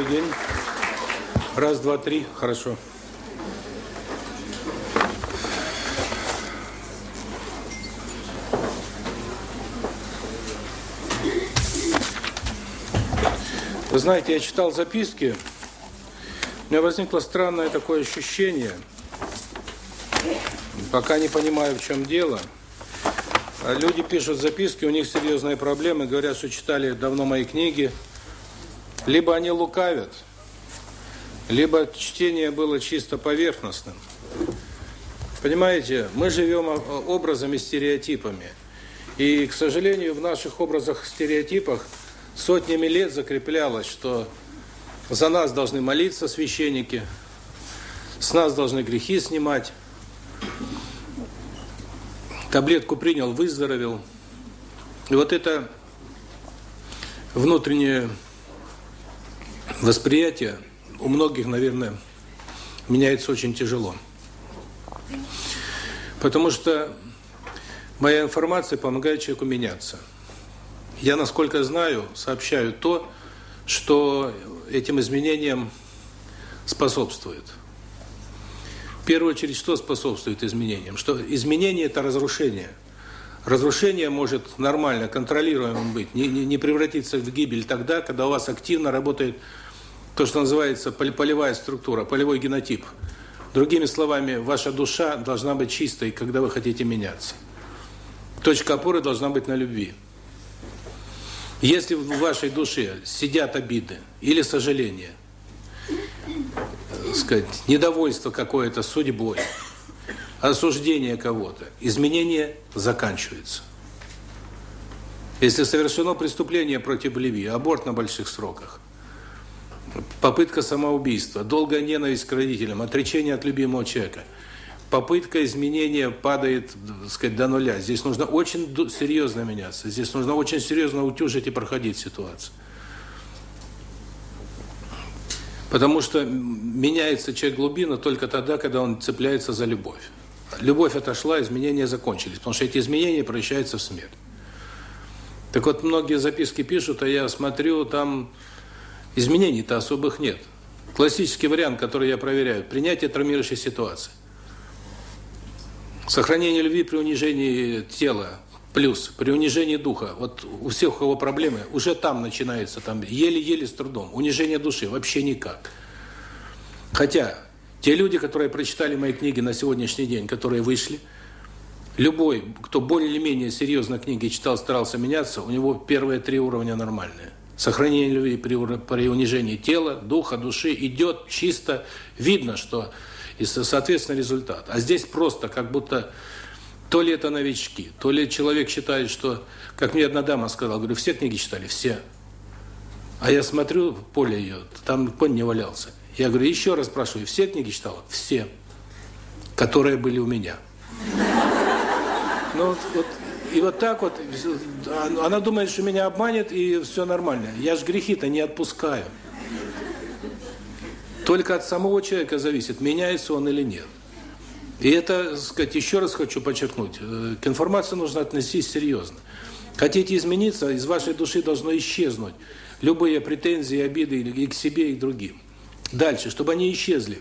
Добрый день. Раз, два, три. Хорошо. Вы знаете, я читал записки, у меня возникло странное такое ощущение, пока не понимаю, в чем дело. Люди пишут записки, у них серьезные проблемы, говорят, что читали давно мои книги, либо они лукавят, либо чтение было чисто поверхностным. Понимаете, мы живем образами, стереотипами. И, к сожалению, в наших образах, стереотипах сотнями лет закреплялось, что за нас должны молиться священники, с нас должны грехи снимать. Таблетку принял, выздоровел. И вот это внутреннее восприятие у многих, наверное, меняется очень тяжело. Потому что моя информация помогает человеку меняться. Я, насколько знаю, сообщаю то, что этим изменениям способствует. В первую очередь, что способствует изменениям? Что изменение – это разрушение. Разрушение может нормально, контролируемым быть, не, не, не превратиться в гибель тогда, когда у вас активно работает то, что называется полевая структура, полевой генотип. Другими словами, ваша душа должна быть чистой, когда вы хотите меняться. Точка опоры должна быть на любви. Если в вашей душе сидят обиды или сожаления, сказать, недовольство какое-то судьбой, осуждение кого-то, изменение заканчивается. Если совершено преступление против любви, аборт на больших сроках, попытка самоубийства, долгая ненависть к родителям, отречение от любимого человека, попытка изменения падает, так сказать, до нуля. Здесь нужно очень серьезно меняться, здесь нужно очень серьезно утюжить и проходить ситуацию. Потому что меняется человек глубина только тогда, когда он цепляется за любовь. Любовь отошла, изменения закончились, потому что эти изменения превращаются в смерть. Так вот, многие записки пишут, а я смотрю, там Изменений-то особых нет. Классический вариант, который я проверяю, принятие травмирующей ситуации. Сохранение любви при унижении тела, плюс при унижении духа. Вот у всех, у кого проблемы, уже там начинается, там еле-еле с трудом. Унижение души вообще никак. Хотя, те люди, которые прочитали мои книги на сегодняшний день, которые вышли, любой, кто более-менее серьезно книги читал, старался меняться, у него первые три уровня нормальные сохранение любви при, при унижении тела, духа, души идет чисто, видно, что и соответственно результат. А здесь просто как будто то ли это новички, то ли человек считает, что, как мне одна дама сказала, говорю, все книги читали, все. А я смотрю поле ее, там конь не валялся. Я говорю, еще раз спрашиваю, все книги читала? Все, которые были у меня. Ну, вот и вот так вот, она думает, что меня обманет, и все нормально. Я же грехи-то не отпускаю. Только от самого человека зависит, меняется он или нет. И это, сказать, еще раз хочу подчеркнуть, э, к информации нужно относиться серьезно. Хотите измениться, из вашей души должно исчезнуть любые претензии, обиды и к себе, и к другим. Дальше, чтобы они исчезли.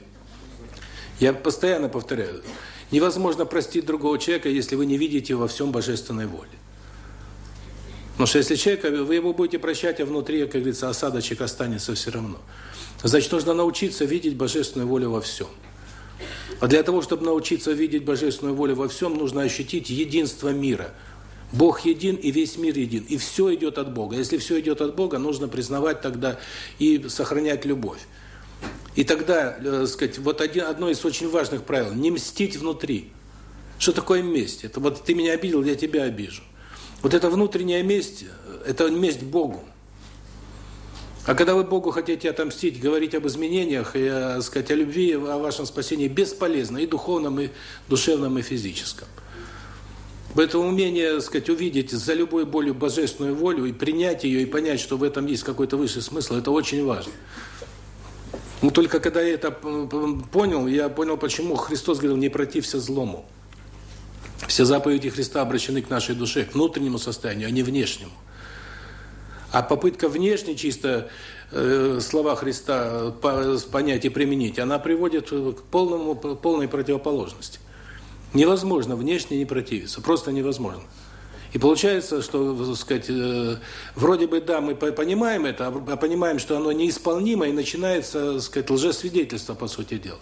Я постоянно повторяю, Невозможно простить другого человека, если вы не видите во всем божественной воли. Потому что если человека, вы его будете прощать, а внутри, как говорится, осадочек останется все равно. Значит, нужно научиться видеть божественную волю во всем. А для того, чтобы научиться видеть божественную волю во всем, нужно ощутить единство мира. Бог един, и весь мир един. И все идет от Бога. Если все идет от Бога, нужно признавать тогда и сохранять любовь. И тогда, э, сказать, вот один, одно из очень важных правил – не мстить внутри. Что такое месть? Это вот ты меня обидел, я тебя обижу. Вот эта внутренняя месть – это месть Богу. А когда вы Богу хотите отомстить, говорить об изменениях и, э, сказать, о любви, о вашем спасении бесполезно и духовном, и душевном, и физическом. Поэтому умение, сказать, увидеть за любой болью божественную волю и принять ее, и понять, что в этом есть какой-то высший смысл, это очень важно. Ну, только когда я это понял, я понял, почему Христос говорил, не протився злому. Все заповеди Христа обращены к нашей душе, к внутреннему состоянию, а не внешнему. А попытка внешне чисто э, слова Христа понять и применить, она приводит к полному, полной противоположности. Невозможно внешне не противиться, просто невозможно. И получается, что, так сказать, э, вроде бы да, мы понимаем это, а понимаем, что оно неисполнимо, и начинается, так сказать, лжесвидетельство, по сути дела.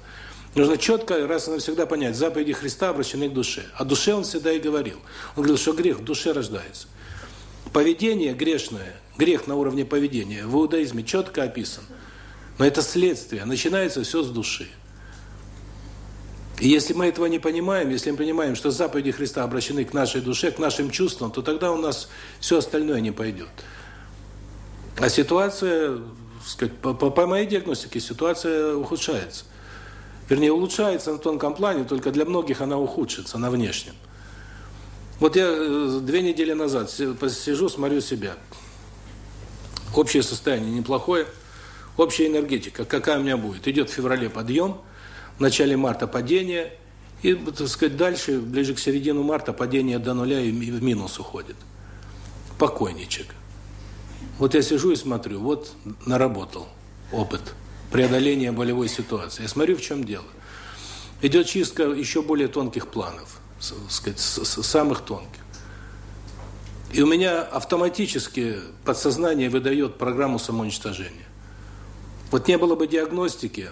Нужно четко, раз и навсегда понять, заповеди Христа обращены к душе. О душе он всегда и говорил. Он говорил, что грех в душе рождается. Поведение грешное, грех на уровне поведения в иудаизме четко описан. Но это следствие, начинается все с души. И если мы этого не понимаем, если мы понимаем, что заповеди Христа обращены к нашей душе, к нашим чувствам, то тогда у нас все остальное не пойдет. А ситуация, сказать, по, по, моей диагностике, ситуация ухудшается. Вернее, улучшается на тонком плане, только для многих она ухудшится на внешнем. Вот я э, две недели назад сижу, смотрю себя. Общее состояние неплохое, общая энергетика, какая у меня будет. Идет в феврале подъем, в начале марта падение, и, так сказать, дальше, ближе к середину марта, падение до нуля и в минус уходит. Покойничек. Вот я сижу и смотрю, вот наработал опыт преодоления болевой ситуации. Я смотрю, в чем дело. Идет чистка еще более тонких планов, сказать, самых тонких. И у меня автоматически подсознание выдает программу самоуничтожения. Вот не было бы диагностики,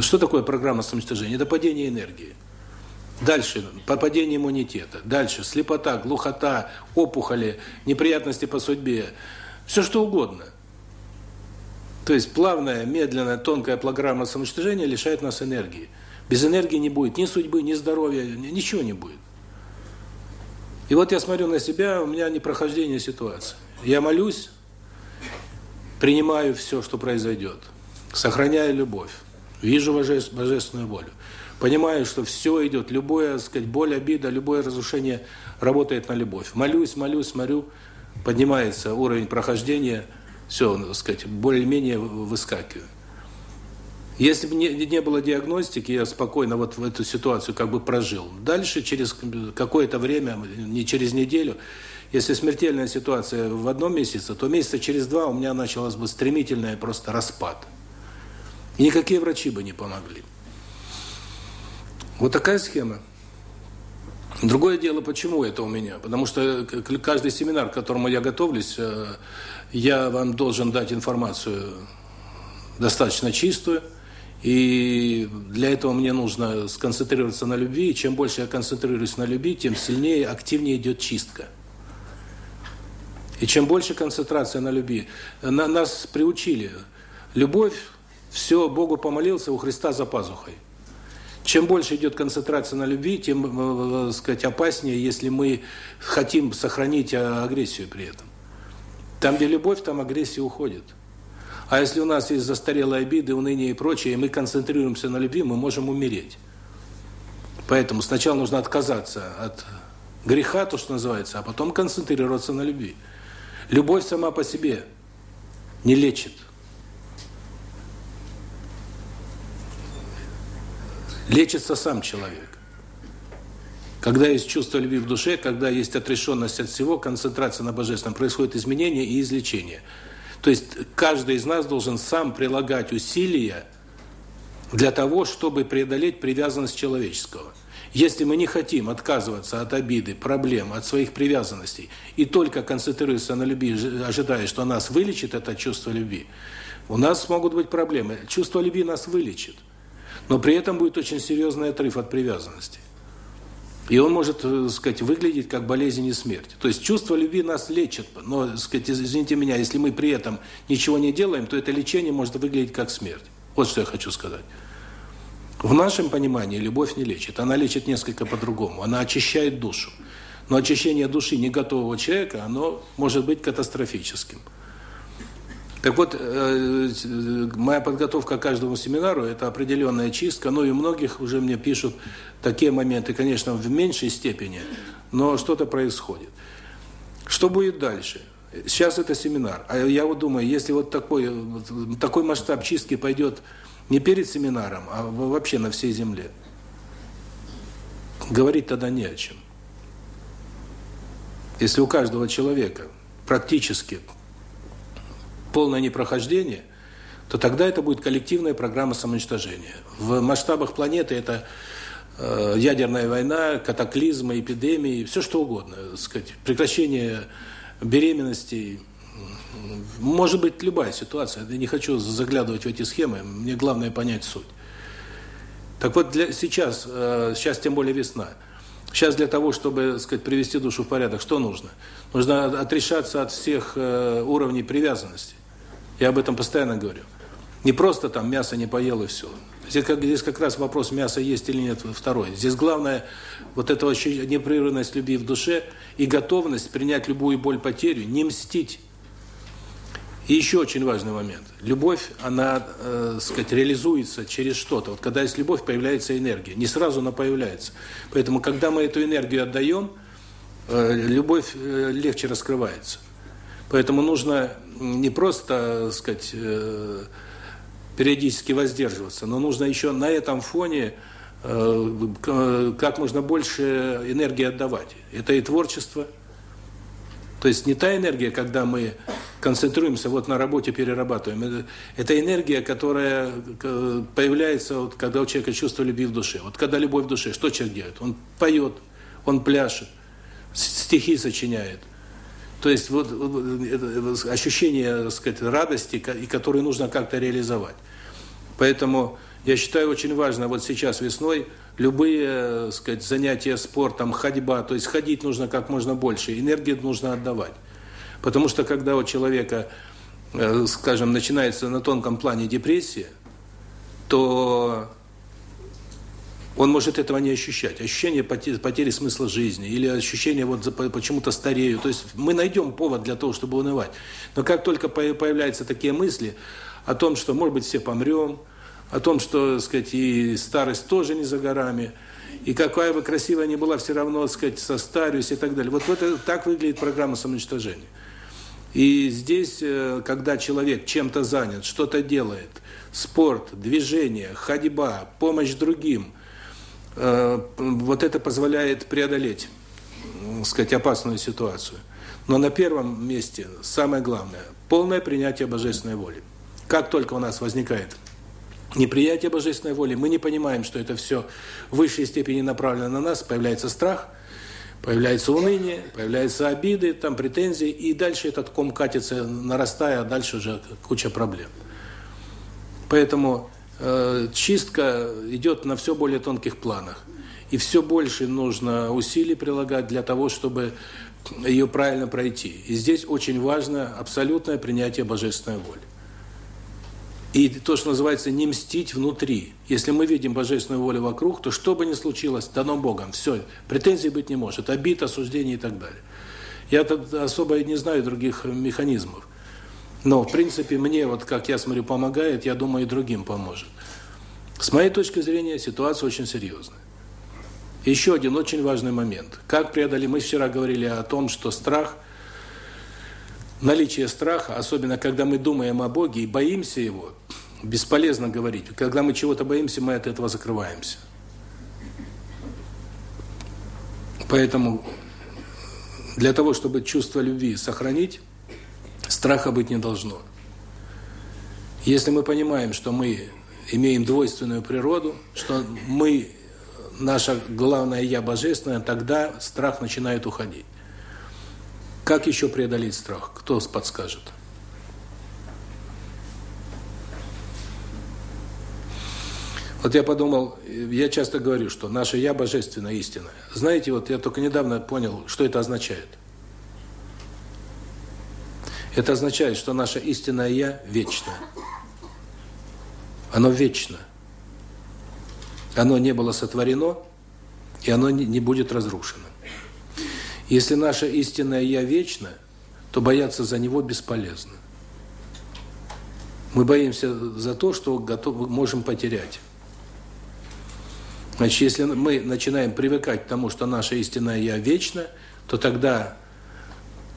что такое программа самоуничтожения? Это падение энергии. Дальше падение иммунитета. Дальше слепота, глухота, опухоли, неприятности по судьбе. Все что угодно. То есть плавная, медленная, тонкая программа самоуничтожения лишает нас энергии. Без энергии не будет ни судьбы, ни здоровья, ничего не будет. И вот я смотрю на себя, у меня непрохождение ситуации. Я молюсь, принимаю все, что произойдет, сохраняю любовь. Вижу божественную волю. Понимаю, что все идет, любое, сказать, боль, обида, любое разрушение работает на любовь. Молюсь, молюсь, смотрю, поднимается уровень прохождения, все, так сказать, более-менее выскакиваю. Если бы не, не было диагностики, я спокойно вот в эту ситуацию как бы прожил. Дальше, через какое-то время, не через неделю, если смертельная ситуация в одном месяце, то месяца через два у меня началось бы стремительный просто распад. И никакие врачи бы не помогли. Вот такая схема. Другое дело, почему это у меня? Потому что каждый семинар, к которому я готовлюсь, э, я вам должен дать информацию достаточно чистую, и для этого мне нужно сконцентрироваться на любви, и чем больше я концентрируюсь на любви, тем сильнее, активнее идет чистка. И чем больше концентрация на любви, на, нас приучили. Любовь все, Богу помолился, у Христа за пазухой. Чем больше идет концентрация на любви, тем, э, э, сказать, опаснее, если мы хотим сохранить агрессию при этом. Там, где любовь, там агрессия уходит. А если у нас есть застарелые обиды, уныние и прочее, и мы концентрируемся на любви, мы можем умереть. Поэтому сначала нужно отказаться от греха, то, что называется, а потом концентрироваться на любви. Любовь сама по себе не лечит. Лечится сам человек. Когда есть чувство любви в душе, когда есть отрешенность от всего, концентрация на Божественном, происходит изменение и излечение. То есть каждый из нас должен сам прилагать усилия для того, чтобы преодолеть привязанность человеческого. Если мы не хотим отказываться от обиды, проблем, от своих привязанностей, и только концентрируемся на любви, ожидая, что нас вылечит это чувство любви, у нас могут быть проблемы. Чувство любви нас вылечит. Но при этом будет очень серьезный отрыв от привязанности. И он может, так э, сказать, выглядеть как болезнь и смерть. То есть чувство любви нас лечит, но, так сказать, извините меня, если мы при этом ничего не делаем, то это лечение может выглядеть как смерть. Вот что я хочу сказать. В нашем понимании любовь не лечит, она лечит несколько по-другому, она очищает душу. Но очищение души не готового человека, оно может быть катастрофическим. Так вот, э, моя подготовка к каждому семинару – это определенная чистка. Ну и многих уже мне пишут такие моменты, конечно, в меньшей степени, но что-то происходит. Что будет дальше? Сейчас это семинар. А я вот думаю, если вот такой, такой масштаб чистки пойдет не перед семинаром, а вообще на всей земле, говорить тогда не о чем. Если у каждого человека практически полное непрохождение, то тогда это будет коллективная программа самоуничтожения. В масштабах планеты это э, ядерная война, катаклизмы, эпидемии, все что угодно, сказать, прекращение беременности, может быть любая ситуация. Я не хочу заглядывать в эти схемы, мне главное понять суть. Так вот, для, сейчас, э, сейчас тем более весна, сейчас для того, чтобы, сказать, привести душу в порядок, что нужно? Нужно отрешаться от всех э, уровней привязанности. Я об этом постоянно говорю. Не просто там мясо не поел и все. Здесь как, здесь как раз вопрос, мясо есть или нет, второй. Здесь главное вот эта непрерывность любви в душе и готовность принять любую боль, потерю, не мстить и еще очень важный момент. Любовь, она, э, сказать, реализуется через что-то. Вот когда есть любовь, появляется энергия. Не сразу она появляется. Поэтому, когда мы эту энергию отдаем, э, любовь э, легче раскрывается. Поэтому нужно не просто, сказать, э, периодически воздерживаться, но нужно еще на этом фоне э, как можно больше энергии отдавать. Это и творчество, то есть не та энергия, когда мы концентрируемся вот на работе, перерабатываем. Это энергия, которая э, появляется, вот, когда у человека чувство любви в душе. Вот когда любовь в душе, что человек делает? Он поет, он пляшет, стихи сочиняет. То есть вот ощущение, так сказать, радости, и которое нужно как-то реализовать. Поэтому я считаю очень важно вот сейчас весной любые, так сказать, занятия спортом, ходьба, то есть ходить нужно как можно больше, энергию нужно отдавать. Потому что когда у человека, э, скажем, начинается на тонком плане депрессия, то он может этого не ощущать. Ощущение потери, потери смысла жизни или ощущение вот почему-то старею. То есть мы найдем повод для того, чтобы унывать. Но как только появляются такие мысли о том, что, может быть, все помрем, о том, что, так сказать, и старость тоже не за горами, и какая бы красивая ни была, все равно, так сказать, состарюсь и так далее. Вот это так выглядит программа самоуничтожения. И здесь, э, когда человек чем-то занят, что-то делает, спорт, движение, ходьба, помощь другим, вот это позволяет преодолеть, сказать, опасную ситуацию. Но на первом месте самое главное – полное принятие божественной воли. Как только у нас возникает неприятие божественной воли, мы не понимаем, что это все в высшей степени направлено на нас, появляется страх – Появляется уныние, появляются обиды, там претензии, и дальше этот ком катится, нарастая, а дальше уже куча проблем. Поэтому э, чистка идет на все более тонких планах. И все больше нужно усилий прилагать для того, чтобы ее правильно пройти. И здесь очень важно абсолютное принятие божественной воли. И то, что называется, не мстить внутри. Если мы видим божественную волю вокруг, то что бы ни случилось, дано Богом, все, претензий быть не может, обид, осуждений и так далее. Я особо не знаю других механизмов. Но, в принципе, мне, вот как я смотрю, помогает, я думаю, и другим поможет. С моей точки зрения, ситуация очень серьезная. Еще один очень важный момент. Как преодолеть? Мы вчера говорили о том, что страх – наличие страха, особенно когда мы думаем о Боге и боимся Его, бесполезно говорить. Когда мы чего-то боимся, мы от этого закрываемся. Поэтому для того, чтобы чувство любви сохранить, страха быть не должно. Если мы понимаем, что мы имеем двойственную природу, что мы, наше главное «Я» божественное, тогда страх начинает уходить. Как еще преодолеть страх? Кто подскажет? Вот я подумал, я часто говорю, что наше «я» божественная истина. Знаете, вот я только недавно понял, что это означает. Это означает, что наше истинное «я» вечно. Оно вечно. Оно не было сотворено, и оно не будет разрушено. Если наше истинное «я» вечно, то бояться за него бесполезно. Мы боимся за то, что готов, можем потерять. Значит, если мы начинаем привыкать к тому, что наше истинное «я» вечно, то тогда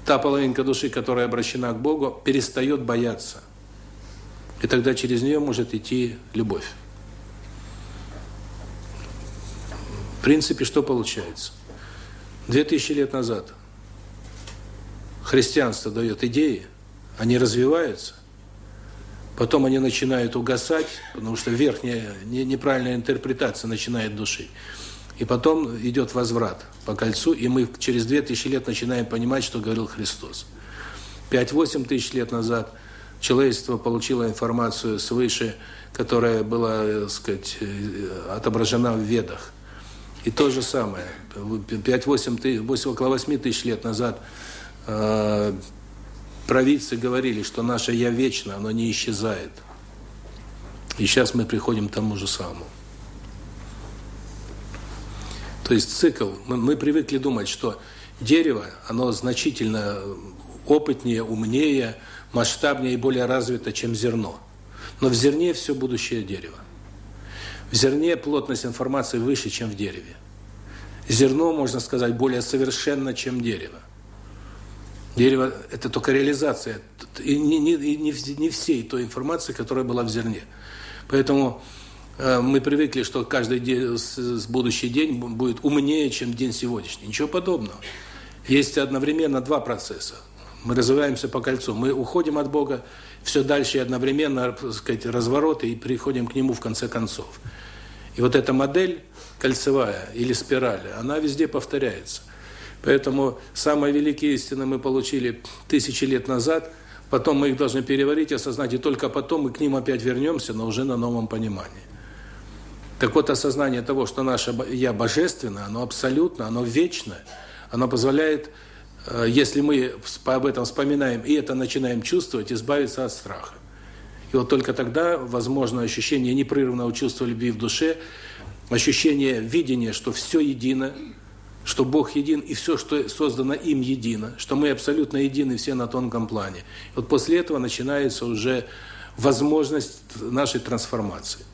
та половинка души, которая обращена к Богу, перестает бояться. И тогда через нее может идти любовь. В принципе, что получается? Две тысячи лет назад христианство дает идеи, они развиваются, Потом они начинают угасать, потому что верхняя неправильная интерпретация начинает душить. И потом идет возврат по кольцу, и мы через 2000 лет начинаем понимать, что говорил Христос. 5-8 тысяч лет назад человечество получило информацию свыше, которая была, так сказать, отображена в Ведах. И то же самое. 5-8 тысяч, около 8 тысяч лет назад э, провидцы говорили, что наше «я» вечно, оно не исчезает. И сейчас мы приходим к тому же самому. То есть цикл. Мы, мы привыкли думать, что дерево, оно значительно опытнее, умнее, масштабнее и более развито, чем зерно. Но в зерне все будущее дерево. В зерне плотность информации выше, чем в дереве. Зерно, можно сказать, более совершенно, чем дерево. Дерево – это только реализация, и не, не, не, всей той информации, которая была в зерне. Поэтому мы привыкли, что каждый день, будущий день будет умнее, чем день сегодняшний. Ничего подобного. Есть одновременно два процесса. Мы развиваемся по кольцу. Мы уходим от Бога все дальше и одновременно, так сказать, развороты и приходим к Нему в конце концов. И вот эта модель кольцевая или спираль, она везде повторяется. Поэтому самые великие истины мы получили тысячи лет назад, потом мы их должны переварить, осознать, и только потом мы к ним опять вернемся, но уже на новом понимании. Так вот, осознание того, что наше «я» божественное, оно абсолютно, оно вечное, оно позволяет, э, если мы об этом вспоминаем и это начинаем чувствовать, избавиться от страха. И вот только тогда возможно ощущение непрерывного чувства любви в душе, ощущение видения, что все едино, что Бог един и все, что создано им едино, что мы абсолютно едины все на тонком плане. И вот после этого начинается уже возможность нашей трансформации.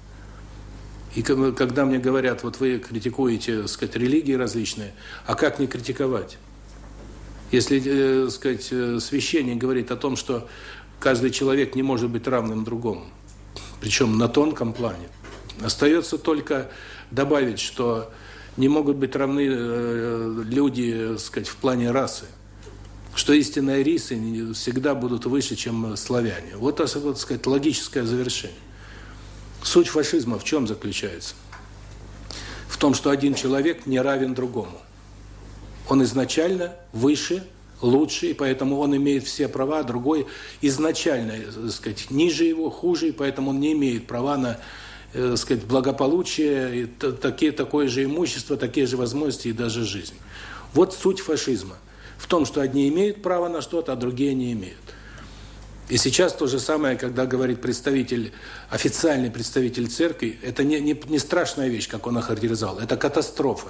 И когда мне говорят, вот вы критикуете, так сказать, религии различные, а как не критиковать? Если, э, так сказать, э, священник говорит о том, что каждый человек не может быть равным другому, причем на тонком плане, остается только добавить, что не могут быть равны э, люди, сказать, в плане расы. Что истинные рисы всегда будут выше, чем славяне. Вот, вот сказать, логическое завершение. Суть фашизма в чем заключается? В том, что один человек не равен другому. Он изначально выше, лучше, и поэтому он имеет все права, а другой изначально, так сказать, ниже его, хуже, и поэтому он не имеет права на э, сказать, благополучие, такие, такое же имущество, такие же возможности и даже жизнь. Вот суть фашизма. В том, что одни имеют право на что-то, а другие не имеют. И сейчас то же самое, когда говорит представитель, официальный представитель церкви, это не, не, не страшная вещь, как он охарактеризовал, это катастрофа.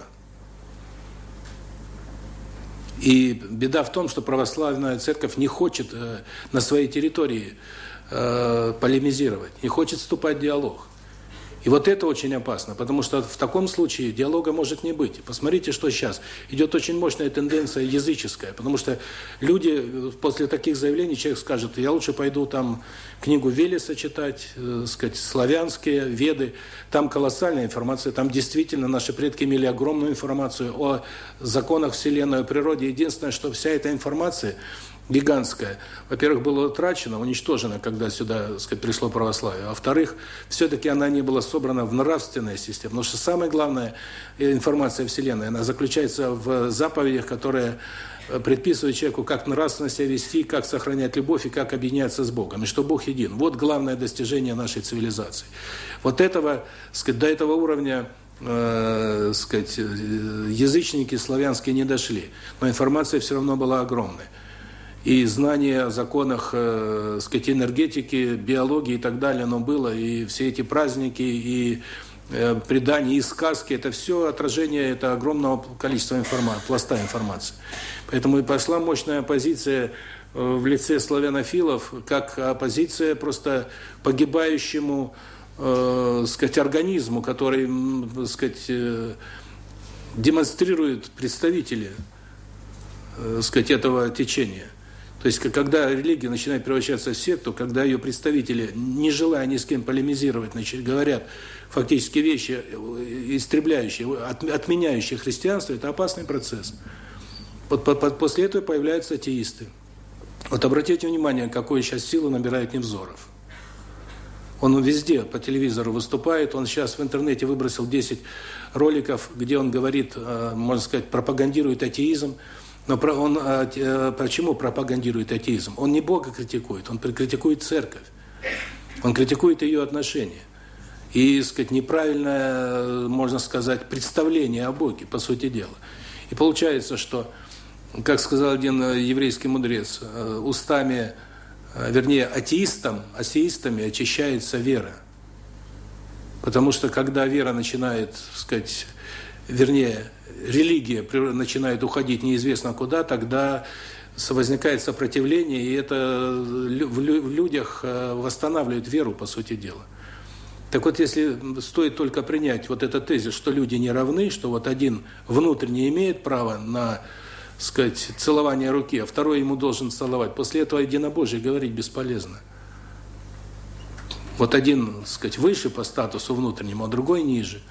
И беда в том, что православная церковь не хочет э, на своей территории э, полемизировать, не хочет вступать в диалог. И вот это очень опасно, потому что в таком случае диалога может не быть. Посмотрите, что сейчас. Идет очень мощная тенденция языческая, потому что люди э, после таких заявлений, человек скажет, я лучше пойду там книгу Велеса читать, э, сказать, славянские, веды, там колоссальная информация, там действительно наши предки имели огромную информацию о законах Вселенной, о природе. Единственное, что вся эта информация гигантская, во-первых, была утрачена, уничтожена, когда сюда, так сказать, пришло православие. А во-вторых, все-таки она не была собрана в нравственной системе. Потому что самая главная информация Вселенной, она заключается в заповедях, которые э, предписывают человеку, как нравственно себя вести, как сохранять любовь и как объединяться с Богом, и что Бог един. Вот главное достижение нашей цивилизации. Вот этого, сказать, до этого уровня э, сказать, э, язычники славянские не дошли, но информация все равно была огромной и знание о законах, э, сказать, энергетики, биологии и так далее, оно было, и все эти праздники, и э, предания, и сказки, это все отражение это огромного количества информации, пласта информации. Поэтому и пошла мощная оппозиция э, в лице славянофилов, как оппозиция просто погибающему, э, сказать, организму, который, сказать, э, демонстрирует представители, э, сказать, этого течения. То есть, когда религия начинает превращаться в секту, когда ее представители, не желая ни с кем полемизировать, значит, говорят фактически вещи, истребляющие, отменяющие христианство, это опасный процесс. После этого появляются атеисты. Вот обратите внимание, какую сейчас силу набирает Невзоров. Он везде по телевизору выступает, он сейчас в интернете выбросил 10 роликов, где он говорит, э, можно сказать, пропагандирует атеизм. Но он э, э, почему пропагандирует атеизм? Он не Бога критикует, он критикует церковь. Он критикует ее отношения. И, сказать, неправильное, можно сказать, представление о Боге, по сути дела. И получается, что, как сказал один еврейский мудрец, устами а, вернее, атеистам, атеистами очищается вера. Потому что когда вера начинает, сказать, вернее, религия начинает уходить неизвестно куда, тогда возникает сопротивление, и это в людях а, восстанавливает веру, по сути дела. Так вот, если стоит только принять вот этот тезис, что люди не равны, что вот один внутренне имеет право на сказать, целование руки, а второй ему должен целовать. После этого единобожие говорить бесполезно. Вот один, сказать, выше по статусу внутреннему, а другой ниже.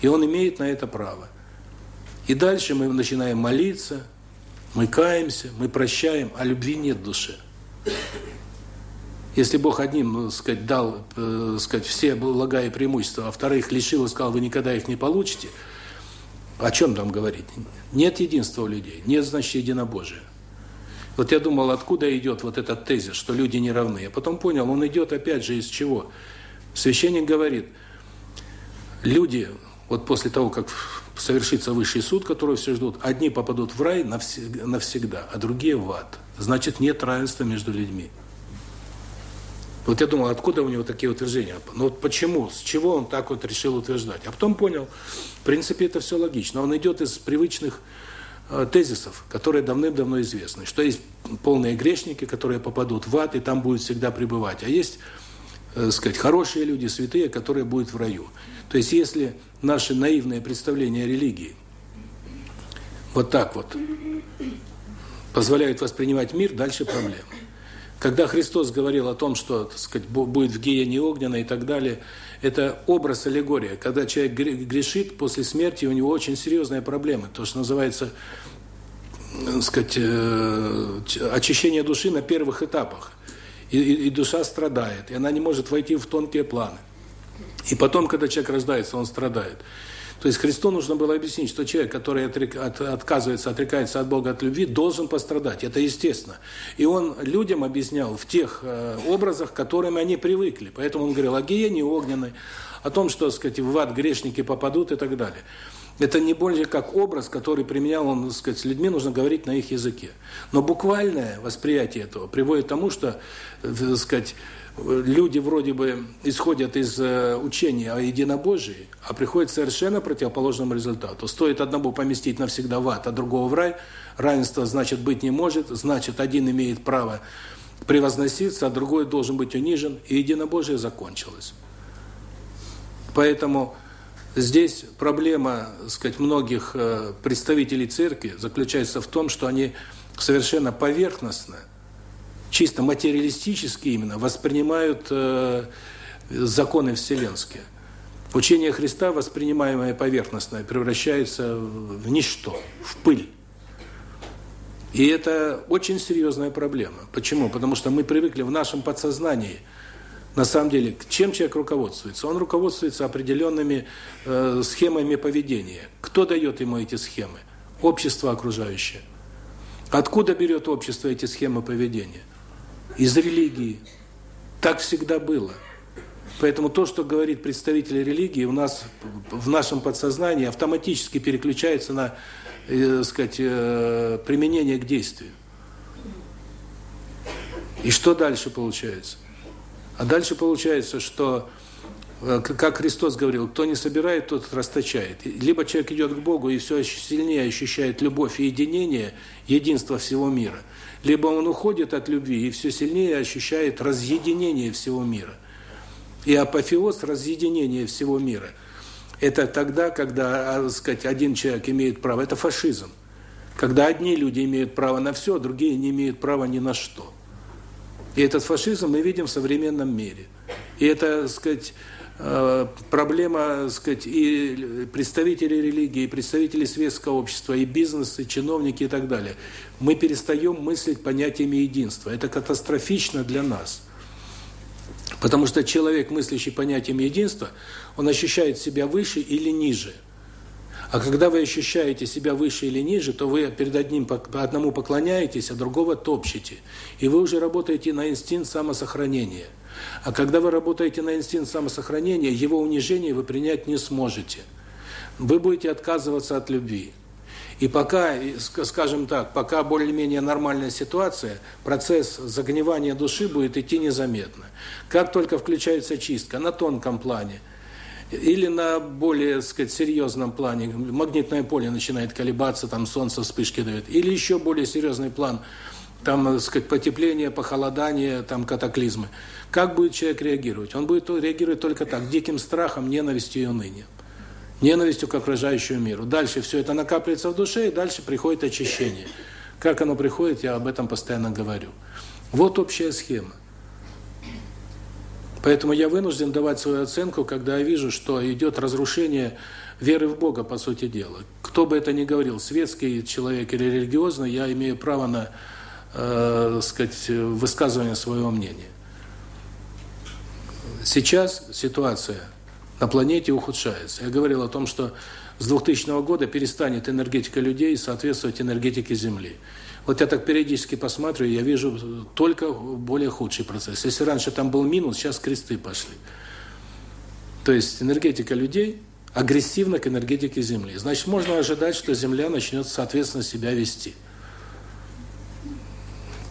И он имеет на это право. И дальше мы начинаем молиться, мы каемся, мы прощаем, а любви нет в душе. Если Бог одним, ну, сказать, дал, э, сказать, все блага и преимущества, а вторых лишил и сказал, вы никогда их не получите – о чем там говорить? Нет единства у людей, нет, значит, единобожия. Вот я думал, откуда идет вот этот тезис, что люди не равны. Я потом понял, он идет опять же из чего? Священник говорит, люди, вот после того, как совершится высший суд, который все ждут, одни попадут в рай навсегда, а другие в ад. Значит, нет равенства между людьми. Вот я думал, откуда у него такие утверждения? Ну вот почему, с чего он так вот решил утверждать? А потом понял, в принципе, это все логично. Он идет из привычных э, тезисов, которые давным-давно известны, что есть полные грешники, которые попадут в ад и там будут всегда пребывать, а есть, э, сказать, хорошие люди, святые, которые будут в раю. То есть если наши наивные представления о религии вот так вот позволяют воспринимать мир, дальше проблема. Когда Христос говорил о том, что, так сказать, будет в гиене огненной и так далее, это образ, аллегория. Когда человек грешит, после смерти у него очень серьезные проблемы. То, что называется, так сказать, э, очищение души на первых этапах. И, и, и душа страдает, и она не может войти в тонкие планы. И потом, когда человек рождается, он страдает. То есть Христу нужно было объяснить, что человек, который отрек, от, отказывается, отрекается от Бога, от любви, должен пострадать. Это естественно. И он людям объяснял в тех э, образах, к которым они привыкли. Поэтому он говорил о гиене огненной, о том, что, сказать, в ад грешники попадут и так далее. Это не более как образ, который применял он, так сказать, с людьми, нужно говорить на их языке. Но буквальное восприятие этого приводит к тому, что, э, так сказать, люди вроде бы исходят из э, учения о единобожии, а приходят к совершенно противоположному результату. Стоит одному поместить навсегда в ад, а другого в рай, равенство, значит, быть не может, значит, один имеет право превозноситься, а другой должен быть унижен, и единобожие закончилось. Поэтому здесь проблема, сказать, многих э, представителей церкви заключается в том, что они совершенно поверхностно – чисто материалистически именно воспринимают э, законы вселенские. Учение Христа, воспринимаемое поверхностно, превращается в ничто, в пыль. И это очень серьезная проблема. Почему? Потому что мы привыкли в нашем подсознании, на самом деле, чем человек руководствуется? Он руководствуется определенными э, схемами поведения. Кто дает ему эти схемы? Общество окружающее. Откуда берет общество эти схемы поведения? Из религии. Так всегда было. Поэтому то, что говорит представители религии, у нас в нашем подсознании автоматически переключается на, э, сказать, э, применение к действию. И что дальше получается? А дальше получается, что, как Христос говорил, кто не собирает, тот расточает. Либо человек идет к Богу и все сильнее ощущает любовь и единение, единство всего мира – либо он уходит от любви и все сильнее ощущает разъединение всего мира. И апофеоз разъединения всего мира. Это тогда, когда, так сказать, один человек имеет право, это фашизм. Когда одни люди имеют право на все, а другие не имеют права ни на что. И этот фашизм мы видим в современном мире. И это, так сказать, Э, проблема, сказать, и представители религии, и представители светского общества, и бизнес, и чиновники и так далее. Мы перестаем мыслить понятиями единства. Это катастрофично для нас. Потому что человек, мыслящий понятием единства, он ощущает себя выше или ниже. А когда вы ощущаете себя выше или ниже, то вы перед одним одному поклоняетесь, а другого топчете. И вы уже работаете на инстинкт самосохранения. А когда вы работаете на инстинкт самосохранения, его унижение вы принять не сможете. Вы будете отказываться от любви. И пока, скажем так, пока более-менее нормальная ситуация, процесс загнивания души будет идти незаметно. Как только включается чистка на тонком плане или на более, сказать, серьезном плане, магнитное поле начинает колебаться, там солнце вспышки дает, или еще более серьезный план, там, сказать, потепление, похолодание, там катаклизмы. Как будет человек реагировать? Он будет реагировать только так, диким страхом, ненавистью и унынием ненавистью к окружающему миру. Дальше все это накапливается в душе, и дальше приходит очищение. Как оно приходит, я об этом постоянно говорю. Вот общая схема. Поэтому я вынужден давать свою оценку, когда я вижу, что идет разрушение веры в Бога, по сути дела. Кто бы это ни говорил, светский человек или религиозный, я имею право на, э, сказать, высказывание своего мнения. Сейчас ситуация – на планете ухудшается. Я говорил о том, что с 2000 года перестанет энергетика людей соответствовать энергетике Земли. Вот я так периодически посматриваю, я вижу только более худший процесс. Если раньше там был минус, сейчас кресты пошли. То есть энергетика людей агрессивна к энергетике Земли. Значит, можно ожидать, что Земля начнет соответственно себя вести.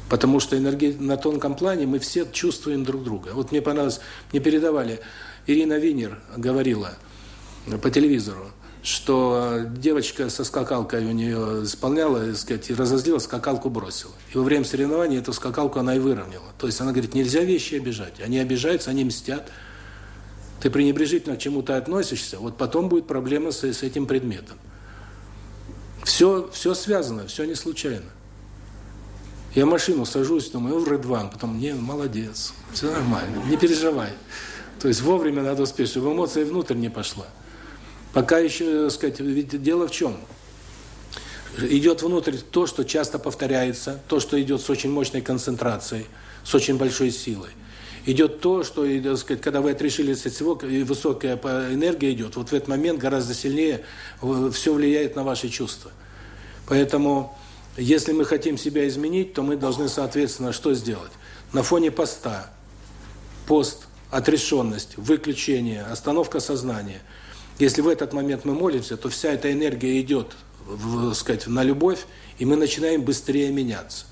Потому что энерги... на тонком плане мы все чувствуем друг друга. Вот мне понравилось, мне передавали Ирина Винер говорила по телевизору, что девочка со скакалкой у нее исполняла, так сказать, и разозлила, скакалку бросила. И во время соревнований эту скакалку она и выровняла. То есть она говорит, нельзя вещи обижать. Они обижаются, они мстят. Ты пренебрежительно к чему-то относишься, вот потом будет проблема с, с этим предметом. Все, все связано, все не случайно. Я в машину сажусь, думаю, в Редван, потом, не, молодец, все нормально, не переживай. То есть вовремя надо успеть, чтобы эмоция внутрь не пошла. Пока еще, сказать, ведь дело в чем? Идет внутрь то, что часто повторяется, то, что идет с очень мощной концентрацией, с очень большой силой. Идет то, что, так сказать, когда вы отрешились от всего, и высокая энергия идет, вот в этот момент гораздо сильнее все влияет на ваши чувства. Поэтому, если мы хотим себя изменить, то мы должны, соответственно, что сделать? На фоне поста. Пост отрешенность, выключение, остановка сознания. Если в этот момент мы молимся, то вся эта энергия идет, в, сказать, на любовь, и мы начинаем быстрее меняться.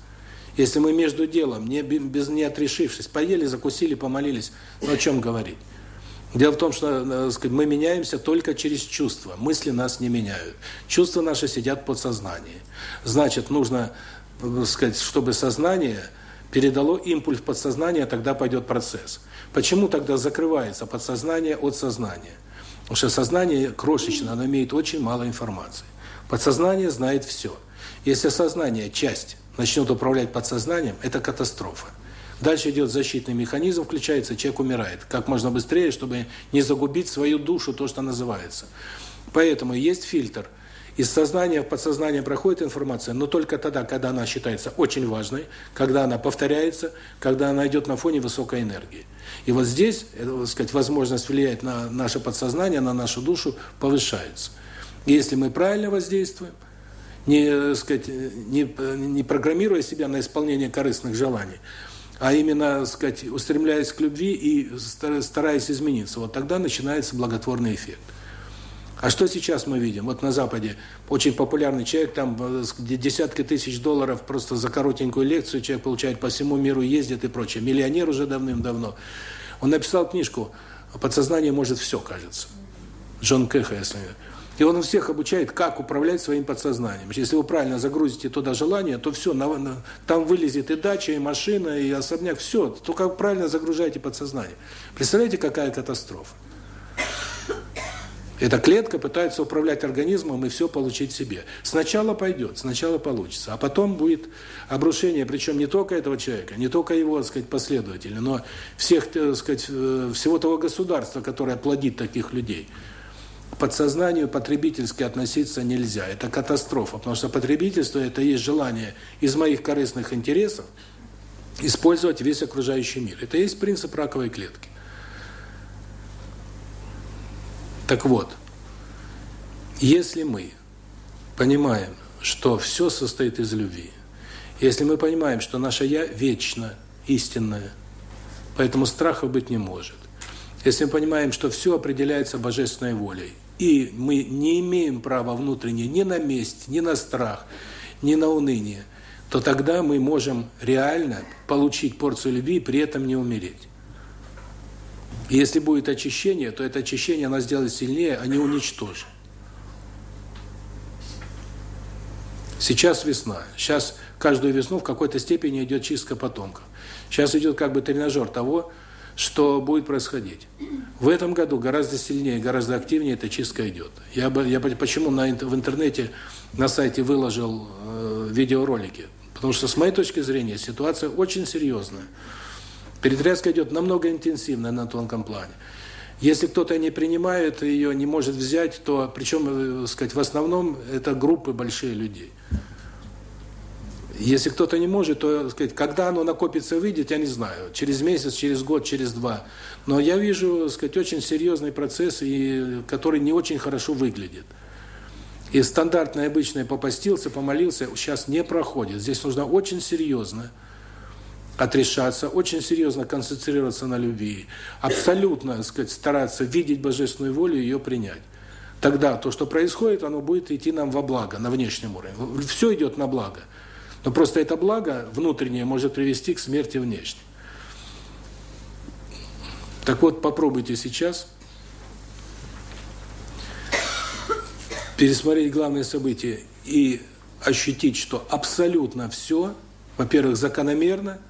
Если мы между делом, не без не отрешившись, поели, закусили, помолились, ну о чем говорить? Дело в том, что э, сказать, мы меняемся только через чувства. Мысли нас не меняют. Чувства наши сидят в подсознании. Значит, нужно, э, сказать, чтобы сознание передало импульс в подсознание, тогда пойдет процесс. Почему тогда закрывается подсознание от сознания? Потому что сознание крошечное, оно имеет очень мало информации. Подсознание знает все. Если сознание, часть, начнет управлять подсознанием, это катастрофа. Дальше идет защитный механизм, включается, человек умирает. Как можно быстрее, чтобы не загубить свою душу, то, что называется. Поэтому есть фильтр – из сознания в подсознание проходит информация, но только тогда, когда она считается очень важной, когда она повторяется, когда она идет на фоне высокой энергии. И вот здесь, э, так сказать, возможность влиять на наше подсознание, на нашу душу повышается. И если мы правильно воздействуем, не, э, сказать, не, не программируя себя на исполнение корыстных желаний, а именно, сказать, устремляясь к любви и стараясь измениться, вот тогда начинается благотворный эффект. А что сейчас мы видим? Вот на Западе очень популярный человек, там э, десятки тысяч долларов просто за коротенькую лекцию человек получает по всему миру, ездит и прочее. Миллионер уже давным-давно. Он написал книжку «Подсознание может все, кажется». Джон Кэха, если... И он всех обучает, как управлять своим подсознанием. Если вы правильно загрузите туда желание, то все, на, на, там вылезет и дача, и машина, и особняк, все. Только правильно загружайте подсознание. Представляете, какая катастрофа? Эта клетка пытается управлять организмом и все получить себе. Сначала пойдет, сначала получится, а потом будет обрушение, причем не только этого человека, не только его, так сказать, последователей, но всех, так сказать, э, всего того государства, которое плодит таких людей. К подсознанию потребительски относиться нельзя. Это катастрофа, потому что потребительство – это есть желание из моих корыстных интересов использовать весь окружающий мир. Это есть принцип раковой клетки. Так вот, если мы понимаем, что все состоит из любви, если мы понимаем, что наше «я» вечно, истинное, поэтому страха быть не может, если мы понимаем, что все определяется божественной волей, и мы не имеем права внутренне ни на месть, ни на страх, ни на уныние, то тогда мы можем реально получить порцию любви и при этом не умереть. И если будет очищение, то это очищение нас сделает сильнее, а не уничтожит. Сейчас весна. Сейчас каждую весну в какой-то степени идет чистка потомков. Сейчас идет как бы тренажер того, что будет происходить. В этом году гораздо сильнее, гораздо активнее эта чистка идет. Я я почему на в интернете на сайте выложил э, видеоролики? Потому что с моей точки зрения ситуация очень серьезная. Перетряска идет намного интенсивнее на тонком плане. Если кто-то не принимает ее, не может взять, то причем, э, сказать, в основном это группы большие людей. Если кто-то не может, то, сказать, когда оно накопится, выйдет, я не знаю. Через месяц, через год, через два. Но я вижу, сказать, очень серьезный процесс, и который не очень хорошо выглядит. И стандартный, обычный попастился, помолился, сейчас не проходит. Здесь нужно очень серьезно отрешаться, очень серьезно концентрироваться на любви, абсолютно, так сказать, стараться видеть божественную волю и ее принять. Тогда то, что происходит, оно будет идти нам во благо, на внешнем уровне. Все идет на благо. Но просто это благо внутреннее может привести к смерти внешней. Так вот, попробуйте сейчас пересмотреть главные события и ощутить, что абсолютно все, во-первых, закономерно,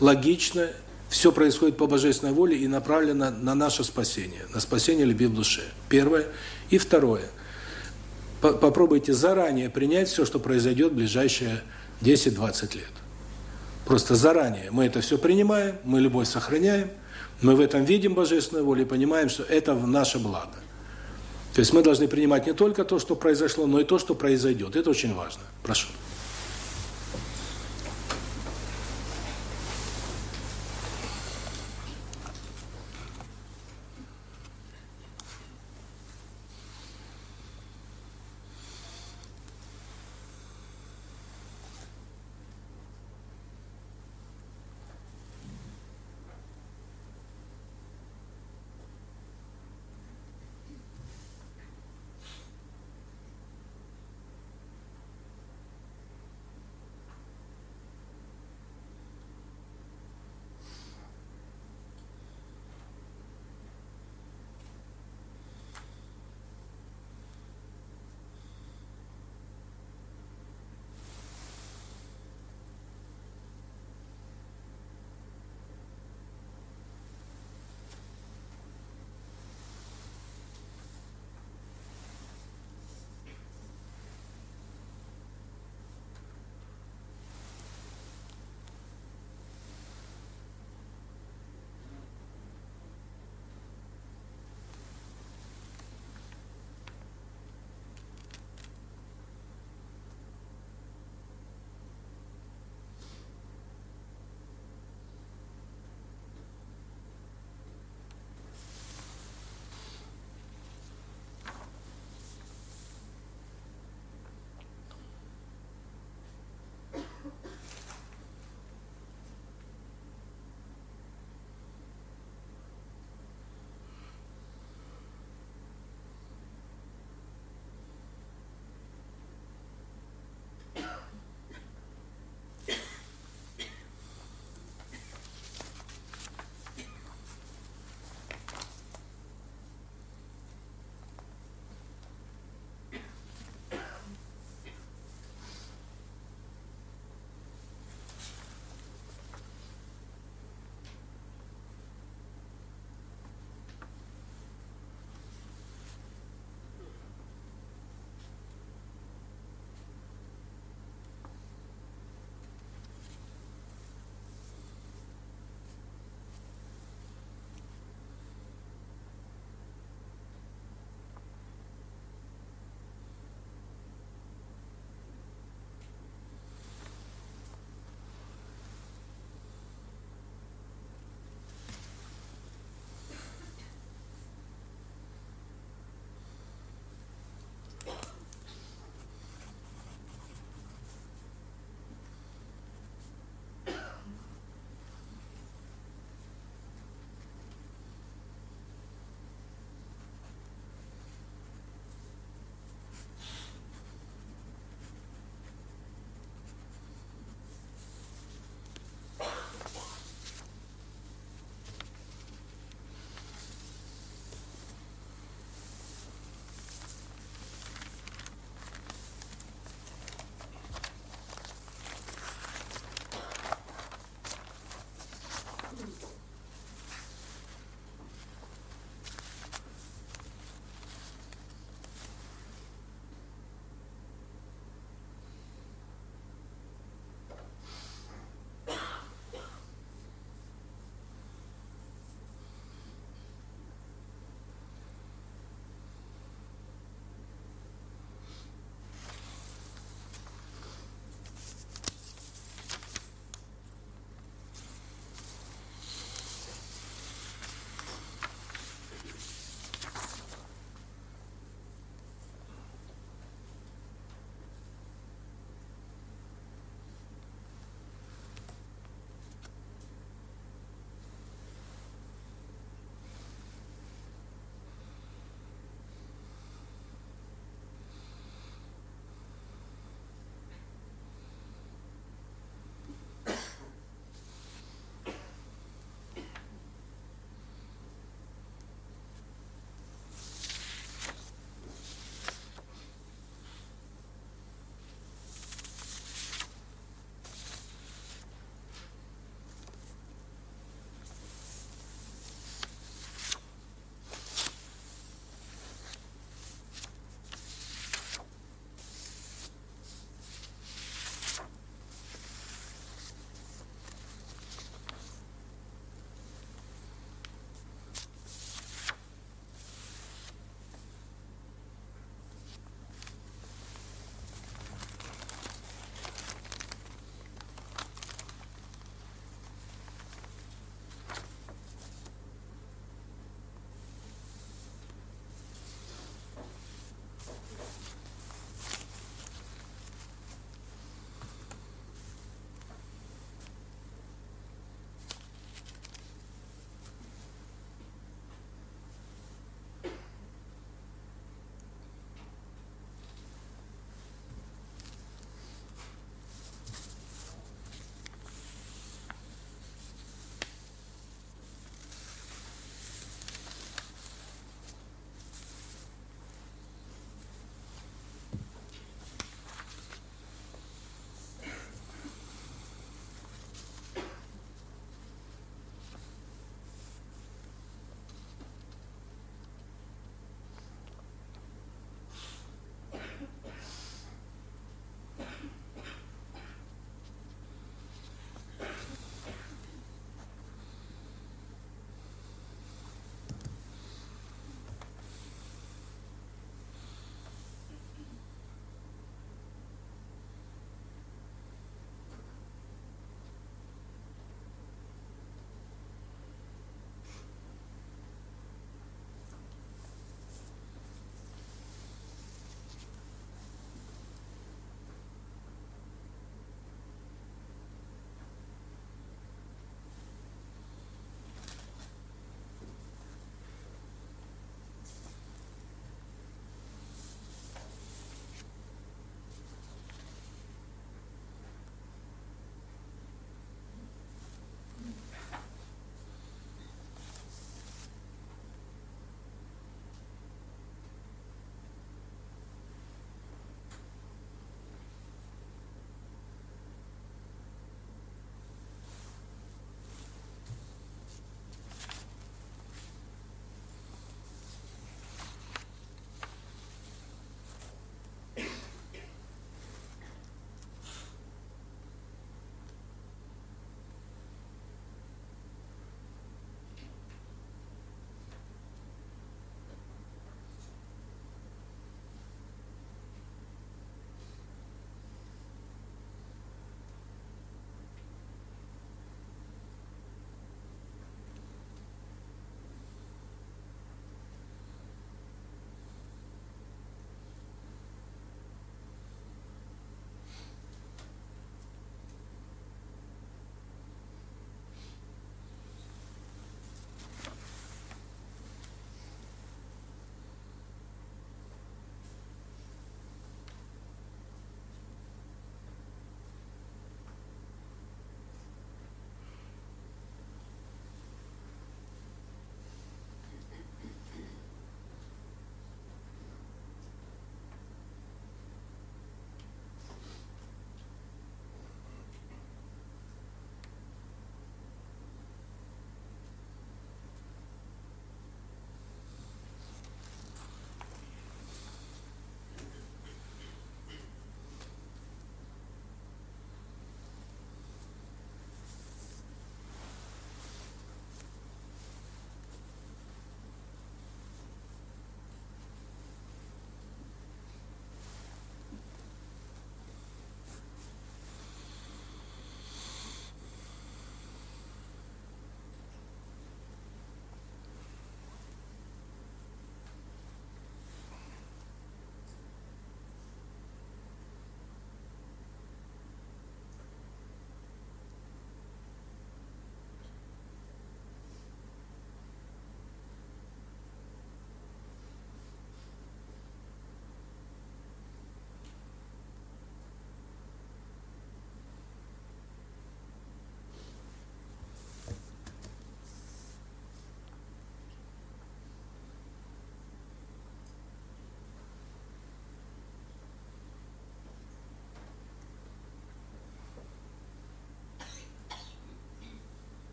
логично, все происходит по божественной воле и направлено на наше спасение, на спасение любви в душе. Первое. И второе. Попробуйте заранее принять все, что произойдет в ближайшее 10-20 лет. Просто заранее мы это все принимаем, мы любовь сохраняем, мы в этом видим божественную волю и понимаем, что это в наше благо. То есть мы должны принимать не только то, что произошло, но и то, что произойдет. Это очень важно. Прошу.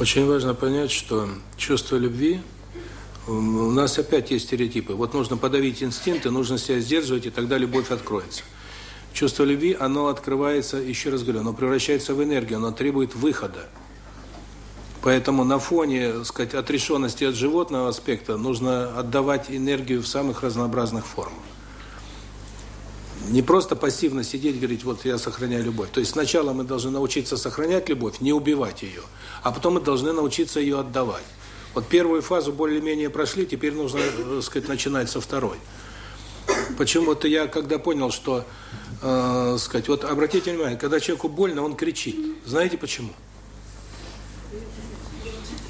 Очень важно понять, что чувство любви у нас опять есть стереотипы. Вот нужно подавить инстинкты, нужно себя сдерживать, и тогда любовь откроется. Чувство любви, оно открывается, еще раз говорю, оно превращается в энергию, оно требует выхода. Поэтому на фоне, так сказать, отрешенности от животного аспекта нужно отдавать энергию в самых разнообразных формах. Не просто пассивно сидеть и говорить, вот я сохраняю любовь. То есть сначала мы должны научиться сохранять любовь, не убивать ее, а потом мы должны научиться ее отдавать. Вот первую фазу более-менее прошли, теперь нужно, так сказать, начинать со второй. Почему-то я, когда понял, что, э, сказать, вот обратите внимание, когда человеку больно, он кричит. Знаете почему?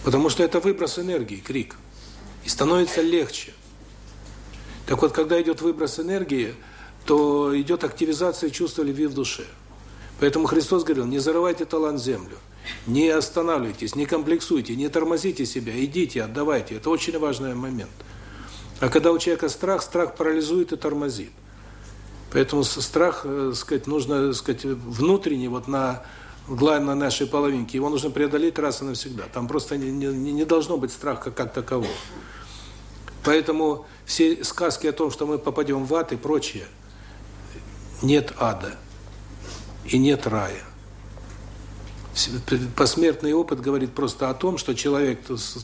Потому что это выброс энергии, крик. И становится легче. Так вот, когда идет выброс энергии, то идет активизация чувства любви в душе. Поэтому Христос говорил, не зарывайте талант в землю, не останавливайтесь, не комплексуйте, не тормозите себя, идите, отдавайте. Это очень важный момент. А когда у человека страх, страх парализует и тормозит. Поэтому страх, э, сказать, нужно, сказать, внутренний, вот на главной нашей половинке, его нужно преодолеть раз и навсегда. Там просто не, не, не должно быть страха как такового. Поэтому все сказки о том, что мы попадем в ад и прочее, нет ада и нет рая. Посмертный опыт говорит просто о том, что человек,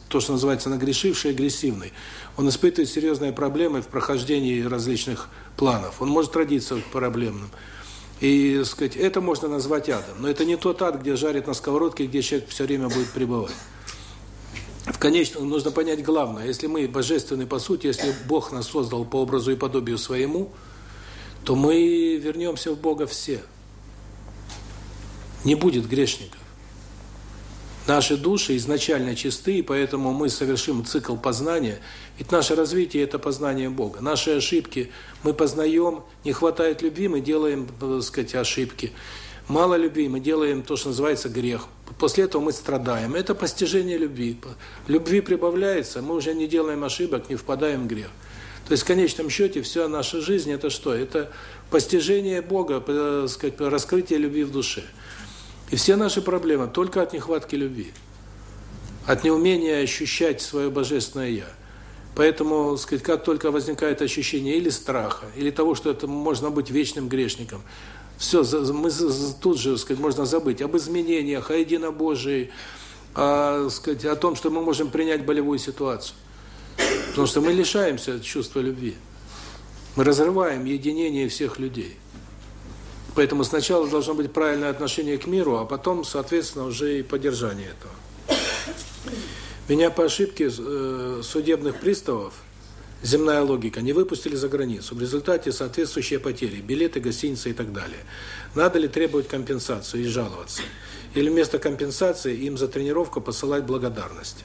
то, что называется нагрешивший, агрессивный, он испытывает серьезные проблемы в прохождении различных планов. Он может родиться проблемным. И, сказать, это можно назвать адом. Но это не тот ад, где жарят на сковородке, где человек все время будет пребывать. В конечном нужно понять главное. Если мы божественны по сути, если Бог нас создал по образу и подобию своему, то мы вернемся в Бога все. Не будет грешников. Наши души изначально чисты, и поэтому мы совершим цикл познания. Ведь наше развитие – это познание Бога. Наши ошибки мы познаем, не хватает любви, мы делаем, так сказать, ошибки. Мало любви, мы делаем то, что называется грех. После этого мы страдаем. Это постижение любви. Любви прибавляется, мы уже не делаем ошибок, не впадаем в грех. То есть в конечном счете вся наша жизнь – это что? Это постижение Бога, так сказать, раскрытие любви в душе. И все наши проблемы только от нехватки любви, от неумения ощущать свое божественное я. Поэтому, сказать, как только возникает ощущение или страха, или того, что это можно быть вечным грешником, все, мы тут же, сказать, можно забыть об изменениях, о единобожии, о, сказать, о том, что мы можем принять болевую ситуацию. Потому что мы лишаемся чувства любви. Мы разрываем единение всех людей. Поэтому сначала должно быть правильное отношение к миру, а потом, соответственно, уже и поддержание этого. Меня по ошибке э, судебных приставов, земная логика, не выпустили за границу. В результате соответствующие потери, билеты, гостиницы и так далее. Надо ли требовать компенсацию и жаловаться? Или вместо компенсации им за тренировку посылать благодарность?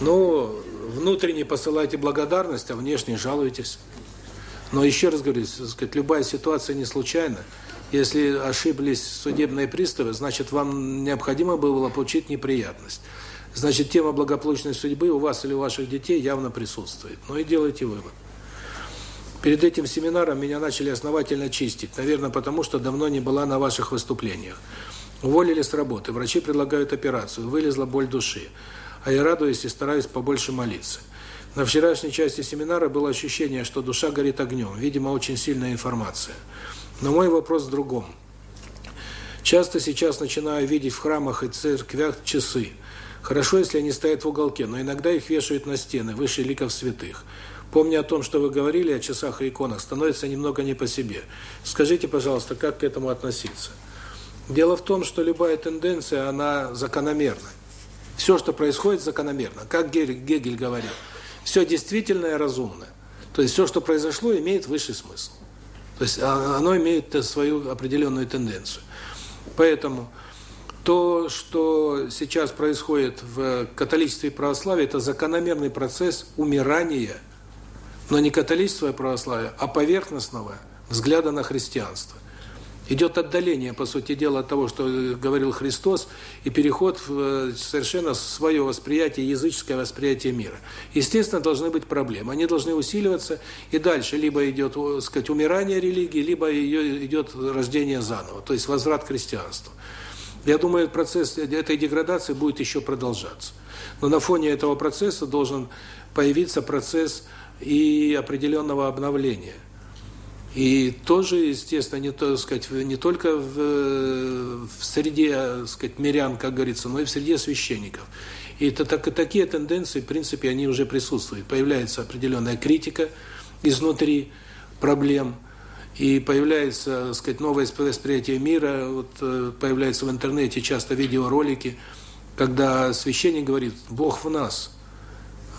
Ну, внутренне посылайте благодарность, а внешне жалуйтесь. Но еще раз говорю, сказать, любая ситуация не случайна. Если ошиблись судебные приставы, значит, вам необходимо было получить неприятность. Значит, тема благополучной судьбы у вас или у ваших детей явно присутствует. Ну и делайте вывод. Перед этим семинаром меня начали основательно чистить. Наверное, потому что давно не была на ваших выступлениях. Уволили с работы, врачи предлагают операцию, вылезла боль души. А я радуюсь и стараюсь побольше молиться. На вчерашней части семинара было ощущение, что душа горит огнем. Видимо, очень сильная информация. Но мой вопрос в другом. Часто сейчас начинаю видеть в храмах и церквях часы. Хорошо, если они стоят в уголке, но иногда их вешают на стены, выше ликов святых. Помня о том, что вы говорили о часах и иконах, становится немного не по себе. Скажите, пожалуйста, как к этому относиться? Дело в том, что любая тенденция, она закономерна. Все, что происходит, закономерно. Как Гегель говорил, все действительное разумное. То есть все, что произошло, имеет высший смысл. То есть а, оно имеет свою определенную тенденцию. Поэтому то, что сейчас происходит в католичестве и православии, это закономерный процесс умирания, но не католичества и православия, а поверхностного взгляда на христианство. Идет отдаление, по сути дела, от того, что говорил Христос, и переход в э, совершенно свое восприятие, языческое восприятие мира. Естественно, должны быть проблемы. Они должны усиливаться, и дальше либо идет, сказать, умирание религии, либо идет рождение заново, то есть возврат к христианству. Я думаю, процесс этой деградации будет еще продолжаться. Но на фоне этого процесса должен появиться процесс и определенного обновления. И тоже, естественно, не, то, сказать, не только в, в среде сказать, мирян, как говорится, но и в среде священников. И это, так, такие тенденции, в принципе, они уже присутствуют. Появляется определенная критика изнутри проблем, и появляется, так сказать, новое восприятие мира, вот э, появляются в интернете часто видеоролики, когда священник говорит «Бог в нас».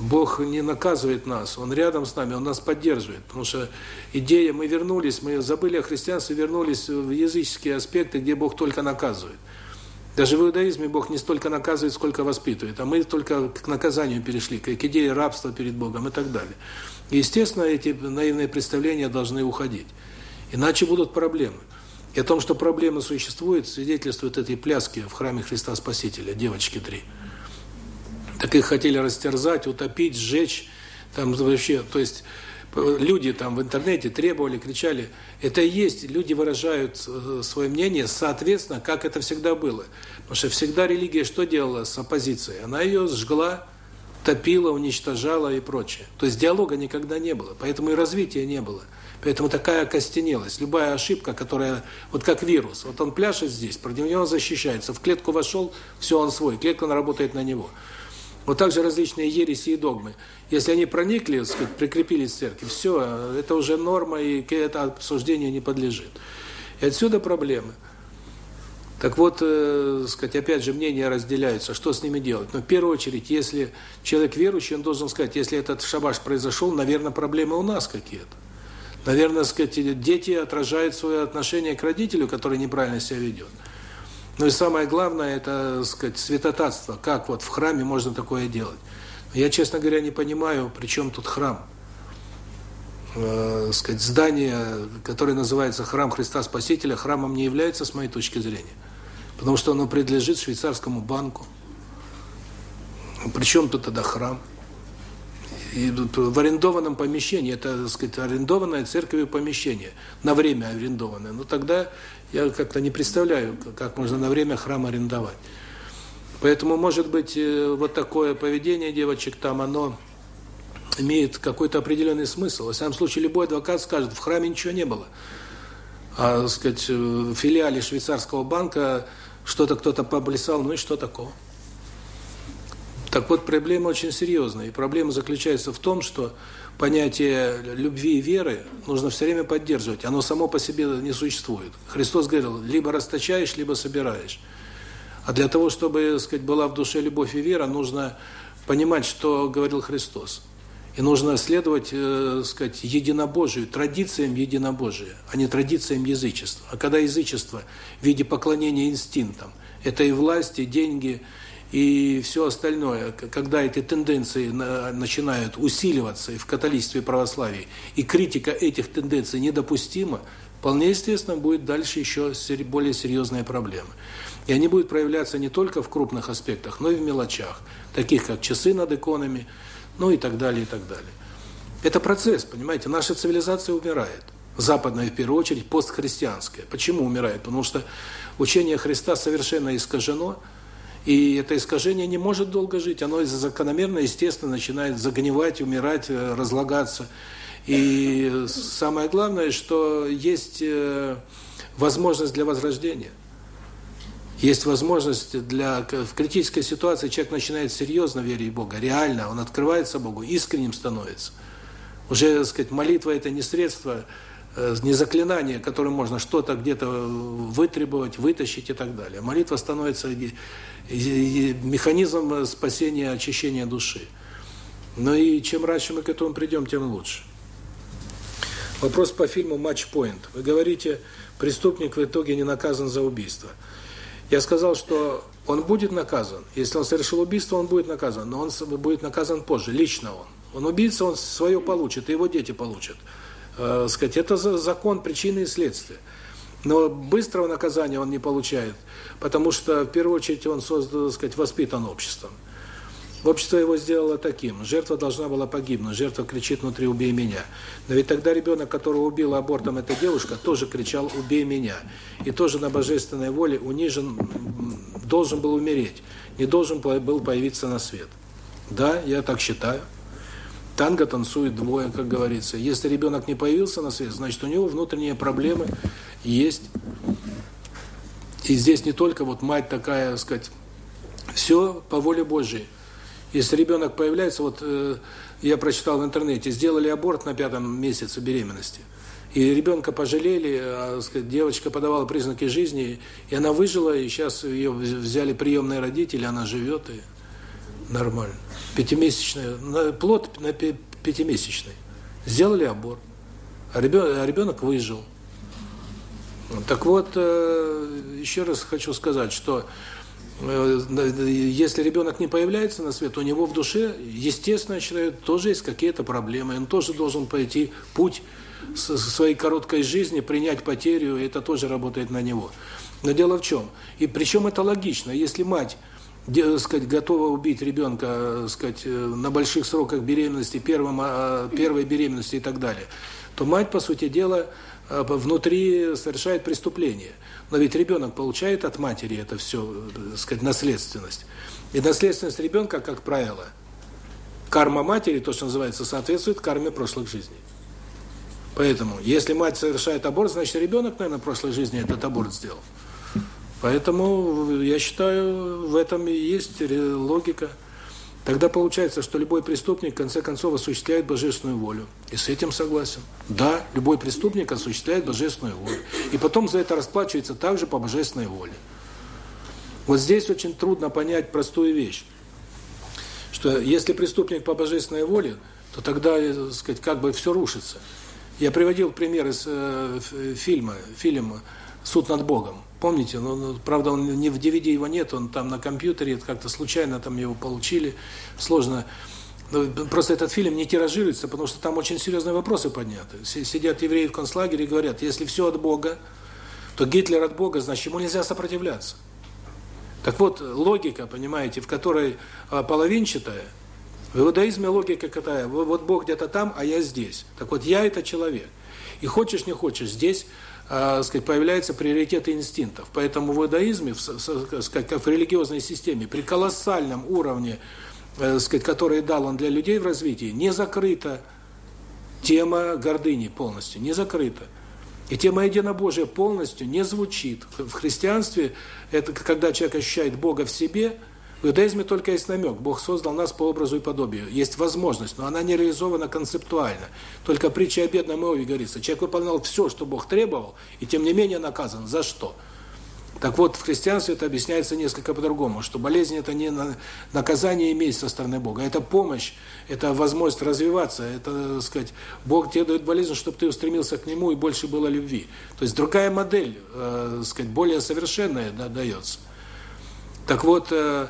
Бог не наказывает нас, Он рядом с нами, Он нас поддерживает. Потому что идея, мы вернулись, мы забыли о христианстве, вернулись в языческие аспекты, где Бог только наказывает. Даже в иудаизме Бог не столько наказывает, сколько воспитывает, а мы только к наказанию перешли, к идее рабства перед Богом и так далее. И, естественно, эти наивные представления должны уходить. Иначе будут проблемы. И о том, что проблемы существуют, свидетельствуют эти пляски в храме Христа Спасителя, девочки три. Так их хотели растерзать, утопить, сжечь, там вообще, то есть люди там в интернете требовали, кричали. Это и есть, люди выражают э, свое мнение, соответственно, как это всегда было. Потому что всегда религия что делала с оппозицией? Она ее сжгла, топила, уничтожала и прочее. То есть диалога никогда не было, поэтому и развития не было. Поэтому такая окостенелость. Любая ошибка, которая, вот как вирус, вот он пляшет здесь, против него защищается, в клетку вошел, все, он свой, клетка работает на него. Вот также различные ереси и догмы. Если они проникли, сказать, прикрепились к церкви, все, это уже норма, и это обсуждению не подлежит. И отсюда проблемы. Так вот, э, сказать, опять же, мнения разделяются, что с ними делать. Но в первую очередь, если человек верующий, он должен сказать, если этот шабаш произошел, наверное, проблемы у нас какие-то. Наверное, сказать, дети отражают свое отношение к родителю, который неправильно себя ведет. Ну и самое главное, это, сказать, святотатство. Как вот в храме можно такое делать? Я, честно говоря, не понимаю, при чем тут храм. Э, сказать, здание, которое называется Храм Христа Спасителя, храмом не является, с моей точки зрения. Потому что оно принадлежит швейцарскому банку. Причем тут тогда храм? и в арендованном помещении, это, так сказать, арендованное церковью помещение, на время арендованное, ну тогда я как-то не представляю, как можно на время храм арендовать. Поэтому, может быть, э, вот такое поведение девочек там, оно имеет какой-то определенный смысл. Во всяком случае, любой адвокат скажет, в храме ничего не было. А, так сказать, в филиале швейцарского банка что-то кто-то поблясал, ну и что такого? Так вот, проблема очень серьезная. И проблема заключается в том, что понятие любви и веры нужно все время поддерживать. Оно само по себе не существует. Христос говорил, либо расточаешь, либо собираешь. А для того, чтобы, сказать, была в душе любовь и вера, нужно понимать, что говорил Христос. И нужно следовать, э, сказать, единобожию, традициям единобожия, а не традициям язычества. А когда язычество в виде поклонения инстинктам, это и власть, и деньги, и все остальное, когда эти тенденции начинают усиливаться и в католичестве и православии, и критика этих тенденций недопустима, вполне естественно будет дальше еще более серьезные проблемы. И они будут проявляться не только в крупных аспектах, но и в мелочах, таких как часы над иконами, ну и так далее, и так далее. Это процесс, понимаете, наша цивилизация умирает. Западная, в первую очередь, постхристианская. Почему умирает? Потому что учение Христа совершенно искажено, и это искажение не может долго жить, оно закономерно, естественно, начинает загнивать, умирать, э, разлагаться. И самое главное, что есть э, возможность для возрождения. Есть возможность для... В критической ситуации человек начинает серьезно верить в Бога, реально, он открывается Богу, искренним становится. Уже, так сказать, молитва – это не средство, э, не заклинание, которым можно что-то где-то вытребовать, вытащить и так далее. Молитва становится механизм спасения, очищения души. Но и чем раньше мы к этому придем, тем лучше. Вопрос по фильму «Матч Пойнт». Вы говорите, преступник в итоге не наказан за убийство. Я сказал, что он будет наказан. Если он совершил убийство, он будет наказан. Но он будет наказан позже, лично он. Он убийца, он свое получит, и его дети получат. Э, сказать, это закон причины и следствия. Но быстрого наказания он не получает, потому что, в первую очередь, он создан, так сказать, воспитан обществом. Общество его сделало таким. Жертва должна была погибнуть. Жертва кричит внутри «убей меня». Но ведь тогда ребенок, которого убила абортом эта девушка, тоже кричал «убей меня». И тоже на божественной воле унижен, должен был умереть. Не должен был появиться на свет. Да, я так считаю. Танго танцует двое, как говорится. Если ребенок не появился на свет, значит, у него внутренние проблемы есть. И здесь не только вот мать такая, сказать, все по воле Божьей. Если ребенок появляется, вот э, я прочитал в интернете, сделали аборт на пятом месяце беременности, и ребенка пожалели, а, сказать, девочка подавала признаки жизни, и она выжила, и сейчас ее взяли приемные родители, она живет, и нормально. Пятимесячная, плод на пятимесячный. Сделали аборт, а ребенок, а ребенок выжил. Так вот, э, еще раз хочу сказать, что Э, если ребенок не появляется на свет, у него в душе, естественно, человек тоже есть какие-то проблемы. Он тоже должен пойти путь своей короткой жизни, принять потерю, это тоже работает на него. Но дело в чем? И причем это логично. Если мать сказать, готова убить ребенка сказать, э, на больших сроках беременности, первом, а, первой беременности и так далее, то мать, по сути дела, э, внутри совершает преступление. Но ведь ребенок получает от матери это все, так сказать, наследственность. И наследственность ребенка, как правило, карма матери, то, что называется, соответствует карме прошлых жизней. Поэтому, если мать совершает аборт, значит, ребенок, наверное, в прошлой жизни этот аборт сделал. Поэтому, я считаю, в этом и есть логика. Тогда получается, что любой преступник в конце концов осуществляет божественную волю. И с этим согласен. Да, любой преступник осуществляет божественную волю. И потом за это расплачивается также по божественной воле. Вот здесь очень трудно понять простую вещь. Что если преступник по божественной воле, то тогда, так э, сказать, как бы все рушится. Я приводил пример из э, фильма, фильма «Суд над Богом». Помните, ну, правда, он не в DVD его нет, он там на компьютере, как-то случайно там его получили, сложно. Но просто этот фильм не тиражируется, потому что там очень серьезные вопросы подняты. Сидят евреи в концлагере и говорят, если все от Бога, то Гитлер от Бога, значит, ему нельзя сопротивляться. Так вот, логика, понимаете, в которой а, половинчатая, в иудаизме логика какая? Вот Бог где-то там, а я здесь. Так вот, я это человек. И хочешь, не хочешь, здесь э, сказать, появляются приоритеты инстинктов. Поэтому в иудаизме, в, сказать, как в религиозной системе, при колоссальном уровне, э, сказать, который дал он для людей в развитии, не закрыта тема гордыни полностью, не закрыта. И тема единобожия полностью не звучит. В христианстве это когда человек ощущает Бога в себе – в иудаизме только есть намек. Бог создал нас по образу и подобию. Есть возможность, но она не реализована концептуально. Только притча о бедном Иове говорится. Человек выполнял все, что Бог требовал, и тем не менее наказан. За что? Так вот, в христианстве это объясняется несколько по-другому, что болезнь – это не наказание и со стороны Бога, это помощь, это возможность развиваться, это, так сказать, Бог тебе дает болезнь, чтобы ты устремился к Нему и больше было любви. То есть другая модель, э, так сказать, более совершенная да, дается. Так вот, э,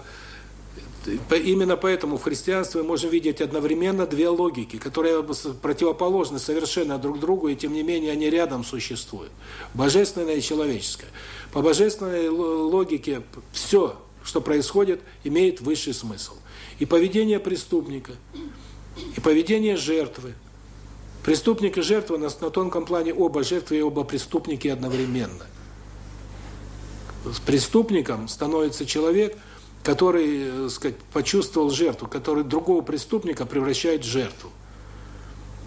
Именно поэтому в христианстве мы можем видеть одновременно две логики, которые противоположны совершенно друг другу, и тем не менее они рядом существуют. Божественная и человеческая. По божественной логике все, что происходит, имеет высший смысл. И поведение преступника, и поведение жертвы. Преступник и жертва на, на тонком плане оба жертвы и оба преступники одновременно. С преступником становится человек – который, э, сказать, почувствовал жертву, который другого преступника превращает в жертву.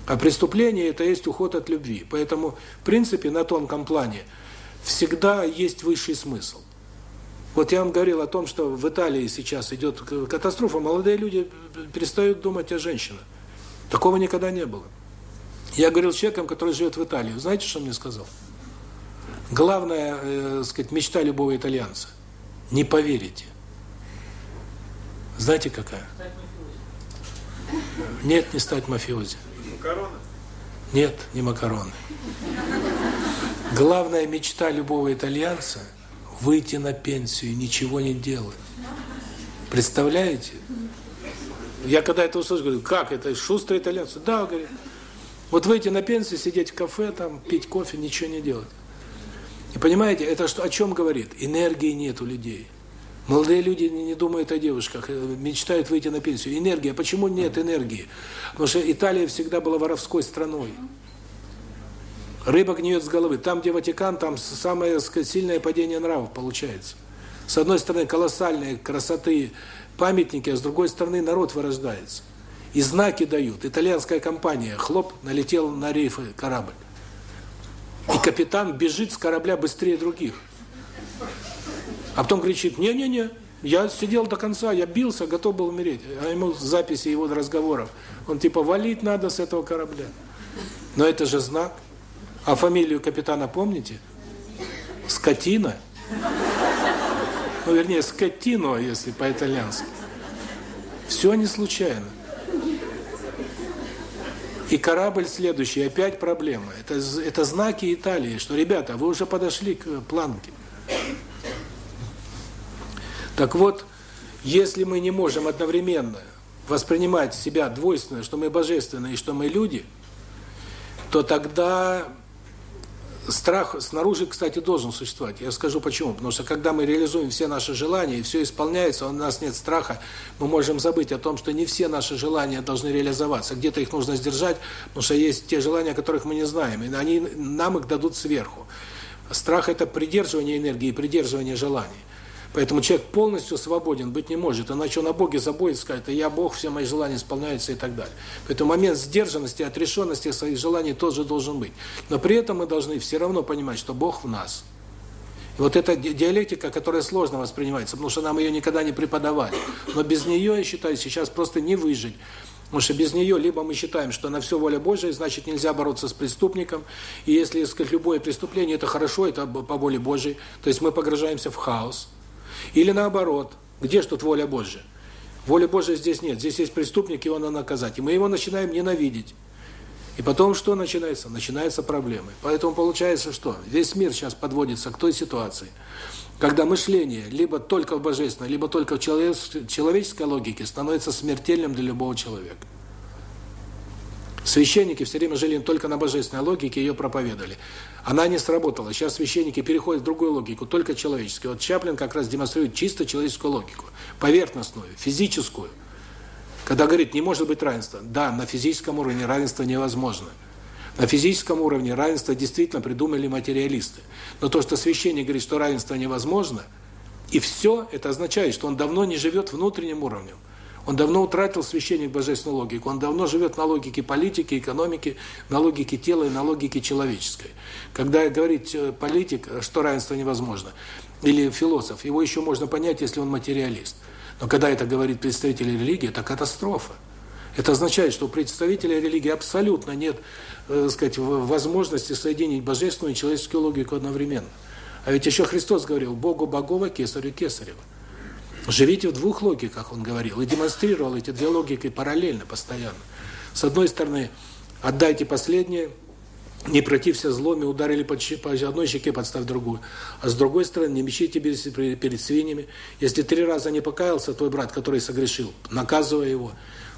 А преступление – это есть уход от любви. Поэтому, в принципе, на тонком плане всегда есть высший смысл. Вот я вам говорил о том, что в Италии сейчас идет катастрофа, молодые люди перестают думать о женщинах. Такого никогда не было. Я говорил с человеком, который живет в Италии. Знаете, что он мне сказал? Главная, э, сказать, мечта любого итальянца – не поверите. Знаете, какая? Нет, не стать мафиози. Макароны? Нет, не макароны. Главная мечта любого итальянца – выйти на пенсию и ничего не делать. Представляете? Я когда это услышал, говорю, как это, шустрый итальянцы? Да, говорит. Вот выйти на пенсию, сидеть в кафе, там, пить кофе, ничего не делать. И понимаете, это что о чем говорит? Энергии нет у людей. Молодые люди не думают о девушках, э, мечтают выйти на пенсию. Энергия. Почему нет энергии? Потому что Италия всегда была воровской страной. Рыба гниет с головы. Там, где Ватикан, там самое сильное падение нравов получается. С одной стороны, колоссальные красоты памятники, а с другой стороны, народ вырождается. И знаки дают. Итальянская компания, хлоп, налетел на рейфы корабль. И капитан бежит с корабля быстрее других. А потом кричит, не-не-не, я сидел до конца, я бился, готов был умереть. А ему записи его разговоров. Он типа, валить надо с этого корабля. Но это же знак. А фамилию капитана помните? Скотина. Ну, вернее, скотино, если по-итальянски. Все не случайно. И корабль следующий, опять проблема. Это, это знаки Италии, что, ребята, вы уже подошли к планке. Так вот, если мы не можем одновременно воспринимать себя двойственно, что мы божественные и что мы люди, то тогда страх снаружи, кстати, должен существовать. Я скажу почему. Потому что когда мы реализуем все наши желания, и все исполняется, у нас нет страха, мы можем забыть о том, что не все наши желания должны реализоваться. Где-то их нужно сдержать, потому что есть те желания, о которых мы не знаем, и они нам их дадут сверху. Страх – это придерживание энергии, придерживание желаний. Поэтому человек полностью свободен быть не может, иначе он о Боге забудет, скажет, я Бог, все мои желания исполняются и так далее. Поэтому момент сдержанности, отрешенности своих желаний тоже должен быть. Но при этом мы должны все равно понимать, что Бог в нас. И вот эта диалектика, которая сложно воспринимается, потому что нам ее никогда не преподавали. Но без нее, я считаю, сейчас просто не выжить. Потому что без нее либо мы считаем, что на все воля Божия, значит нельзя бороться с преступником, и если сказать, любое преступление это хорошо, это по воле Божией, то есть мы погружаемся в хаос. Или наоборот, где ж тут воля Божья? Воли Божьей здесь нет. Здесь есть преступник, его надо наказать. И мы его начинаем ненавидеть. И потом что начинается? Начинаются проблемы. Поэтому получается, что весь мир сейчас подводится к той ситуации, когда мышление либо только в божественной, либо только в человеческой логике становится смертельным для любого человека. Священники все время жили только на божественной логике, ее проповедовали. Она не сработала. Сейчас священники переходят в другую логику, только человеческую. Вот Чаплин как раз демонстрирует чисто человеческую логику, поверхностную, физическую. Когда говорит, не может быть равенства. Да, на физическом уровне равенство невозможно. На физическом уровне равенство действительно придумали материалисты. Но то, что священник говорит, что равенство невозможно, и все, это означает, что он давно не живет внутренним уровнем. Он давно утратил священник божественную логику. Он давно живет на логике политики, экономики, на логике тела и на логике человеческой. Когда говорит э, политик, что равенство невозможно, или философ, его еще можно понять, если он материалист. Но когда это говорит представитель религии, это катастрофа. Это означает, что у представителя религии абсолютно нет, э, сказать, возможности соединить божественную и человеческую логику одновременно. А ведь еще Христос говорил: "Богу Богова, кесарю кесарева". Живите в двух логиках, он говорил, и демонстрировал эти две логики параллельно, постоянно. С одной стороны, отдайте последнее, не протився зломе, ударили по, по одной щеке, подставь другую. А с другой стороны, не мечите перед, перед свиньями. Если три раза не покаялся твой брат, который согрешил, наказывая его.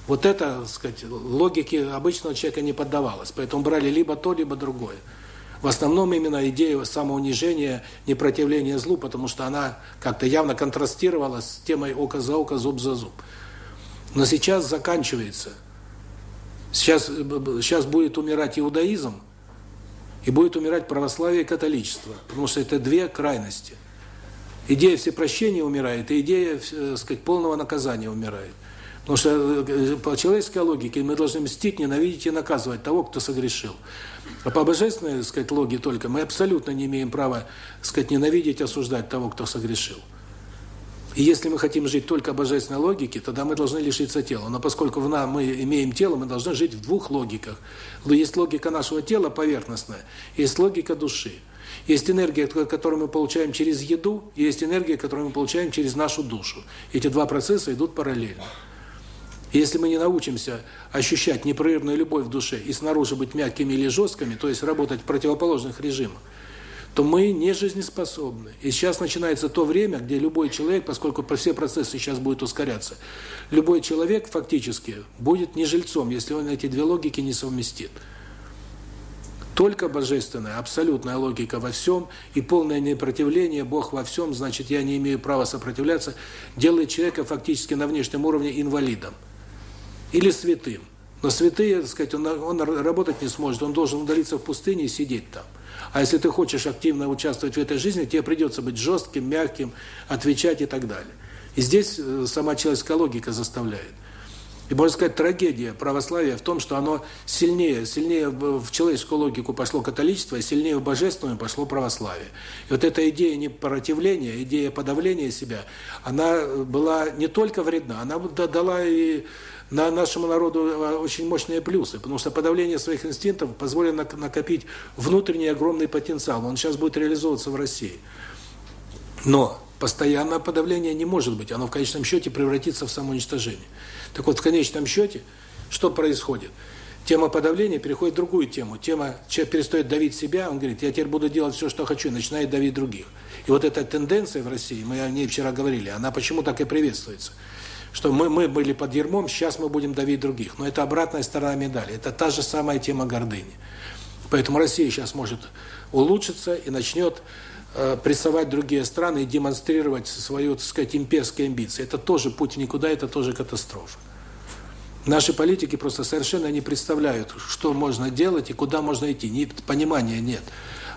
Вот это, так сказать, логике обычного человека не поддавалось. Поэтому брали либо то, либо другое. В основном именно идея самоунижения, непротивления злу, потому что она как-то явно контрастировала с темой око за око, зуб за зуб. Но сейчас заканчивается. Сейчас, сейчас будет умирать иудаизм, и будет умирать православие и католичество, потому что это две крайности. Идея всепрощения умирает, и идея, так сказать, полного наказания умирает. Потому что э, по человеческой логике мы должны мстить, ненавидеть и наказывать того, кто согрешил. А по божественной, сказать, логике только мы абсолютно не имеем права, сказать, ненавидеть, осуждать того, кто согрешил. И если мы хотим жить только божественной логике, тогда мы должны лишиться тела. Но поскольку в нам мы имеем тело, мы должны жить в двух логиках. Есть логика нашего тела поверхностная, есть логика души. Есть энергия, которую мы получаем через еду, есть энергия, которую мы получаем через нашу душу. Эти два процесса идут параллельно. Если мы не научимся ощущать непрерывную любовь в душе и снаружи быть мягкими или жесткими, то есть работать в противоположных режимах, то мы не жизнеспособны. И сейчас начинается то время, где любой человек, поскольку все процессы сейчас будут ускоряться, любой человек фактически будет не жильцом, если он эти две логики не совместит. Только божественная, абсолютная логика во всем и полное непротивление, Бог во всем, значит, я не имею права сопротивляться, делает человека фактически на внешнем уровне инвалидом или святым. Но святые, так сказать, он, он работать не сможет, он должен удалиться в пустыне и сидеть там. А если ты хочешь активно участвовать в этой жизни, тебе придется быть жестким, мягким, отвечать и так далее. И здесь э, сама человеческая логика заставляет. И можно сказать, трагедия православия в том, что оно сильнее, сильнее в человеческую логику пошло католичество, и сильнее в божественную пошло православие. И вот эта идея непротивления, идея подавления себя, она была не только вредна, она дала и на нашему народу а, очень мощные плюсы, потому что подавление своих инстинктов позволит накопить внутренний огромный потенциал. Он сейчас будет реализовываться в России. Но постоянное подавление не может быть, оно в конечном счете превратится в самоуничтожение. Так вот, в конечном счете, что происходит? Тема подавления переходит в другую тему. Тема, человек перестает давить себя, он говорит, я теперь буду делать все, что хочу, начинает давить других. И вот эта тенденция в России, мы о ней вчера говорили, она почему так и приветствуется. Что мы, мы были под ермом, сейчас мы будем давить других. Но это обратная сторона медали. Это та же самая тема гордыни. Поэтому Россия сейчас может улучшиться и начнет э, прессовать другие страны и демонстрировать свою, так сказать, имперские амбиции. Это тоже путь никуда, это тоже катастрофа. Наши политики просто совершенно не представляют, что можно делать и куда можно идти. Ни, понимания нет.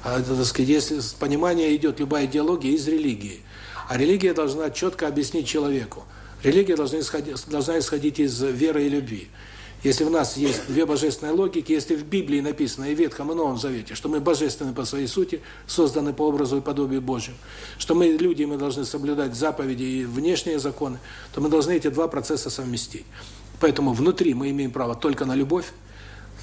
А, так сказать, если понимание идет любая идеология из религии, а религия должна четко объяснить человеку. Религия должна исходить, должна исходить из веры и любви. Если в нас есть две божественные логики, если в Библии написано и в Ветхом, и Новом Завете, что мы божественны по своей сути, созданы по образу и подобию Божьему, что мы люди, мы должны соблюдать заповеди и внешние законы, то мы должны эти два процесса совместить. Поэтому внутри мы имеем право только на любовь,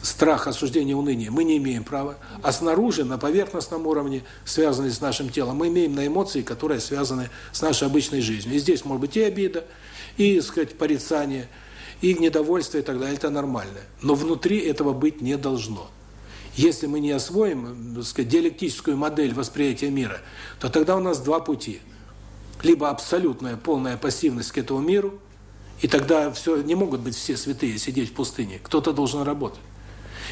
страх, осуждение, уныние мы не имеем права, а снаружи, на поверхностном уровне, связанные с нашим телом, мы имеем на эмоции, которые связаны с нашей обычной жизнью. И здесь может быть и обида, и, сказать, порицание – и недовольство и так далее, это нормально. Но внутри этого быть не должно. Если мы не освоим, так сказать, диалектическую модель восприятия мира, то тогда у нас два пути. Либо абсолютная полная пассивность к этому миру, и тогда все не могут быть все святые сидеть в пустыне. Кто-то должен работать.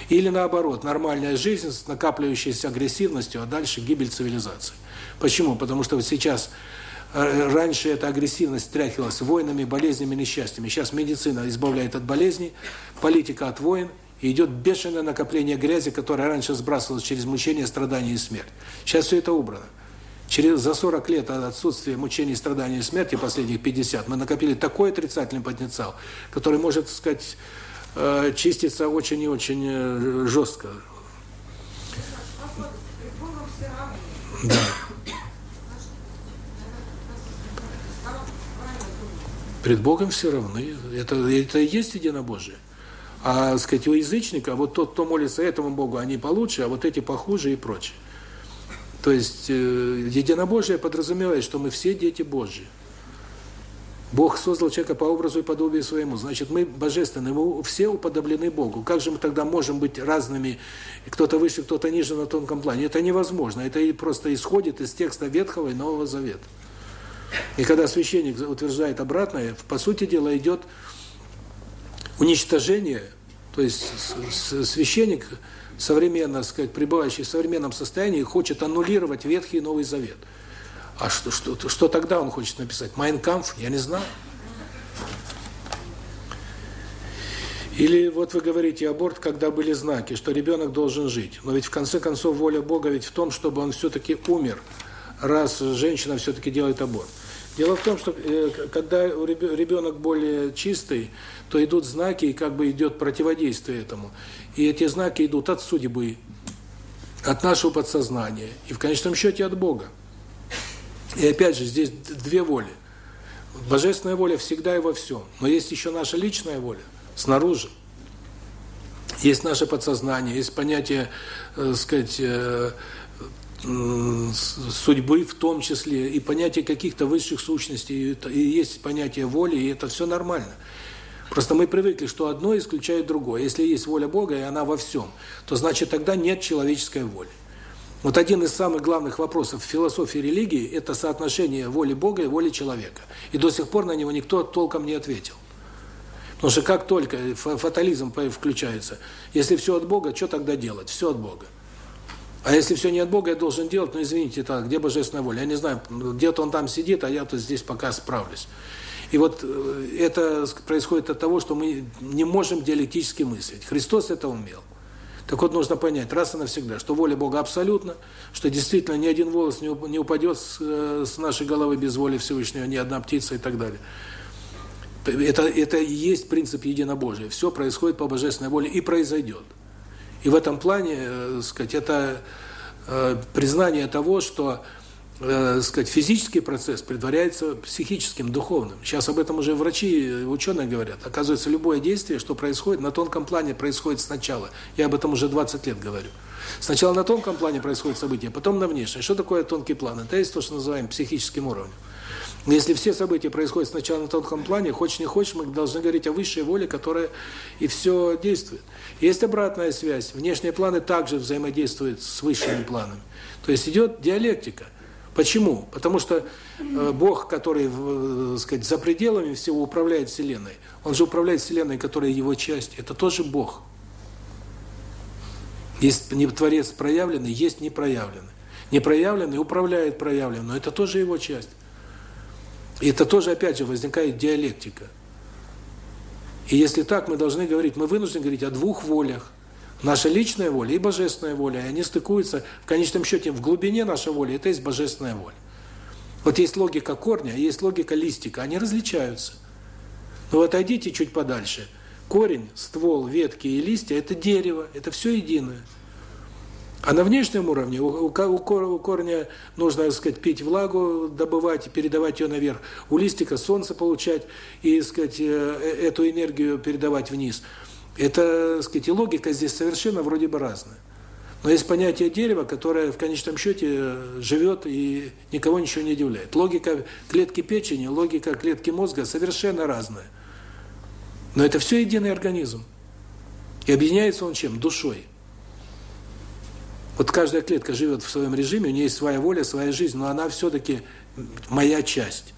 Или наоборот, нормальная жизнь с накапливающейся агрессивностью, а дальше гибель цивилизации. Почему? Потому что вот сейчас Э, раньше эта агрессивность тряхивалась войнами, болезнями, несчастьями. Сейчас медицина избавляет от болезней, политика от войн, и идет бешеное накопление грязи, которое раньше сбрасывалось через мучения, страдания и смерть. Сейчас все это убрано. Через за 40 лет отсутствия мучений, страданий и смерти, последних 50, мы накопили такой отрицательный потенциал, который может, так сказать, э, чиститься очень и очень э, жестко. Да. Пред Богом все равны. Это, это и есть единобожие. А, сказать, у язычника, вот тот, кто молится этому Богу, они получше, а вот эти похуже и прочее. То есть, э, единобожие подразумевает, что мы все дети Божьи. Бог создал человека по образу и подобию своему. Значит, мы божественны, мы все уподоблены Богу. Как же мы тогда можем быть разными, кто-то выше, кто-то ниже на тонком плане? Это невозможно. Это просто исходит из текста Ветхого и Нового Завета. И когда священник утверждает обратное, по сути дела идет уничтожение, то есть священник современно, сказать, пребывающий в современном состоянии, хочет аннулировать Ветхий и Новый Завет. А что, что, что тогда он хочет написать? Майнкамф? Я не знаю. Или вот вы говорите аборт, когда были знаки, что ребенок должен жить. Но ведь в конце концов воля Бога ведь в том, чтобы он все-таки умер, раз женщина все-таки делает аборт. Дело в том, что э, когда ребенок более чистый, то идут знаки, и как бы идет противодействие этому. И эти знаки идут от судьбы, от нашего подсознания, и в конечном счете от Бога. И опять же, здесь две воли. Божественная воля всегда и во всем. Но есть еще наша личная воля, снаружи. Есть наше подсознание, есть понятие, э, сказать, э, судьбы в том числе, и понятие каких-то высших сущностей, и есть понятие воли, и это все нормально. Просто мы привыкли, что одно исключает другое. Если есть воля Бога, и она во всем, то значит тогда нет человеческой воли. Вот один из самых главных вопросов в философии религии – это соотношение воли Бога и воли человека. И до сих пор на него никто толком не ответил. Потому что как только фатализм включается, если все от Бога, что тогда делать? Все от Бога. А если все не от Бога, я должен делать, ну извините, так, где божественная воля? Я не знаю, где-то он там сидит, а я тут здесь пока справлюсь. И вот э, это происходит от того, что мы не можем диалектически мыслить. Христос это умел. Так вот, нужно понять раз и навсегда, что воля Бога абсолютна, что действительно ни один волос не упадет с, э, с нашей головы без воли Всевышнего, ни одна птица и так далее. Это, это и есть принцип единобожия. Все происходит по божественной воле и произойдет. И в этом плане, э, сказать, это э, признание того, что э, сказать, физический процесс предваряется психическим, духовным. Сейчас об этом уже врачи, ученые говорят. Оказывается, любое действие, что происходит, на тонком плане происходит сначала. Я об этом уже 20 лет говорю. Сначала на тонком плане происходит событие, потом на внешнем. Что такое тонкий план? Это есть то, что называем психическим уровнем. Если все события происходят сначала на тонком плане, хочешь не хочешь, мы должны говорить о высшей воле, которая и все действует. Есть обратная связь. Внешние планы также взаимодействуют с высшими планами. То есть идет диалектика. Почему? Потому что э, Бог, который, э, сказать, за пределами всего управляет Вселенной, Он же управляет Вселенной, которая его часть. Это тоже Бог. Есть не Творец проявленный, есть непроявленный. Непроявленный управляет проявленным, но это тоже его часть. И это тоже, опять же, возникает диалектика. И если так, мы должны говорить, мы вынуждены говорить о двух волях. Наша личная воля и божественная воля, и они стыкуются, в конечном счете, в глубине нашей воли, это есть божественная воля. Вот есть логика корня, а есть логика листика, они различаются. Но вот отойдите чуть подальше. Корень, ствол, ветки и листья – это дерево, это все единое. А на внешнем уровне у, корня нужно, так сказать, пить влагу, добывать, передавать ее наверх. У листика солнце получать и, так сказать, э, э, эту энергию передавать вниз. Это, так сказать, и логика здесь совершенно вроде бы разная. Но есть понятие дерева, которое в конечном счете живет и никого ничего не удивляет. Логика клетки печени, логика клетки мозга совершенно разная. Но это все единый организм. И объединяется он чем? Душой. Вот каждая клетка живет в своем режиме, у нее есть своя воля, своя жизнь, но она все-таки моя часть.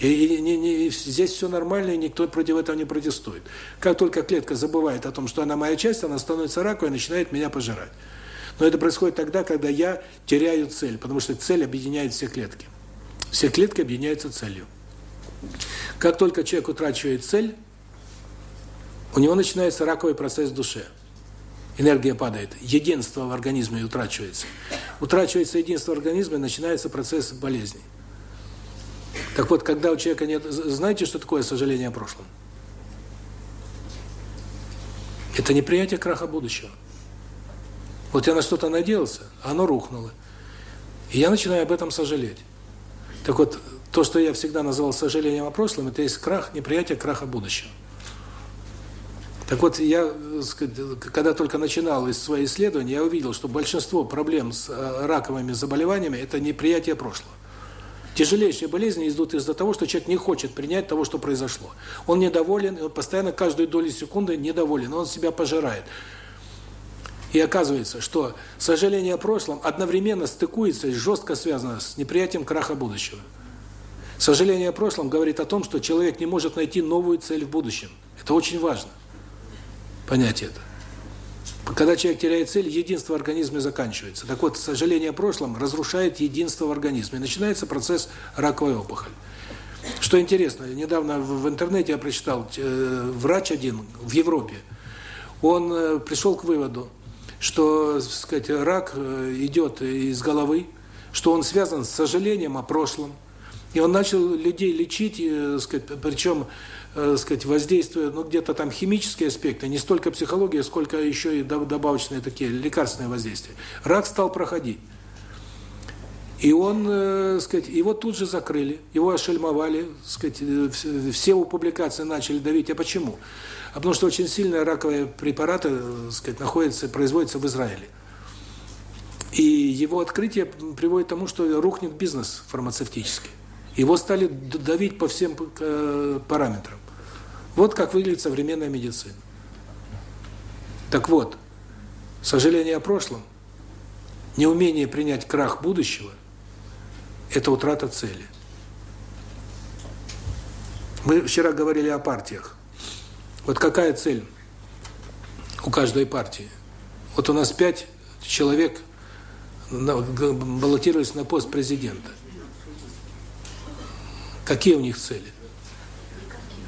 И, и, и, и здесь все нормально, и никто против этого не протестует. Как только клетка забывает о том, что она моя часть, она становится раковой и начинает меня пожирать. Но это происходит тогда, когда я теряю цель, потому что цель объединяет все клетки. Все клетки объединяются целью. Как только человек утрачивает цель, у него начинается раковый процесс в душе энергия падает, единство в организме утрачивается. Утрачивается единство в организме, начинается процесс болезни. Так вот, когда у человека нет... Знаете, что такое сожаление о прошлом? Это неприятие краха будущего. Вот я на что-то надеялся, а оно рухнуло. И я начинаю об этом сожалеть. Так вот, то, что я всегда называл сожалением о прошлом, это есть крах, неприятие краха будущего. Так вот, я, когда только начинал свои исследования, я увидел, что большинство проблем с э, раковыми заболеваниями – это неприятие прошлого. Тяжелейшие болезни идут из-за того, что человек не хочет принять того, что произошло. Он недоволен, он постоянно каждую долю секунды недоволен, он себя пожирает. И оказывается, что сожаление о прошлом одновременно стыкуется и жестко связано с неприятием краха будущего. Сожаление о прошлом говорит о том, что человек не может найти новую цель в будущем. Это очень важно понять это. Когда человек теряет цель, единство в организме заканчивается. Так вот, сожаление о прошлом разрушает единство в организме. начинается процесс раковой опухоли. Что интересно, недавно в интернете я прочитал, э, врач один в Европе, он э, пришел к выводу, что, сказать, рак э, идет из головы, что он связан с сожалением о прошлом. И он начал людей лечить, сказать, причем э, сказать, воздействуя, ну, где-то там химические аспекты, не столько психология, сколько еще и добавочные такие лекарственные воздействия. Рак стал проходить. И он, э, сказать, его тут же закрыли, его ошельмовали, сказать, э, все его публикации начали давить. А почему? А потому что очень сильные раковые препараты, э, сказать, находятся, производятся в Израиле. И его открытие приводит к тому, что рухнет бизнес фармацевтический. Его стали давить по всем э, параметрам. Вот как выглядит современная медицина. Так вот, сожаление о прошлом, неумение принять крах будущего – это утрата цели. Мы вчера говорили о партиях. Вот какая цель у каждой партии? Вот у нас пять человек баллотировались на пост президента. Какие у них цели?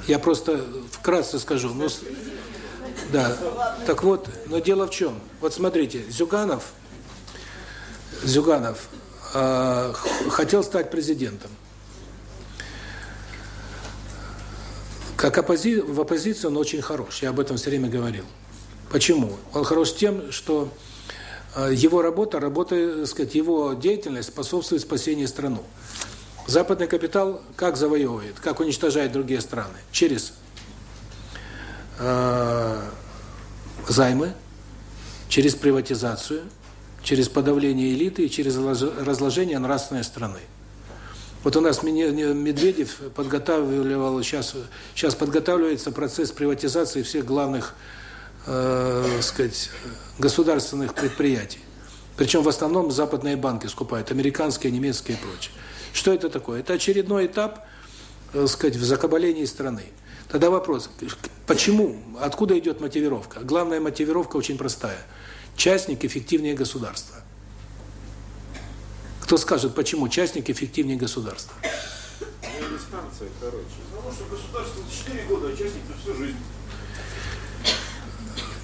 Я просто вкратце скажу. Ну, да. Так вот, но дело в чем? Вот смотрите, Зюганов, Зюганов э, хотел стать президентом. Как оппози в оппозиции он очень хорош, я об этом все время говорил. Почему? Он хорош тем, что э, его работа, работа, так сказать, его деятельность способствует спасению страны. Западный капитал как завоевывает, как уничтожает другие страны? Через э, займы, через приватизацию, через подавление элиты и через разложение нравственной страны. Вот у нас Медведев подготавливал сейчас сейчас подготавливается процесс приватизации всех главных, э, сказать, государственных предприятий. Причем в основном западные банки скупают, американские, немецкие и прочее. Что это такое? Это очередной этап, так сказать, в закабалении страны. Тогда вопрос, почему, откуда идет мотивировка? Главная мотивировка очень простая. Частник эффективнее государства. Кто скажет, почему частник эффективнее государства? Дистанция короче. Потому что государство 4 года, а частник всю жизнь.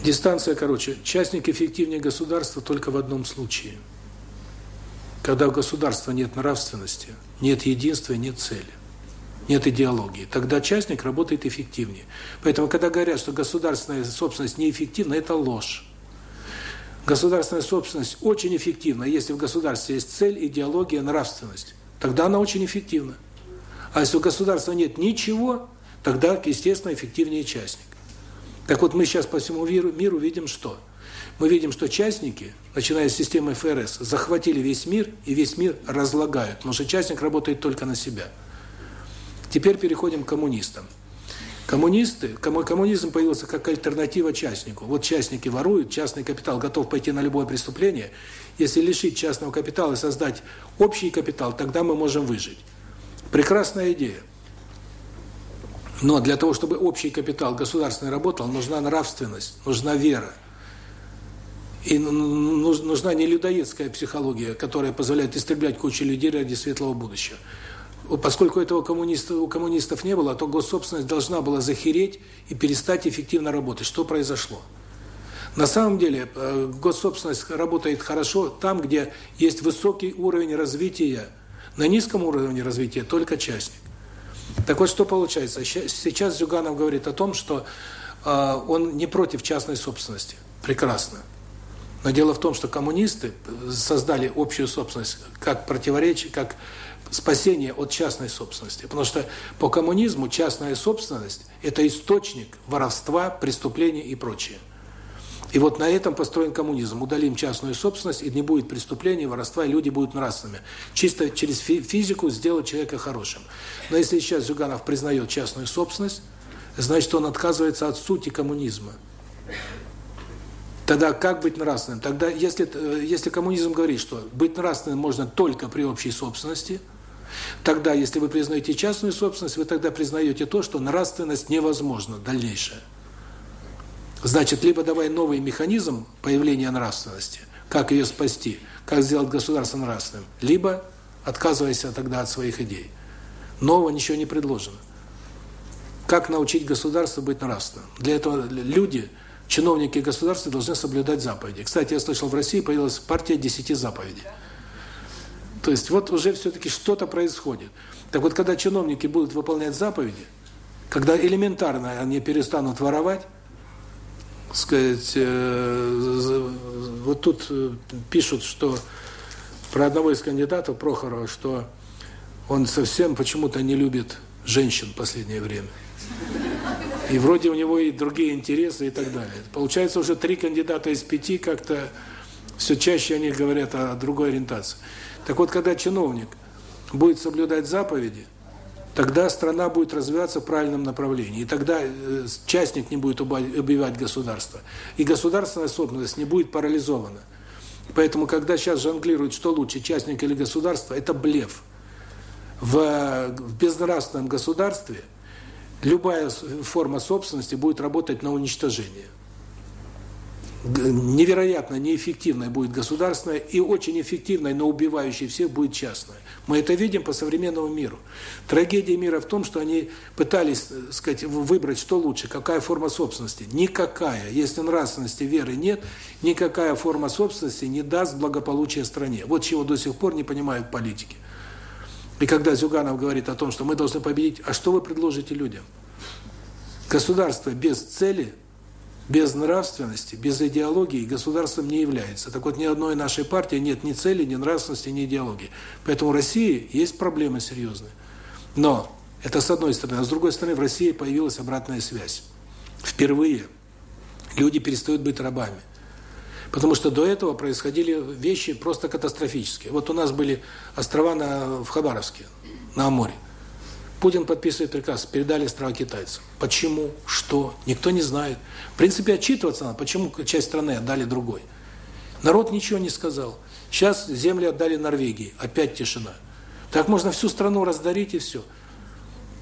Дистанция короче. Частник эффективнее государства только в одном случае. Когда у государства нет нравственности, нет единства, нет цели нет идеологии. Тогда частник работает эффективнее. Поэтому, когда говорят, что государственная собственность неэффективна, это ложь. Государственная собственность очень эффективна, если в государстве есть цель, идеология, нравственность. Тогда она очень эффективна. А если у государства нет ничего, тогда, естественно, эффективнее частник. Так вот, мы сейчас по всему миру, миру видим что? Мы видим, что частники, начиная с системы ФРС, захватили весь мир, и весь мир разлагают, потому что частник работает только на себя. Теперь переходим к коммунистам. Коммунисты, коммунизм появился как альтернатива частнику. Вот частники воруют, частный капитал готов пойти на любое преступление. Если лишить частного капитала и создать общий капитал, тогда мы можем выжить. Прекрасная идея. Но для того, чтобы общий капитал государственный работал, нужна нравственность, нужна вера. И нужна не людоедская психология, которая позволяет истреблять кучу людей ради светлого будущего поскольку этого коммуниста, у коммунистов не было, то госсобственность должна была захереть и перестать эффективно работать. Что произошло? На самом деле э, госсобственность работает хорошо там, где есть высокий уровень развития. На низком уровне развития только частник. Так вот, что получается? Сейчас Зюганов говорит о том, что э, он не против частной собственности. Прекрасно. Но дело в том, что коммунисты создали общую собственность как противоречие, как спасение от частной собственности. Потому что по коммунизму частная собственность – это источник воровства, преступлений и прочее. И вот на этом построен коммунизм. Удалим частную собственность, и не будет преступлений, воровства, и люди будут нравственными. Чисто через физику сделать человека хорошим. Но если сейчас Зюганов признает частную собственность, значит, он отказывается от сути коммунизма. Тогда как быть нравственным? Тогда, если, э, если коммунизм говорит, что быть нравственным можно только при общей собственности – Тогда, если вы признаете частную собственность, вы тогда признаете то, что нравственность невозможна дальнейшая. Значит, либо давай новый механизм появления нравственности, как ее спасти, как сделать государство нравственным, либо отказывайся тогда от своих идей. Нового ничего не предложено. Как научить государство быть нравственным? Для этого люди, чиновники государства должны соблюдать заповеди. Кстати, я слышал, в России появилась партия десяти заповедей. То есть вот уже все-таки что-то происходит. Так вот, когда чиновники будут выполнять заповеди, когда элементарно они перестанут воровать, сказать, э, вот тут э, пишут, что про одного из кандидатов, Прохорова, что он совсем почему-то не любит женщин в последнее время. И вроде у него и другие интересы и так далее. Получается, уже три кандидата из пяти как-то все чаще они говорят о другой ориентации. Так вот, когда чиновник будет соблюдать заповеди, тогда страна будет развиваться в правильном направлении. И тогда э, частник не будет убивать государство. И государственная собственность не будет парализована. Поэтому, когда сейчас жонглируют, что лучше, частник или государство, это блеф. В, безнравственном государстве любая форма собственности будет работать на уничтожение. невероятно неэффективной будет государственная и очень эффективной, но убивающей всех будет частная. Мы это видим по современному миру. Трагедия мира в том, что они пытались, э, сказать, выбрать, что лучше, какая форма собственности. Никакая. Если нравственности, веры нет, никакая форма собственности не даст благополучия стране. Вот чего до сих пор не понимают политики. И когда Зюганов говорит о том, что мы должны победить, а что вы предложите людям? Государство без цели – без нравственности, без идеологии государством не является. Так вот, ни одной нашей партии нет ни цели, ни нравственности, ни идеологии. Поэтому в России есть проблемы серьезные. Но это с одной стороны. А с другой стороны, в России появилась обратная связь. Впервые люди перестают быть рабами. Потому что до этого происходили вещи просто катастрофические. Вот у нас были острова на, в Хабаровске, на Амуре. Путин подписывает приказ, передали острова китайцам. Почему? Что? Никто не знает. В принципе, отчитываться надо, почему часть страны отдали другой. Народ ничего не сказал. Сейчас земли отдали Норвегии, опять тишина. Так можно всю страну раздарить и все.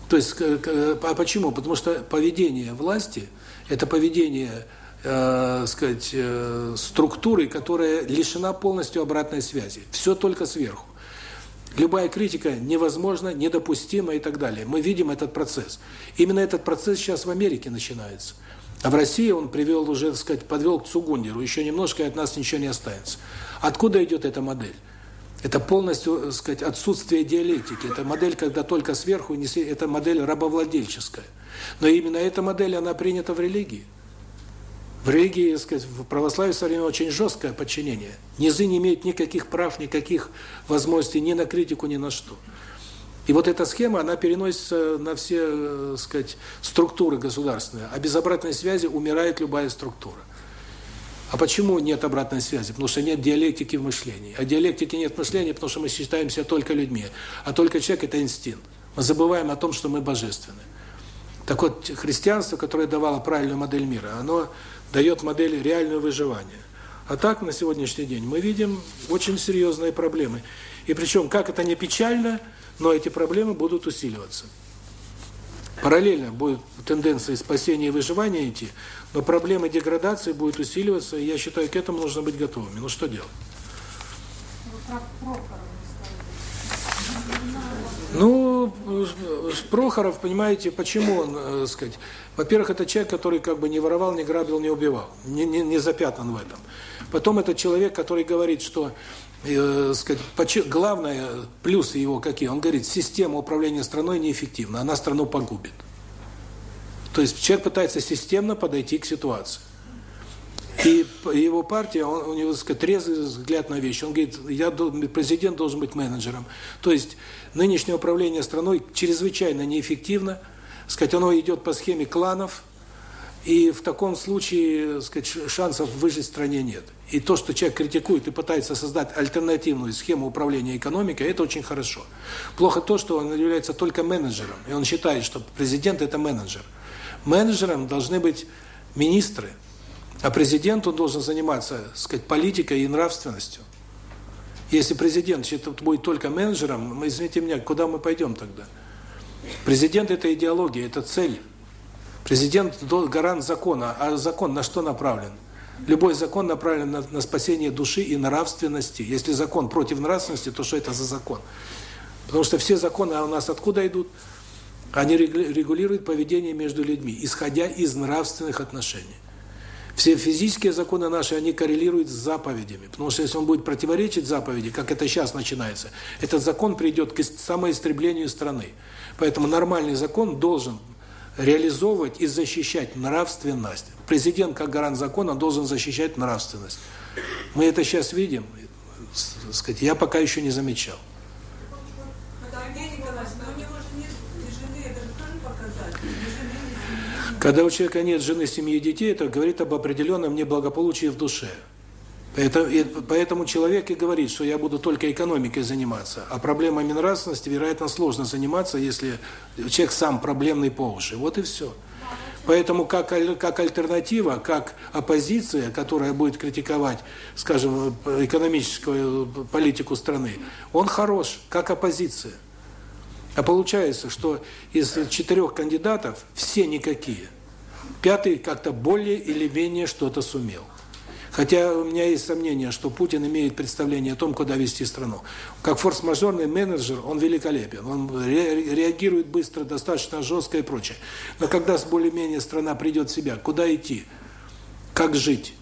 То есть, а почему? Потому что поведение власти – это поведение, э, сказать, э, структуры, которая лишена полностью обратной связи. Все только сверху. Любая критика невозможна, недопустима и так далее. Мы видим этот процесс. Именно этот процесс сейчас в Америке начинается. А в России он привел уже, так сказать, подвел к Цугундеру. Еще немножко, и от нас ничего не останется. Откуда идет эта модель? Это полностью, так сказать, отсутствие диалектики. Это модель, когда только сверху, это модель рабовладельческая. Но именно эта модель, она принята в религии. В религии, сказать, в православии со временем очень жесткое подчинение. Низы не имеют никаких прав, никаких возможностей ни на критику, ни на что. И вот эта схема, она переносится на все, э, сказать, структуры государственные. А без обратной связи умирает любая структура. А почему нет обратной связи? Потому что нет диалектики в мышлении. А диалектики нет в мышлении, потому что мы считаемся только людьми. А только человек – это инстинкт. Мы забываем о том, что мы божественны. Так вот, христианство, которое давало правильную модель мира, оно дает модель реального выживания. А так, на сегодняшний день мы видим очень серьезные проблемы. И причем, как это не печально, но эти проблемы будут усиливаться. Параллельно будет тенденция спасения и выживания идти, но проблемы деградации будут усиливаться, и я считаю, к этому нужно быть готовыми. Ну что делать? Ну, Прохоров, понимаете, почему он, э, сказать, во-первых, это человек, который как бы не воровал, не грабил, не убивал, не, не, не запятнан в этом. Потом это человек, который говорит, что, э, сказать, главное, плюсы его какие, он говорит, система управления страной неэффективна, она страну погубит. То есть человек пытается системно подойти к ситуации. И его партия, он, у него, сказать, трезвый взгляд на вещи. Он говорит, я президент должен быть менеджером. То есть нынешнее управление страной чрезвычайно неэффективно. Сказать, оно идет по схеме кланов, и в таком случае, сказать, шансов выжить в стране нет. И то, что человек критикует и пытается создать альтернативную схему управления экономикой, это очень хорошо. Плохо то, что он является только менеджером, и он считает, что президент – это менеджер. Менеджером должны быть министры, а президент, он должен заниматься, сказать, политикой и нравственностью. Если президент будет только менеджером, извините меня, куда мы пойдем тогда? Президент – это идеология, это цель. Президент – гарант закона. А закон на что направлен? Любой закон направлен на, на спасение души и нравственности. Если закон против нравственности, то что это за закон? Потому что все законы у нас откуда идут? Они регулируют поведение между людьми, исходя из нравственных отношений. Все физические законы наши, они коррелируют с заповедями. Потому что если он будет противоречить заповеди, как это сейчас начинается, этот закон придет к самоистреблению страны. Поэтому нормальный закон должен реализовывать и защищать нравственность. Президент, как гарант закона, должен защищать нравственность. Мы это сейчас видим, сказать, я пока еще не замечал. Когда у человека нет жены, семьи и детей, это говорит об определенном неблагополучии в душе. Поэтому, поэтому человек и говорит, что я буду только экономикой заниматься, а проблемами нравственности, вероятно, сложно заниматься, если человек сам проблемный по уши. Вот и все. Поэтому как, как альтернатива, как оппозиция, которая будет критиковать, скажем, экономическую политику страны, он хорош, как оппозиция. А получается, что из четырех кандидатов все никакие. Пятый как-то более или менее что-то сумел. Хотя у меня есть сомнение, что Путин имеет представление о том, куда вести страну. Как форс-мажорный менеджер он великолепен. Он реагирует быстро, достаточно жестко и прочее. Но когда более-менее страна придет в себя, куда идти, как жить,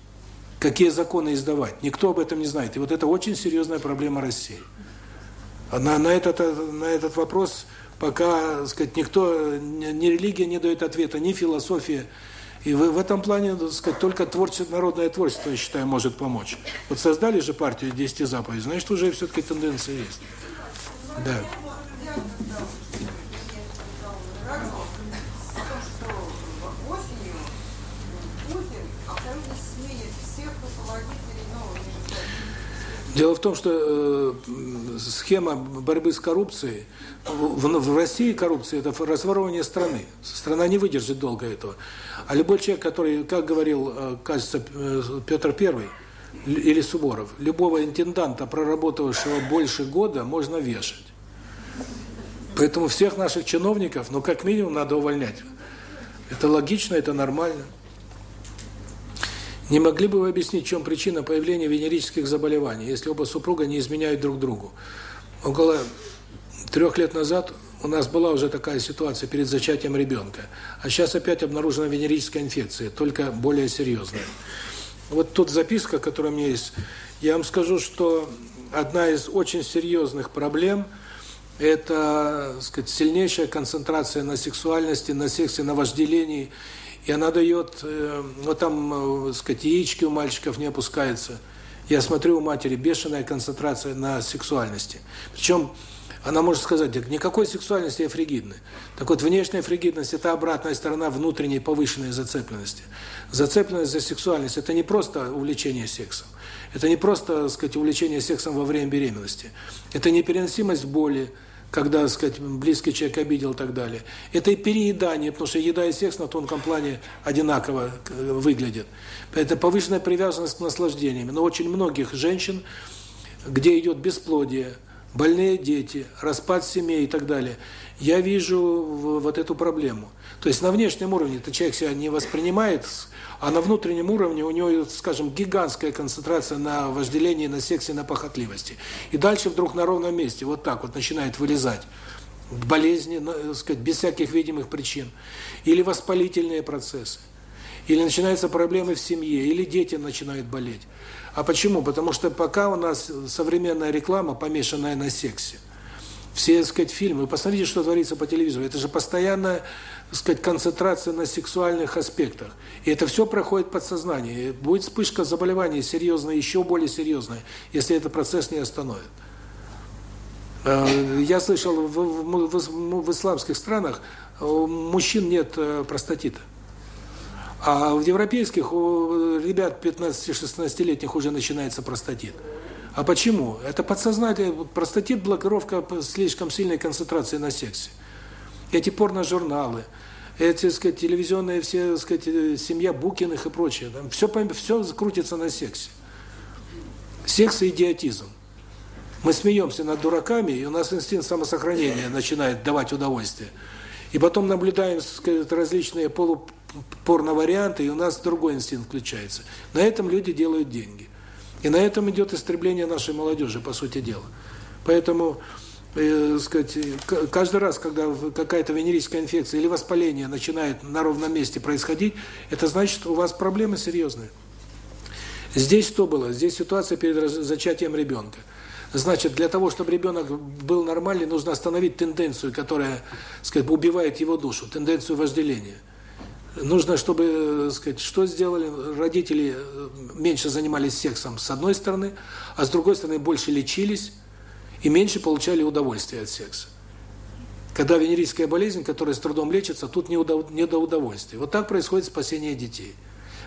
какие законы издавать, никто об этом не знает. И вот это очень серьезная проблема России. На, на, этот, на этот вопрос пока, сказать, никто, ни религия не дает ответа, ни философия. И в, в этом плане, так сказать, только творчество, народное творчество, я считаю, может помочь. Вот создали же партию 10 заповедей, значит, уже все-таки тенденция есть. Да. Дело в том, что э, схема борьбы с коррупцией, в, в России коррупция – это разворовывание страны. Страна не выдержит долго этого. А любой человек, который, как говорил, э, кажется, э, Петр I или Суворов, любого интенданта, проработавшего больше года, можно вешать. Поэтому всех наших чиновников, ну, как минимум, надо увольнять. Это логично, это нормально. Не могли бы вы объяснить, в чем причина появления венерических заболеваний, если оба супруга не изменяют друг другу? Около трех лет назад у нас была уже такая ситуация перед зачатием ребенка, а сейчас опять обнаружена венерическая инфекция, только более серьезная. Вот тут записка, которая у меня есть. Я вам скажу, что одна из очень серьезных проблем – это, сказать, сильнейшая концентрация на сексуальности, на сексе, на вожделении – и она дает, э, вот там, э, сказать, яички у мальчиков не опускаются. Я смотрю, у матери бешеная концентрация на сексуальности. Причем она может сказать, никакой сексуальности я фригидна. Так вот, внешняя фригидность – это обратная сторона внутренней повышенной зацепленности. Зацепленность за сексуальность – это не просто увлечение сексом. Это не просто, так сказать, увлечение сексом во время беременности. Это непереносимость боли, когда, так сказать, близкий человек обидел и так далее. Это и переедание, потому что еда и секс на тонком плане одинаково э, выглядят. Это повышенная привязанность к наслаждениям. Но очень многих женщин, где идет бесплодие, больные дети, распад семей и так далее, я вижу вот эту проблему. То есть на внешнем уровне этот человек себя не воспринимает а на внутреннем уровне у него, скажем, гигантская концентрация на вожделении, на сексе, на похотливости. И дальше вдруг на ровном месте вот так вот начинает вылезать болезни, так сказать, без всяких видимых причин, или воспалительные процессы, или начинаются проблемы в семье, или дети начинают болеть. А почему? Потому что пока у нас современная реклама, помешанная на сексе, все, так сказать, фильмы, посмотрите, что творится по телевизору, это же постоянная сказать, концентрация на сексуальных аспектах. И это все проходит подсознание. И будет вспышка заболеваний серьезная, еще более серьезная, если этот процесс не остановит. Э, я слышал, в, в, в, в исламских странах у мужчин нет э, простатита. А в европейских у ребят 15-16-летних уже начинается простатит. А почему? Это подсознание, простатит, блокировка слишком сильной концентрации на сексе эти порно-журналы, эти, сказать, телевизионные все, сказать, э, семья Букиных и прочее, там все все крутится на сексе. Секс и идиотизм. Мы смеемся над дураками, и у нас инстинкт самосохранения начинает давать удовольствие. И потом наблюдаем сказать, различные полупорно-варианты, и у нас другой инстинкт включается. На этом люди делают деньги. И на этом идет истребление нашей молодежи, по сути дела. Поэтому э, сказать, каждый раз, когда какая-то венерическая инфекция или воспаление начинает на ровном месте происходить, это значит, у вас проблемы серьезные. Здесь что было? Здесь ситуация перед зачатием ребенка. Значит, для того, чтобы ребенок был нормальный, нужно остановить тенденцию, которая, сказать, убивает его душу, тенденцию вожделения. Нужно, чтобы, сказать, что сделали родители, э, меньше занимались сексом с одной стороны, а с другой стороны больше лечились, и меньше получали удовольствия от секса. Когда венерическая болезнь, которая с трудом лечится, тут не до удовольствия. Вот так происходит спасение детей.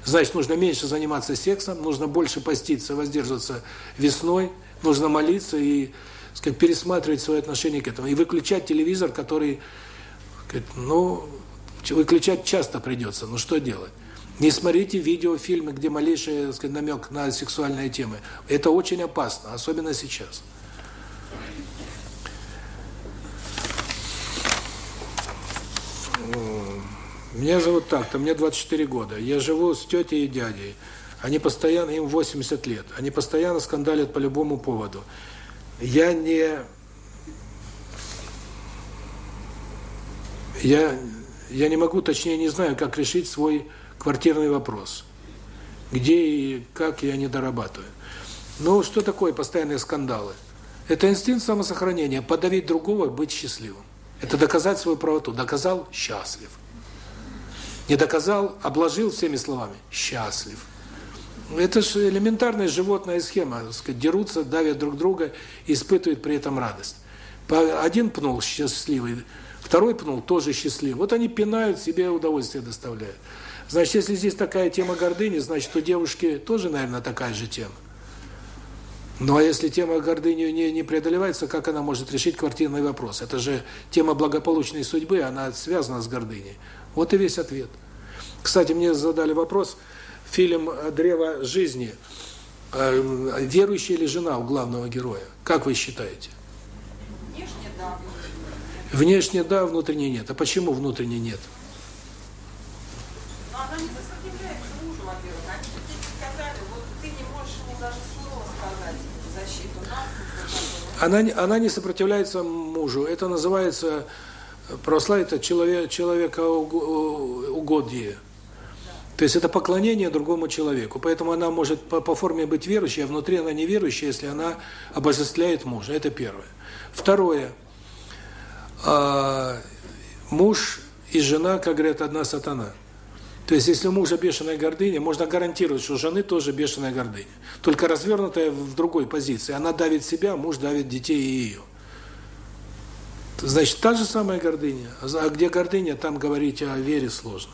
Значит, нужно меньше заниматься сексом, нужно больше поститься, воздерживаться весной, нужно молиться и, сказать, пересматривать свое отношение к этому. И выключать телевизор, который, ну, выключать часто придется, ну что делать? Не смотрите видеофильмы, где малейший сказать, намек на сексуальные темы. Это очень опасно, особенно сейчас. Меня зовут так-то, мне 24 года. Я живу с тетей и дядей. Они постоянно, им 80 лет, они постоянно скандалят по любому поводу. Я не... Я, я не могу, точнее не знаю, как решить свой квартирный вопрос. Где и как я не дорабатываю. Ну, что такое постоянные скандалы? Это инстинкт самосохранения, подавить другого, быть счастливым. Это доказать свою правоту. Доказал – счастлив. Не доказал – обложил всеми словами – счастлив. Это же элементарная животная схема. Сказать, дерутся, давят друг друга, испытывают при этом радость. Один пнул счастливый, второй пнул тоже счастливый. Вот они пинают, себе удовольствие доставляют. Значит, если здесь такая тема гордыни, значит, у девушки тоже, наверное, такая же тема. Ну а если тема гордыни не, не преодолевается, как она может решить квартирный вопрос? Это же тема благополучной судьбы, она связана с гордыней. Вот и весь ответ. Кстати, мне задали вопрос – фильм «Древо жизни», э, верующая ли жена у главного героя? Как вы считаете? Внешне да. Внешне да, внутренне нет. А почему внутренне нет? Но она не сопротивляется мужу, во-первых. Они тебе сказали, вот ты не можешь ему даже слова сказать в защиту нас. Она, она не сопротивляется мужу. Это называется, православие это человек, человека угодие. То есть это поклонение другому человеку. Поэтому она может по, по форме быть верующей, а внутри она неверующая, если она обожествляет мужа. Это первое. Второе. А, муж и жена, как говорят, одна сатана. То есть если у мужа бешеная гордыня, можно гарантировать, что у жены тоже бешеная гордыня. Только развернутая в другой позиции. Она давит себя, муж давит детей и ее. Значит, та же самая гордыня. А где гордыня, там говорить о вере сложно.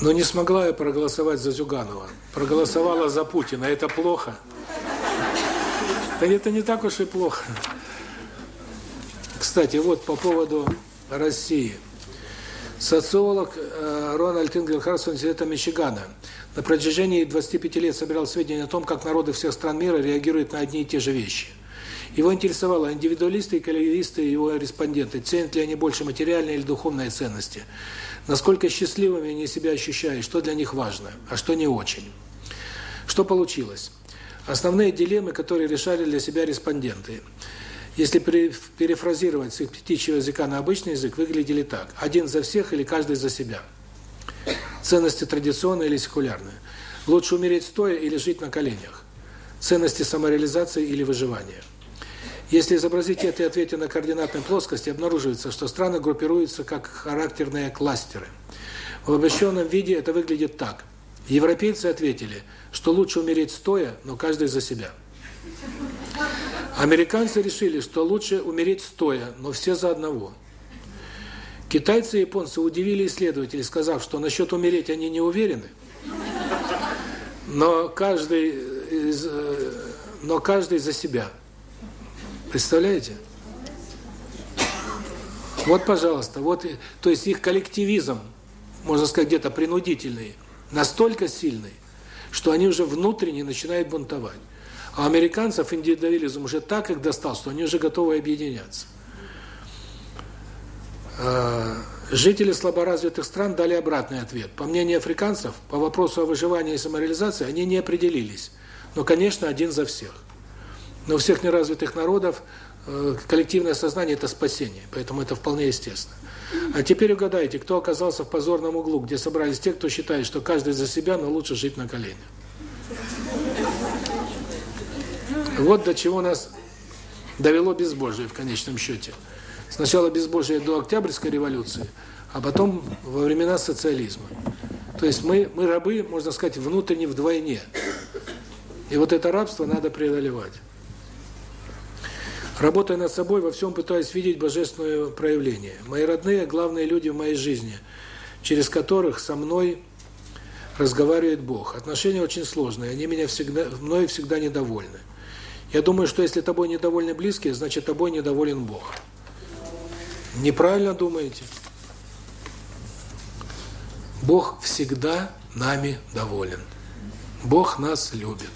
Но не смогла я проголосовать за Зюганова. Проголосовала за Путина. Это плохо? Да это не так уж и плохо. Кстати, вот по поводу России. Социолог э, Рональд Ингельхард с университета Мичигана на протяжении 25 лет собирал сведения о том, как народы всех стран мира реагируют на одни и те же вещи. Его интересовало, индивидуалисты и коллективисты, его респонденты, ценят ли они больше материальные или духовные ценности – Насколько счастливыми они себя ощущают, что для них важно, а что не очень. Что получилось? Основные дилеммы, которые решали для себя респонденты. Если перефразировать с их птичьего языка на обычный язык, выглядели так. Один за всех или каждый за себя. Ценности традиционные или секулярные. Лучше умереть стоя или жить на коленях. Ценности самореализации или выживания. Если изобразить это и ответить на координатной плоскости, обнаруживается, что страны группируются как характерные кластеры. В обобщенном виде это выглядит так. Европейцы ответили, что лучше умереть стоя, но каждый за себя. Американцы решили, что лучше умереть стоя, но все за одного. Китайцы и японцы удивили исследователей, сказав, что насчет умереть они не уверены, но каждый, из, э, но каждый за себя. Представляете? Вот, пожалуйста, вот, то есть их коллективизм, можно сказать, где-то принудительный, настолько сильный, что они уже внутренне начинают бунтовать. А американцев индивидуализм уже так их достал, что они уже готовы объединяться. А, жители слаборазвитых стран дали обратный ответ. По мнению африканцев, по вопросу о выживании и самореализации, они не определились. Но, конечно, один за всех. Но у всех неразвитых народов э, коллективное сознание – это спасение, поэтому это вполне естественно. А теперь угадайте, кто оказался в позорном углу, где собрались те, кто считает, что каждый за себя, но лучше жить на коленях. Вот до чего нас довело безбожие в конечном счете. Сначала безбожие до Октябрьской революции, а потом во времена социализма. То есть мы, мы рабы, можно сказать, внутренне вдвойне. И вот это рабство надо преодолевать. Работая над собой, во всем пытаюсь видеть божественное проявление. Мои родные – главные люди в моей жизни, через которых со мной разговаривает Бог. Отношения очень сложные, они меня всегда, мной всегда недовольны. Я думаю, что если тобой недовольны близкие, значит тобой недоволен Бог. Неправильно думаете? Бог всегда нами доволен. Бог нас любит.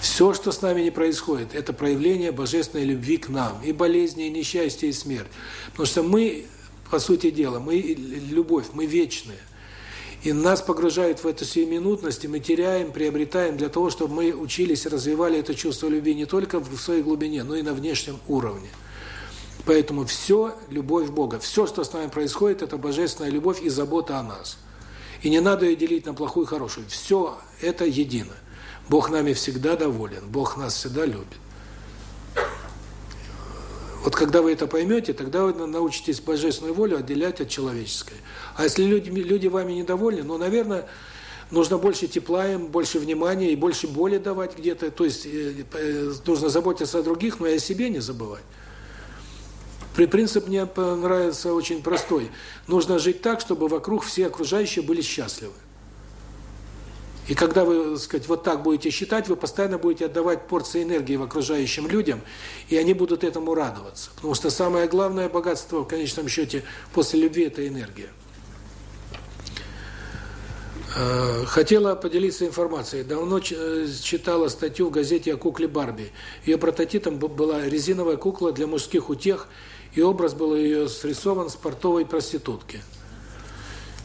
Все, что с нами не происходит, это проявление божественной любви к нам. И болезни, и несчастье, и смерть. Потому что мы, по сути дела, мы любовь, мы вечные. И нас погружают в эту сиюминутность, и мы теряем, приобретаем для того, чтобы мы учились развивали это чувство любви не только в своей глубине, но и на внешнем уровне. Поэтому все – любовь Бога. Все, что с нами происходит, это божественная любовь и забота о нас. И не надо ее делить на плохую и хорошую. Все это едино. Бог нами всегда доволен, Бог нас всегда любит. Вот когда вы это поймете, тогда вы научитесь божественную волю отделять от человеческой. А если люди, люди вами недовольны, ну, наверное, нужно больше тепла им, больше внимания и больше боли давать где-то. То есть э, э, нужно заботиться о других, но и о себе не забывать. При принцип мне понравился очень простой. Нужно жить так, чтобы вокруг все окружающие были счастливы. И когда вы, так сказать, вот так будете считать, вы постоянно будете отдавать порции энергии в окружающим людям, и они будут этому радоваться. Потому что самое главное богатство, в конечном счете, после любви – это энергия. Э, хотела поделиться информацией. Давно э, читала статью в газете о кукле Барби. Ее прототипом была резиновая кукла для мужских утех, и образ был ее срисован с портовой проститутки.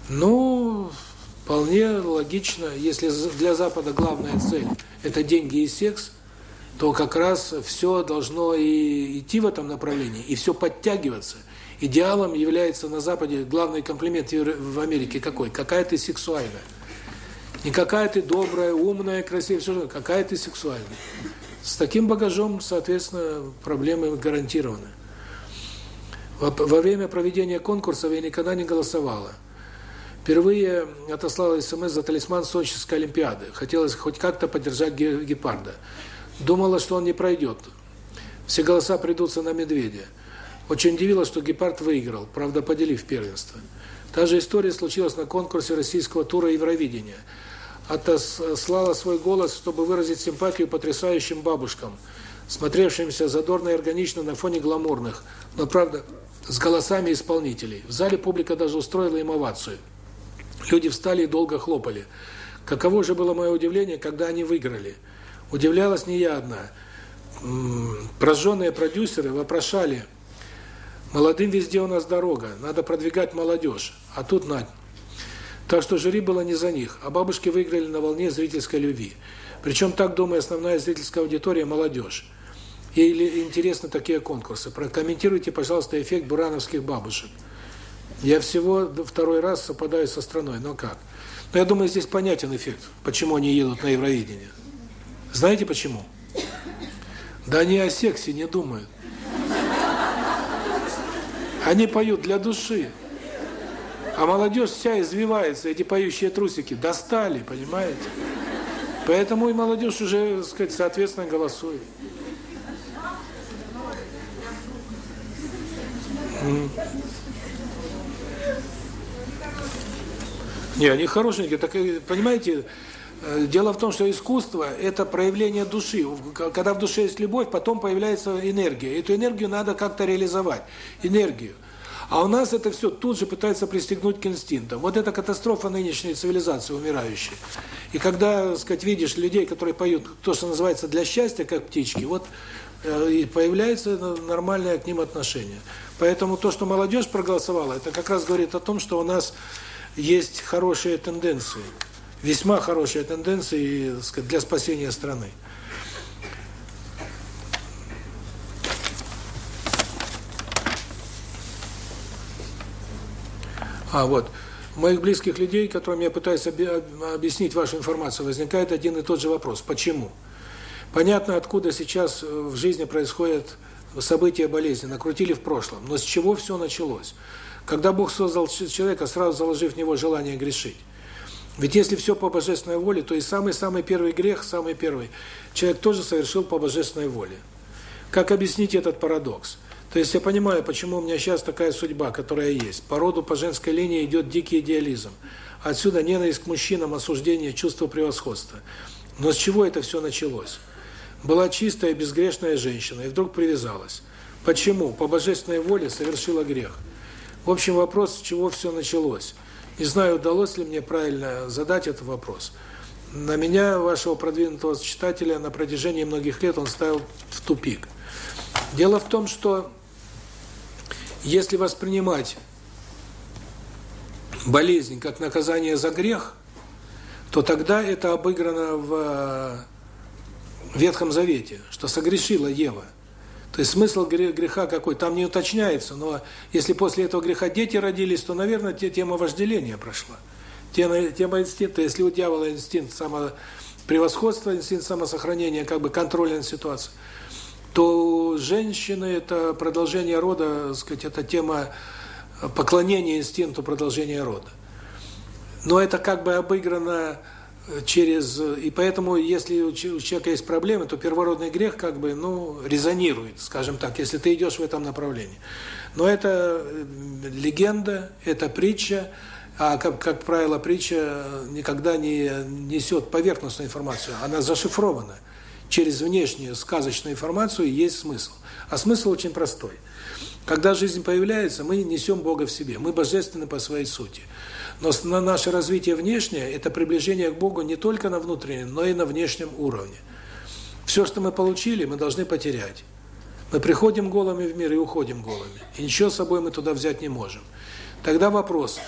Ну, Вполне логично, если для Запада главная цель – это деньги и секс, то как раз все должно и идти в этом направлении, и все подтягиваться. Идеалом является на Западе главный комплимент в Америке какой? Какая ты сексуальная. Не какая ты добрая, умная, красивая, все какая ты сексуальная. С таким багажом, соответственно, проблемы гарантированы. Во, время проведения конкурсов я никогда не голосовала. Впервые отослала СМС за талисман Сочинской Олимпиады. Хотелось хоть как-то поддержать гепарда. Думала, что он не пройдет. Все голоса придутся на медведя. Очень удивило, что гепард выиграл, правда, поделив первенство. Та же история случилась на конкурсе российского тура Евровидения. Отослала свой голос, чтобы выразить симпатию потрясающим бабушкам, смотревшимся задорно и органично на фоне гламурных, но, правда, с голосами исполнителей. В зале публика даже устроила им овацию. Люди встали и долго хлопали. Каково же было мое удивление, когда они выиграли. Удивлялась не я одна. Прожженные продюсеры вопрошали, молодым везде у нас дорога, надо продвигать молодежь, а тут нать. Так что жюри было не за них, а бабушки выиграли на волне зрительской любви. Причем так, думаю, основная зрительская аудитория – молодежь. Или интересны такие конкурсы. Прокомментируйте, пожалуйста, эффект бурановских бабушек. Я всего второй раз совпадаю со страной, но как? Но я думаю, здесь понятен эффект, почему они едут на Евровидение. Знаете почему? Да они о сексе не думают. Они поют для души. А молодежь вся извивается, эти поющие трусики достали, понимаете? Поэтому и молодежь уже, так сказать, соответственно голосует. Mm. Не, они хорошенькие. Так, понимаете, э, дело в том, что искусство – это проявление души. Когда в душе есть любовь, потом появляется энергия. Эту энергию надо как-то реализовать. Энергию. А у нас это все тут же пытается пристегнуть к инстинктам. Вот это катастрофа нынешней цивилизации умирающей. И когда, так сказать, видишь людей, которые поют то, что называется для счастья, как птички, вот э, и появляется нормальное к ним отношение. Поэтому то, что молодежь проголосовала, это как раз говорит о том, что у нас есть хорошие тенденции, весьма хорошие тенденции для спасения страны. А, вот. У моих близких людей, которым я пытаюсь объяснить вашу информацию, возникает один и тот же вопрос. Почему? Понятно, откуда сейчас в жизни происходят события болезни, накрутили в прошлом. Но с чего все началось? Когда Бог создал человека, сразу заложив в него желание грешить. Ведь если все по божественной воле, то и самый-самый первый грех, самый первый, человек тоже совершил по божественной воле. Как объяснить этот парадокс? То есть я понимаю, почему у меня сейчас такая судьба, которая есть. По роду, по женской линии идет дикий идеализм. Отсюда ненависть к мужчинам, осуждение, чувство превосходства. Но с чего это все началось? Была чистая, безгрешная женщина, и вдруг привязалась. Почему? По божественной воле совершила грех. В общем, вопрос, с чего все началось. Не знаю, удалось ли мне правильно задать этот вопрос. На меня, вашего продвинутого читателя, на протяжении многих лет он ставил в тупик. Дело в том, что если воспринимать болезнь как наказание за грех, то тогда это обыграно в Ветхом Завете, что согрешила Ева. То есть смысл греха какой? Там не уточняется, но если после этого греха дети родились, то, наверное, тема вожделения прошла. Тема, тема инстинкта, если у дьявола инстинкт самопревосходства, инстинкт самосохранения, как бы контроля над ситуацией, то женщины – это продолжение рода, сказать, это тема поклонения инстинкту продолжения рода. Но это как бы обыграно через... И поэтому, если у человека есть проблемы, то первородный грех как бы, ну, резонирует, скажем так, если ты идешь в этом направлении. Но это легенда, это притча, а, как, как правило, притча никогда не несет поверхностную информацию, она зашифрована. Через внешнюю сказочную информацию есть смысл. А смысл очень простой. Когда жизнь появляется, мы несем Бога в себе, мы божественны по своей сути. Но на наше развитие внешнее – это приближение к Богу не только на внутреннем, но и на внешнем уровне. Все, что мы получили, мы должны потерять. Мы приходим голыми в мир и уходим голыми. И ничего с собой мы туда взять не можем. Тогда вопрос,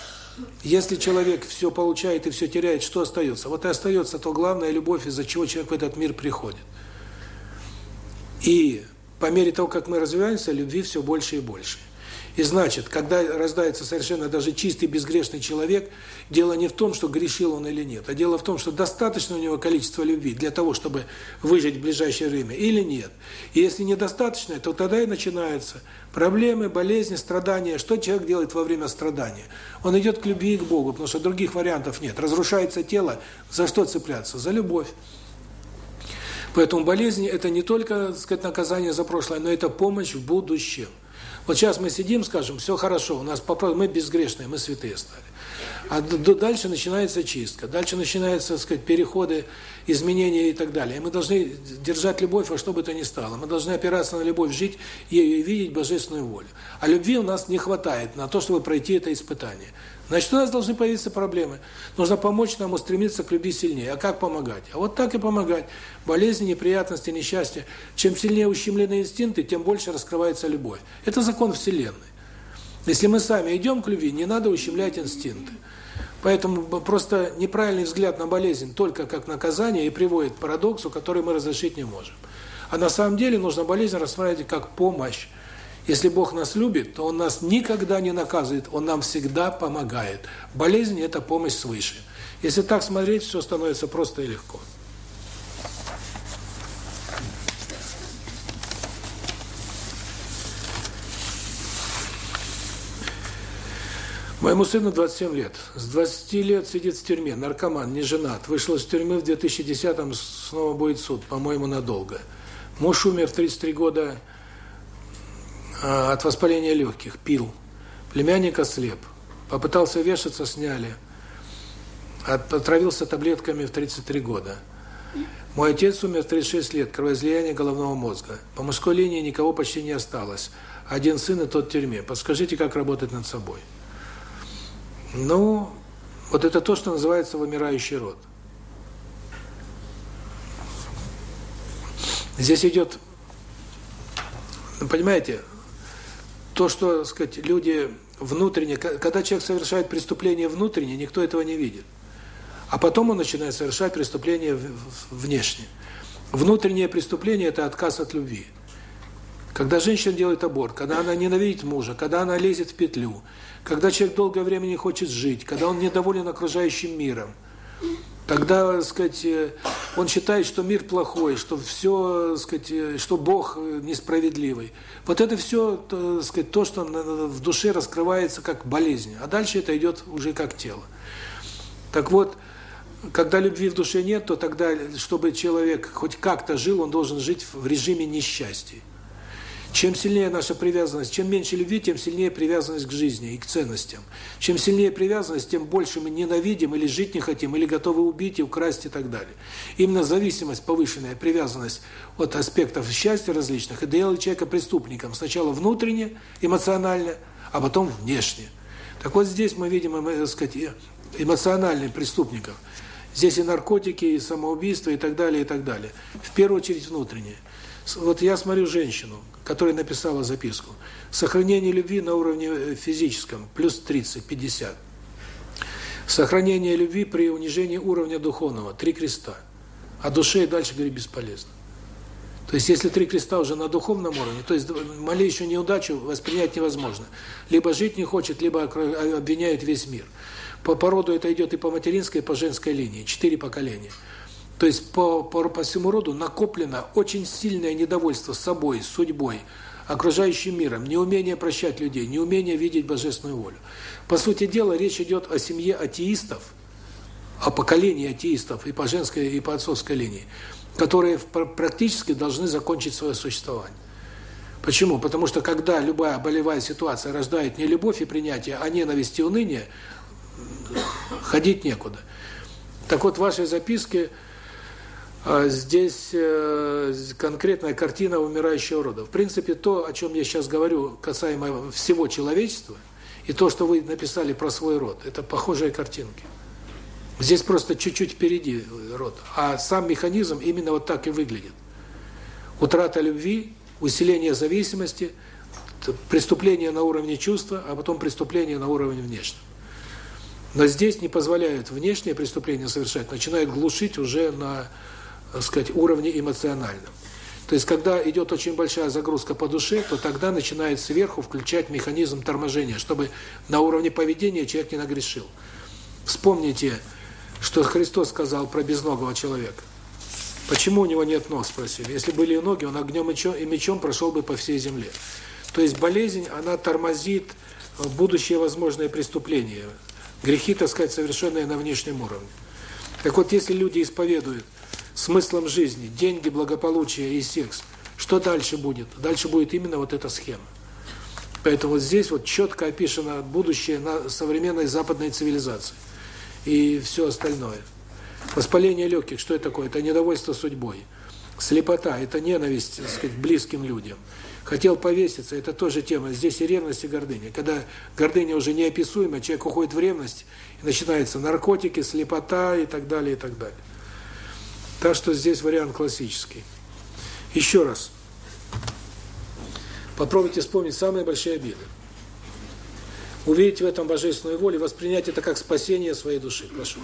если человек все получает и все теряет, что остается? Вот и остается то главная любовь, из-за чего человек в этот мир приходит. И по мере того, как мы развиваемся, любви все больше и больше. И значит, когда рождается совершенно даже чистый, безгрешный человек, дело не в том, что грешил он или нет, а дело в том, что достаточно у него количества любви для того, чтобы выжить в ближайшее время или нет. И если недостаточно, то тогда и начинаются проблемы, болезни, страдания. Что человек делает во время страдания? Он идет к любви и к Богу, потому что других вариантов нет. Разрушается тело, за что цепляться? За любовь. Поэтому болезни – это не только, так сказать, наказание за прошлое, но это помощь в будущем. Вот сейчас мы сидим, скажем, все хорошо, у нас мы безгрешные, мы святые стали. А дальше начинается чистка, дальше начинаются, так сказать, переходы, изменения и так далее. И мы должны держать любовь во что бы то ни стало. Мы должны опираться на любовь, жить ею и видеть божественную волю. А любви у нас не хватает на то, чтобы пройти это испытание. Значит, у нас должны появиться проблемы. Нужно помочь нам устремиться к любви сильнее. А как помогать? А вот так и помогать. Болезни, неприятности, несчастья. Чем сильнее ущемлены инстинкты, тем больше раскрывается любовь. Это закон Вселенной. Если мы сами идем к любви, не надо ущемлять инстинкты. Поэтому просто неправильный взгляд на болезнь только как наказание и приводит к парадоксу, который мы разрешить не можем. А на самом деле нужно болезнь рассматривать как помощь. Если Бог нас любит, то Он нас никогда не наказывает, Он нам всегда помогает. Болезнь – это помощь свыше. Если так смотреть, все становится просто и легко. Моему сыну 27 лет. С 20 лет сидит в тюрьме, наркоман, не женат. Вышел из тюрьмы в 2010-м, снова будет суд, по-моему, надолго. Муж умер в 33 года от воспаления легких, пил. Племянник ослеп. Попытался вешаться, сняли. Отравился таблетками в 33 года. Мой отец умер в 36 лет, кровоизлияние головного мозга. По мужской линии никого почти не осталось. Один сын и тот в тюрьме. Подскажите, как работать над собой? Ну, вот это то, что называется вымирающий род. Здесь идет, понимаете, то, что, так сказать, люди внутренне, когда человек совершает преступление внутренне, никто этого не видит. А потом он начинает совершать преступление внешне. Внутреннее преступление – это отказ от любви. Когда женщина делает аборт, когда она ненавидит мужа, когда она лезет в петлю, когда человек долгое время не хочет жить, когда он недоволен окружающим миром – когда, так сказать, э, он считает, что мир плохой, что все, так сказать, э, что Бог э, несправедливый. Вот это все, так сказать, то, что в душе раскрывается как болезнь, а дальше это идет уже как тело. Так вот, когда любви в душе нет, то тогда, чтобы человек хоть как-то жил, он должен жить в режиме несчастья. Чем сильнее наша привязанность, чем меньше любви, тем сильнее привязанность к жизни и к ценностям. Чем сильнее привязанность, тем больше мы ненавидим или жить не хотим, или готовы убить и украсть и так далее. Именно зависимость, повышенная привязанность от аспектов счастья различных и делает человека преступником. Сначала внутренне, эмоционально, а потом внешне. Так вот здесь мы видим, так э, сказать, эмоциональных преступников. Здесь и наркотики, и самоубийство, и так далее, и так далее. В первую очередь внутреннее. Вот я смотрю женщину, которая написала записку. Сохранение любви на уровне э, физическом плюс 30, 50. Сохранение любви при унижении уровня духовного. Три креста. А душе и дальше, говорит, бесполезно. То есть, если три креста уже на духовном уровне, то есть малейшую неудачу воспринять невозможно. Либо жить не хочет, либо обвиняет весь мир. По породу это идет и по материнской, и по женской линии. Четыре поколения. То есть, по, по, по всему роду накоплено очень сильное недовольство собой, судьбой, окружающим миром, неумение прощать людей, неумение видеть божественную волю. По сути дела, речь идет о семье атеистов, о поколении атеистов и по женской, и по отцовской линии, которые практически должны закончить свое существование. Почему? Потому что когда любая болевая ситуация рождает не любовь и принятие, а ненависть и уныние, ходить некуда. Так вот, в вашей записке здесь э, конкретная картина умирающего рода. В принципе, то, о чем я сейчас говорю, касаемо всего человечества, и то, что вы написали про свой род, это похожие картинки. Здесь просто чуть-чуть впереди род, а сам механизм именно вот так и выглядит. Утрата любви, усиление зависимости, преступление на уровне чувства, а потом преступление на уровне внешнем. Но здесь не позволяют внешние преступления совершать, начинают глушить уже на так сказать, уровне эмоциональном. То есть, когда идет очень большая загрузка по душе, то тогда начинает сверху включать механизм торможения, чтобы на уровне поведения человек не нагрешил. Вспомните, что Христос сказал про безногого человека. Почему у него нет ног, спросили. Если были ноги, он огнем и мечом прошел бы по всей земле. То есть болезнь, она тормозит будущее возможное преступление. Грехи, так сказать, совершенные на внешнем уровне. Так вот, если люди исповедуют смыслом жизни, деньги, благополучие и секс, что дальше будет? Дальше будет именно вот эта схема. Поэтому вот здесь вот четко описано будущее на современной западной цивилизации. И все остальное. Воспаление легких, что это такое? Это недовольство судьбой. Слепота – это ненависть, так сказать, близким людям. Хотел повеситься – это тоже тема. Здесь и ревность, и гордыня. Когда гордыня уже неописуема, человек уходит в ревность, и начинаются наркотики, слепота и так далее, и так далее. Так что здесь вариант классический. Еще раз. Попробуйте вспомнить самые большие обиды. Увидеть в этом божественную волю, воспринять это как спасение своей души. Прошу.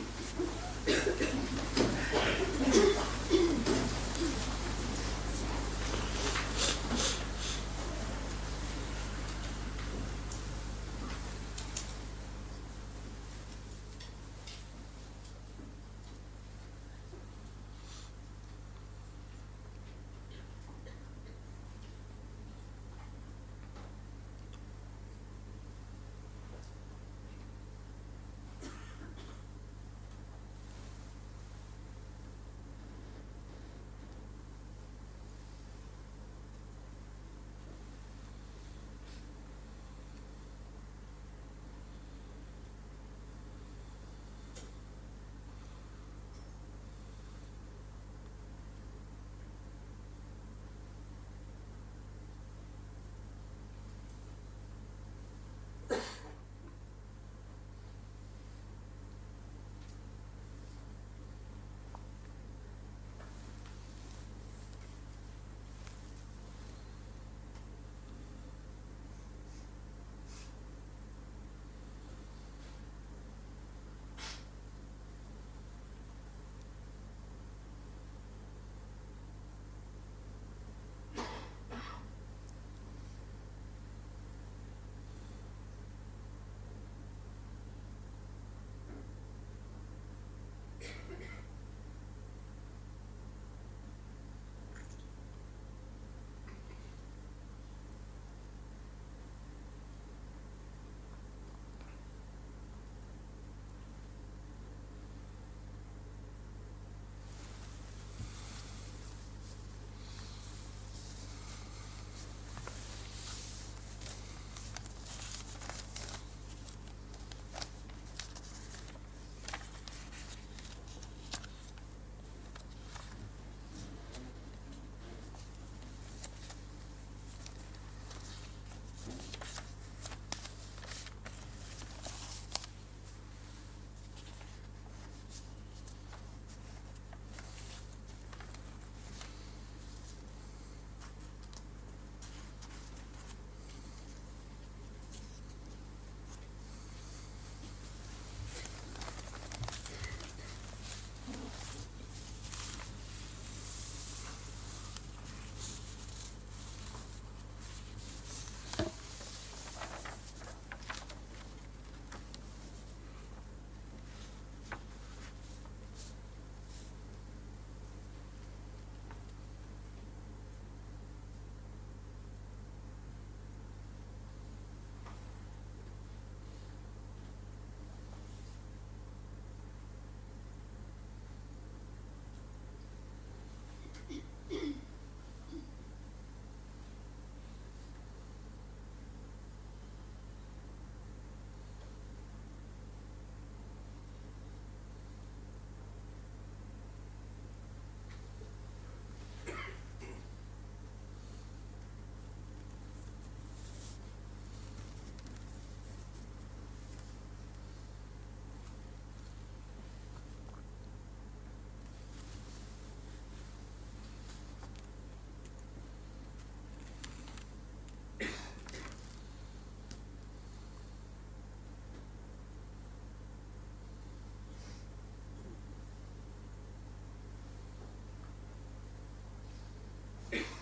you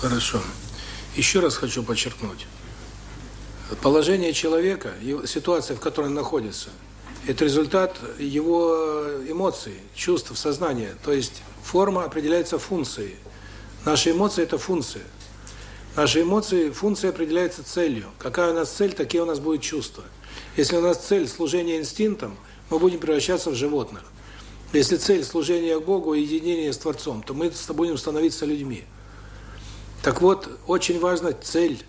Хорошо. Еще раз хочу подчеркнуть. Положение человека, ситуация, в которой он находится, это результат его эмоций, чувств, сознания. То есть форма определяется функцией. Наши эмоции – это функция. Наши эмоции, функция определяется целью. Какая у нас цель, такие у нас будут чувства. Если у нас цель – служение инстинктам, мы будем превращаться в животных. Если цель – служение Богу и единение с Творцом, то мы будем становиться людьми. Так вот, очень важна цель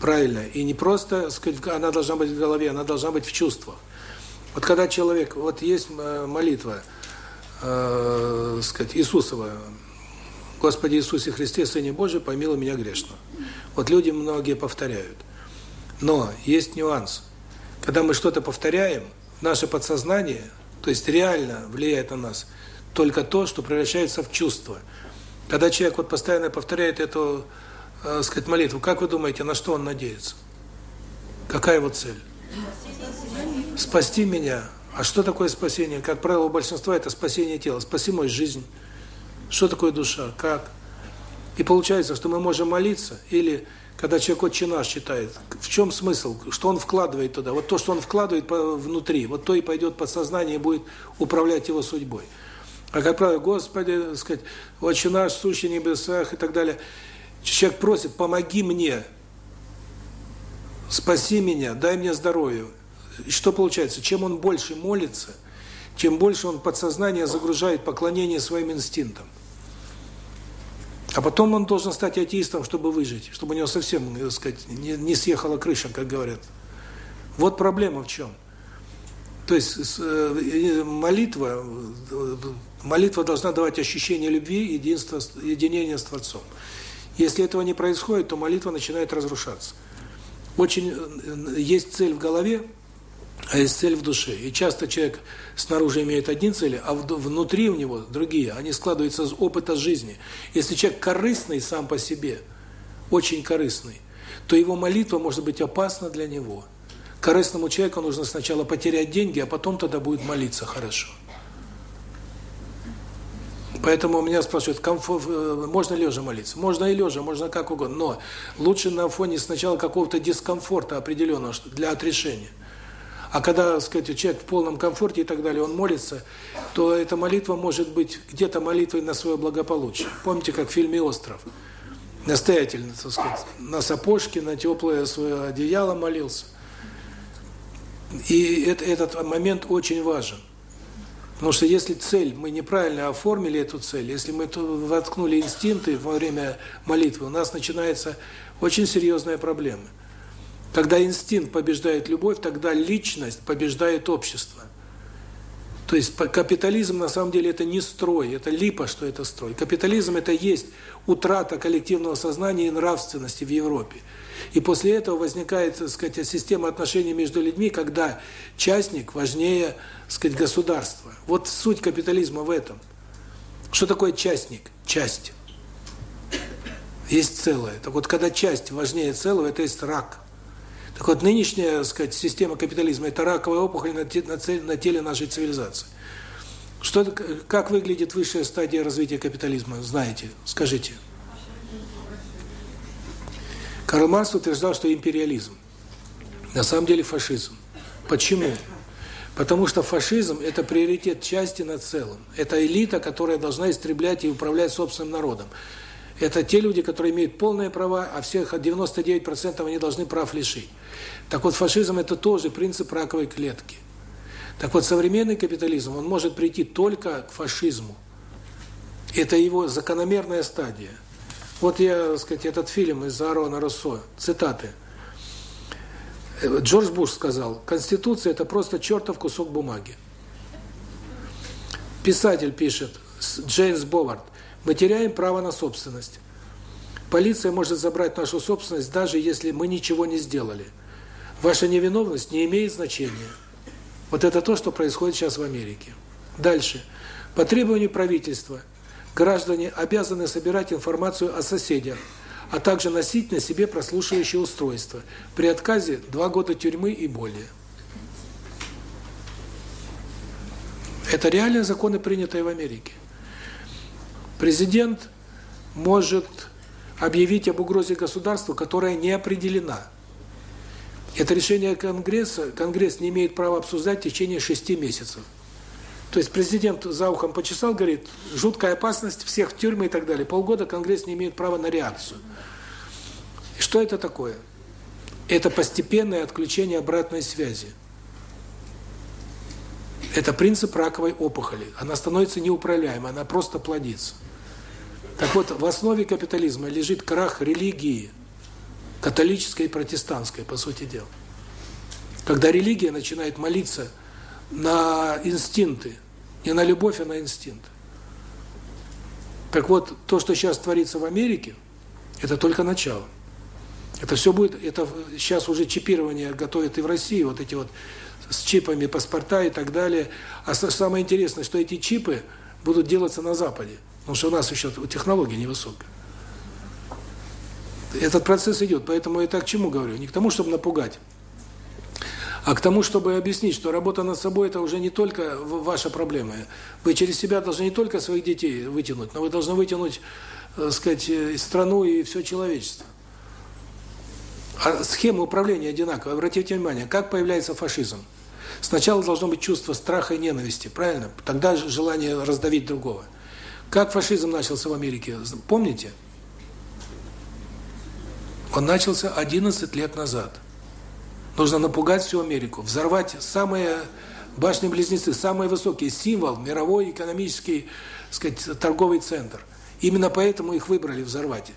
правильная. И не просто, сказать, она должна быть в голове, она должна быть в чувствах. Вот когда человек, вот есть э, молитва, э, сказать, Иисусова, Господи Иисусе Христе, Сыне Божий, помилуй меня грешного. Вот люди многие повторяют. Но есть нюанс. Когда мы что-то повторяем, наше подсознание, то есть реально влияет на нас, только то, что превращается в чувство – когда человек вот постоянно повторяет эту, э, сказать, молитву, как вы думаете, на что он надеется? Какая его цель? Спасти меня. А что такое спасение? Как правило, у большинства это спасение тела. Спаси мою жизнь. Что такое душа? Как? И получается, что мы можем молиться, или когда человек «Отче наш» читает, в чем смысл? Что он вкладывает туда? Вот то, что он вкладывает внутри, вот то и пойдет подсознание и будет управлять его судьбой. А как правило, Господи, так сказать, Отче наш, сущий небесах и так далее. Человек просит, помоги мне, спаси меня, дай мне здоровье. И что получается? Чем он больше молится, тем больше он подсознание загружает поклонение своим инстинктам. А потом он должен стать атеистом, чтобы выжить, чтобы у него совсем, так сказать, не, не съехала крыша, как говорят. Вот проблема в чем. То есть э, молитва, молитва должна давать ощущение любви, единства, единения с Творцом. Если этого не происходит, то молитва начинает разрушаться. Очень э, есть цель в голове, а есть цель в душе. И часто человек снаружи имеет одни цели, а внутри у него другие. Они складываются из опыта жизни. Если человек корыстный сам по себе, очень корыстный, то его молитва может быть опасна для него – Корыстному человеку нужно сначала потерять деньги, а потом тогда будет молиться хорошо. Поэтому меня спрашивают, комфорт, э, можно лежа молиться? Можно и лежа, можно как угодно, но лучше на фоне сначала какого-то дискомфорта определенного для отрешения. А когда, сказать, человек в полном комфорте и так далее, он молится, то эта молитва может быть где-то молитвой на свое благополучие. Помните, как в фильме «Остров»? Настоятельно, так сказать, на сапожке, на теплое свое одеяло молился. И это, этот момент очень важен. Потому что если цель, мы неправильно оформили эту цель, если мы воткнули инстинкты во время молитвы, у нас начинается очень серьезная проблема. Когда инстинкт побеждает любовь, тогда личность побеждает общество. То есть капитализм на самом деле это не строй, это липа, что это строй. Капитализм это есть утрата коллективного сознания и нравственности в Европе. И после этого возникает, так сказать, система отношений между людьми, когда частник важнее, сказать, государства. Вот суть капитализма в этом. Что такое частник? Часть. Есть целое. Так вот, когда часть важнее целого, это есть рак. Так вот, нынешняя, так сказать, система капитализма – это раковая опухоль на, на, теле нашей цивилизации. Что, как выглядит высшая стадия развития капитализма, знаете? Скажите. Карл Маркс утверждал, что империализм. На самом деле фашизм. Почему? Потому что фашизм – это приоритет части над целым. Это элита, которая должна истреблять и управлять собственным народом. Это те люди, которые имеют полные права, а всех 99% они должны прав лишить. Так вот, фашизм – это тоже принцип раковой клетки. Так вот, современный капитализм, он может прийти только к фашизму. Это его закономерная стадия. Вот я, так сказать, этот фильм из Аарона Руссо, цитаты. Джордж Буш сказал, Конституция – это просто чертов кусок бумаги. Писатель пишет, Джеймс Бовард, мы теряем право на собственность. Полиция может забрать нашу собственность, даже если мы ничего не сделали. Ваша невиновность не имеет значения. Вот это то, что происходит сейчас в Америке. Дальше. По требованию правительства граждане обязаны собирать информацию о соседях, а также носить на себе прослушивающее устройство. При отказе два года тюрьмы и более. Это реальные законы, принятые в Америке. Президент может объявить об угрозе государству, которая не определена. Это решение Конгресса, Конгресс не имеет права обсуждать в течение шести месяцев. То есть президент за ухом почесал, говорит, жуткая опасность, всех в тюрьмы и так далее. Полгода Конгресс не имеет права на реакцию. Что это такое? Это постепенное отключение обратной связи. Это принцип раковой опухоли. Она становится неуправляемой, она просто плодится. Так вот, в основе капитализма лежит крах религии, католической и протестантской, по сути дела. Когда религия начинает молиться на инстинкты, не на любовь, а на инстинкт. Так вот, то, что сейчас творится в Америке, это только начало. Это все будет, это сейчас уже чипирование готовят и в России, вот эти вот с чипами паспорта и так далее. А самое интересное, что эти чипы будут делаться на Западе, потому что у нас еще технология невысокая. Этот процесс идет, поэтому я так к чему говорю? Не к тому, чтобы напугать, а к тому, чтобы объяснить, что работа над собой – это уже не только ваша проблема. Вы через себя должны не только своих детей вытянуть, но вы должны вытянуть, так э, сказать, э, страну и все человечество. А схема управления одинаковая. Обратите внимание, как появляется фашизм. Сначала должно быть чувство страха и ненависти, правильно? Тогда желание раздавить другого. Как фашизм начался в Америке, помните? Он начался 11 лет назад. Нужно напугать всю Америку, взорвать самые башни-близнецы, самый высокий символ, мировой экономический, сказать, торговый центр. Именно поэтому их выбрали взорвать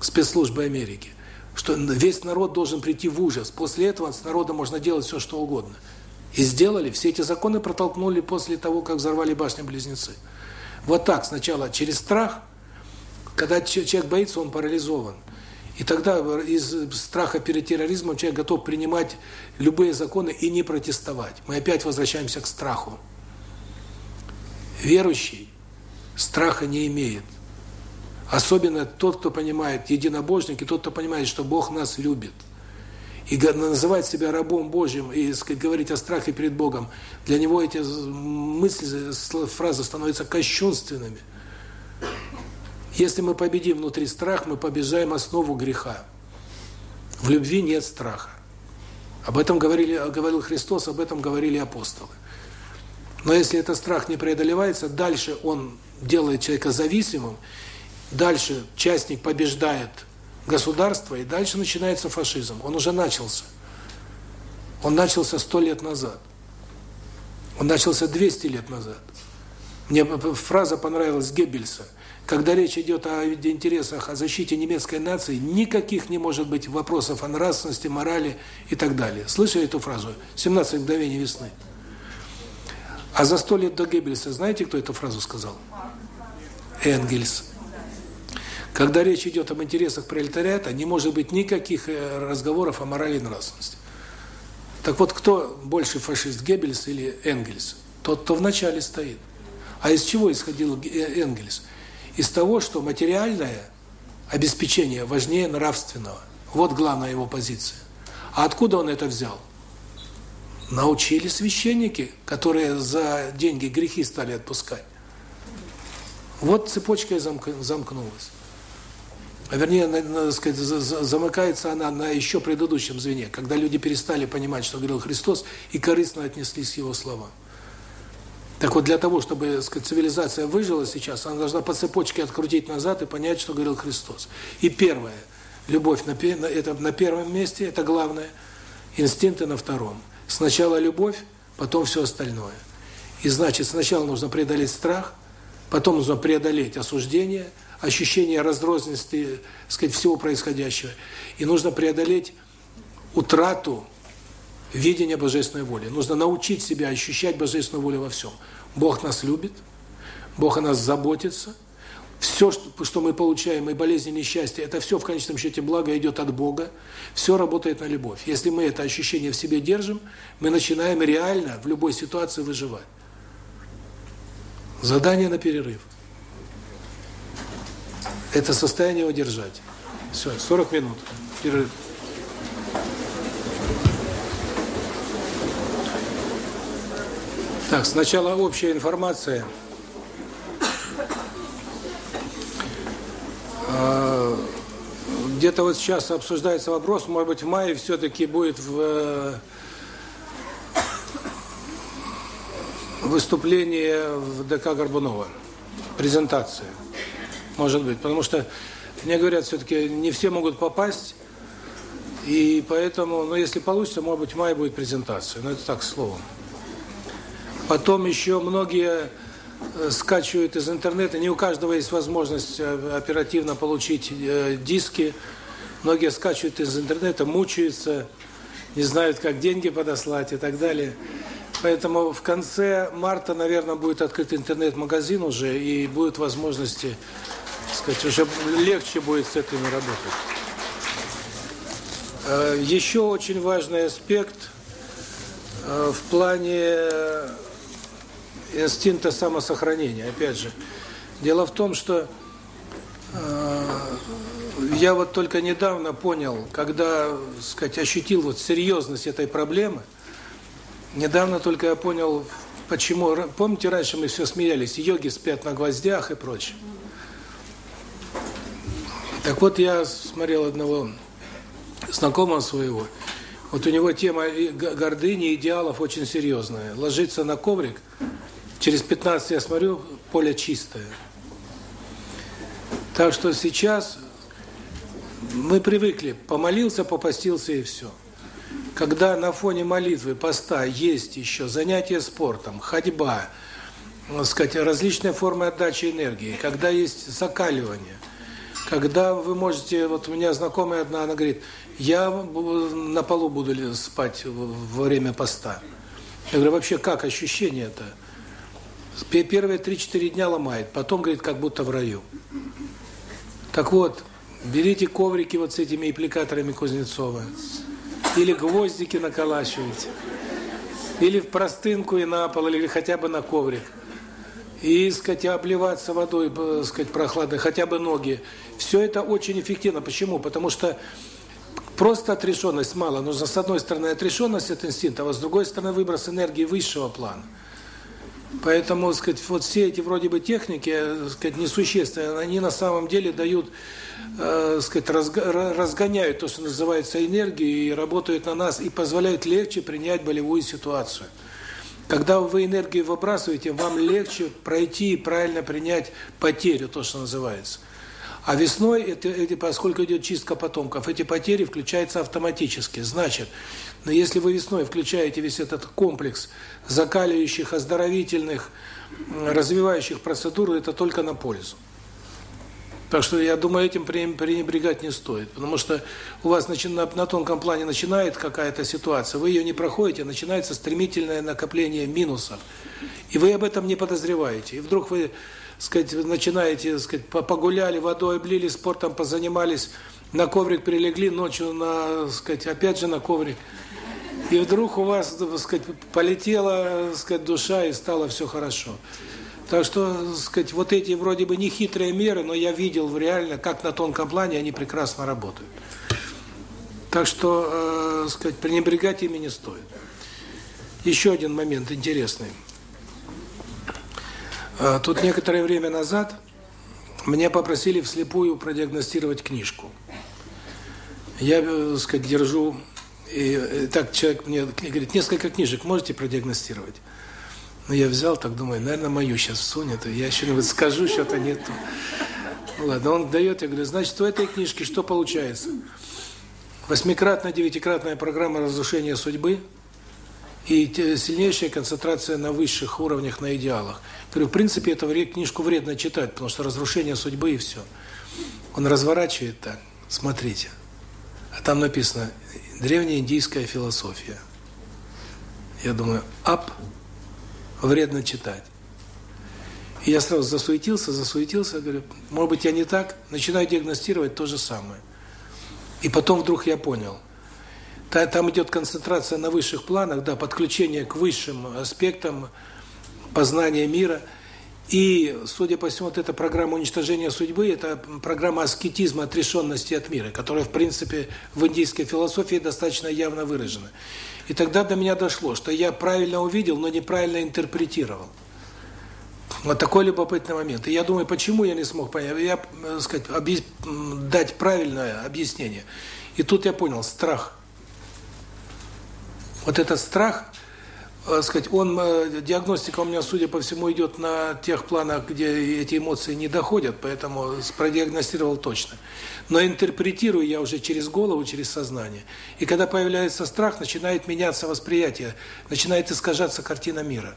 спецслужбы Америки что весь народ должен прийти в ужас. После этого с народом можно делать все, что угодно. И сделали. Все эти законы протолкнули после того, как взорвали башни-близнецы. Вот так, сначала через страх, когда человек боится, он парализован. И тогда из страха перед терроризмом человек готов принимать любые законы и не протестовать. Мы опять возвращаемся к страху. Верующий страха не имеет. Особенно тот, кто понимает, единобожник, и тот, кто понимает, что Бог нас любит. И называть себя рабом Божьим, и говорить о страхе перед Богом, для него эти мысли, фразы становятся кощунственными. Если мы победим внутри страх, мы побеждаем основу греха. В любви нет страха. Об этом говорили, говорил Христос, об этом говорили апостолы. Но если этот страх не преодолевается, дальше он делает человека зависимым, Дальше частник побеждает государство, и дальше начинается фашизм. Он уже начался. Он начался сто лет назад. Он начался 200 лет назад. Мне фраза понравилась Геббельса. Когда речь идет о интересах, о защите немецкой нации, никаких не может быть вопросов о нравственности, морали и так далее. Слышали эту фразу? «17 мгновений весны». А за сто лет до Геббельса знаете, кто эту фразу сказал? Энгельс. Когда речь идет об интересах пролетариата, не может быть никаких э, разговоров о морали и нравственности. Так вот, кто больше фашист, Геббельс или Энгельс? Тот, кто в начале стоит. А из чего исходил э, Энгельс? Из того, что материальное обеспечение важнее нравственного. Вот главная его позиция. А откуда он это взял? Научили священники, которые за деньги грехи стали отпускать. Вот цепочка замкнулась. А вернее, надо сказать, замыкается она на еще предыдущем звене, когда люди перестали понимать, что говорил Христос, и корыстно отнеслись Его словам. Так вот, для того, чтобы сказать, цивилизация выжила сейчас, она должна по цепочке открутить назад и понять, что говорил Христос. И первое, любовь на, это на первом месте, это главное, инстинкты на втором. Сначала любовь, потом все остальное. И значит, сначала нужно преодолеть страх, потом нужно преодолеть осуждение, ощущение раздрозненности, сказать, всего происходящего. И нужно преодолеть утрату видения божественной воли. Нужно научить себя ощущать божественную волю во всем. Бог нас любит, Бог о нас заботится. Все, что мы получаем, и болезни, и несчастья, это все в конечном счете благо идет от Бога. Все работает на любовь. Если мы это ощущение в себе держим, мы начинаем реально в любой ситуации выживать. Задание на перерыв. Это состояние удержать. Все, 40 минут. Перерыв. Так, сначала общая информация. А, где-то вот сейчас обсуждается вопрос, может быть, в мае все-таки будет в э, выступление в ДК Горбунова, презентация. Может быть, потому что мне говорят, все-таки не все могут попасть, и поэтому, ну, если получится, может быть, в мае будет презентация. Но это так, словом. Потом еще многие э, скачивают из интернета. Не у каждого есть возможность э, оперативно получить э, диски. Многие скачивают из интернета, мучаются, не знают, как деньги подослать и так далее. Поэтому в конце марта, наверное, будет открыт интернет-магазин уже, и будут возможности, сказать, уже легче будет с этим работать. Еще очень важный аспект в плане инстинкта самосохранения. Опять же, дело в том, что э, я вот только недавно понял, когда, сказать, ощутил вот серьезность этой проблемы, недавно только я понял, почему, помните, раньше мы все смеялись, йоги спят на гвоздях и прочее. Так вот, я смотрел одного знакомого своего, вот у него тема гордыни, идеалов очень серьезная. Ложится на коврик, Через 15 я смотрю, поле чистое. Так что сейчас мы привыкли, помолился, попастился и все. Когда на фоне молитвы, поста есть еще занятия спортом, ходьба, сказать, различные формы отдачи энергии, когда есть закаливание, когда вы можете, вот у меня знакомая одна, она говорит, я на полу буду спать во время поста. Я говорю, вообще как ощущение это? Первые 3-4 дня ломает, потом, говорит, как будто в раю. Так вот, берите коврики вот с этими аппликаторами Кузнецова, или гвоздики наколачивайте, или в простынку и на пол, или хотя бы на коврик. И, сказать, обливаться водой, сказать, прохладной, хотя бы ноги. Все это очень эффективно. Почему? Потому что просто отрешенность мало. Нужно, с одной стороны, отрешенность от инстинкта, а с другой стороны, выброс энергии высшего плана. Поэтому, сказать, вот все эти вроде бы техники, э, сказать, несущественные, они на самом деле дают, э, сказать, разгоняют то, что называется энергией, и работают на нас, и позволяют легче принять болевую ситуацию. Когда вы энергию выбрасываете, вам легче пройти и правильно принять потерю, то, что называется. А весной, это, это, поскольку идет чистка потомков, эти потери включаются автоматически. Значит, Но если вы весной включаете весь этот комплекс закаливающих, оздоровительных, развивающих процедур, это только на пользу. Так что я думаю, этим пренебрегать не стоит. Потому что у вас на, на тонком плане начинает какая-то ситуация, вы ее не проходите, начинается стремительное накопление минусов. И вы об этом не подозреваете. И вдруг вы, сказать, начинаете, сказать, погуляли, водой облили, спортом позанимались, на коврик прилегли, ночью, на, сказать, опять же на коврик. И вдруг у вас, так сказать, полетела, так сказать, душа и стало все хорошо. Так что, сказать, вот эти вроде бы не хитрые меры, но я видел реально, как на тонком плане они прекрасно работают. Так что, э, сказать, пренебрегать ими не стоит. Еще один момент интересный. Э, тут некоторое время назад меня попросили вслепую продиагностировать книжку. Я, э, сказать, держу и э, так человек мне говорит: "Несколько книжек можете продиагностировать?" Ну, я взял, так думаю, наверное, мою сейчас всунет, я что-нибудь скажу, что-то нету. Ну, ладно, он дает, я говорю, значит, в этой книжке что получается? Восьмикратная, девятикратная программа разрушения судьбы и сильнейшая концентрация на высших уровнях, на идеалах. Говорю, в принципе, эту книжку вредно читать, потому что разрушение судьбы и все. Он разворачивает так, смотрите. А там написано «Древняя индийская философия». Я думаю, ап, вредно читать. И я сразу засуетился, засуетился, говорю, может быть, я не так, начинаю диагностировать то же самое. И потом вдруг я понял, там идет концентрация на высших планах, да, подключение к высшим аспектам познания мира. И, судя по всему, вот эта программа уничтожения судьбы, это программа аскетизма, отрешенности от мира, которая, в принципе, в индийской философии достаточно явно выражена. И тогда до меня дошло, что я правильно увидел, но неправильно интерпретировал. Вот такой любопытный момент. И я думаю, почему я не смог понять, я, так э, сказать, объяс... дать правильное объяснение. И тут я понял, страх. Вот этот страх, так сказать, он, э, диагностика у меня, судя по всему, идет на тех планах, где эти эмоции не доходят, поэтому продиагностировал точно. Но интерпретирую я уже через голову, через сознание. И когда появляется страх, начинает меняться восприятие, начинает искажаться картина мира.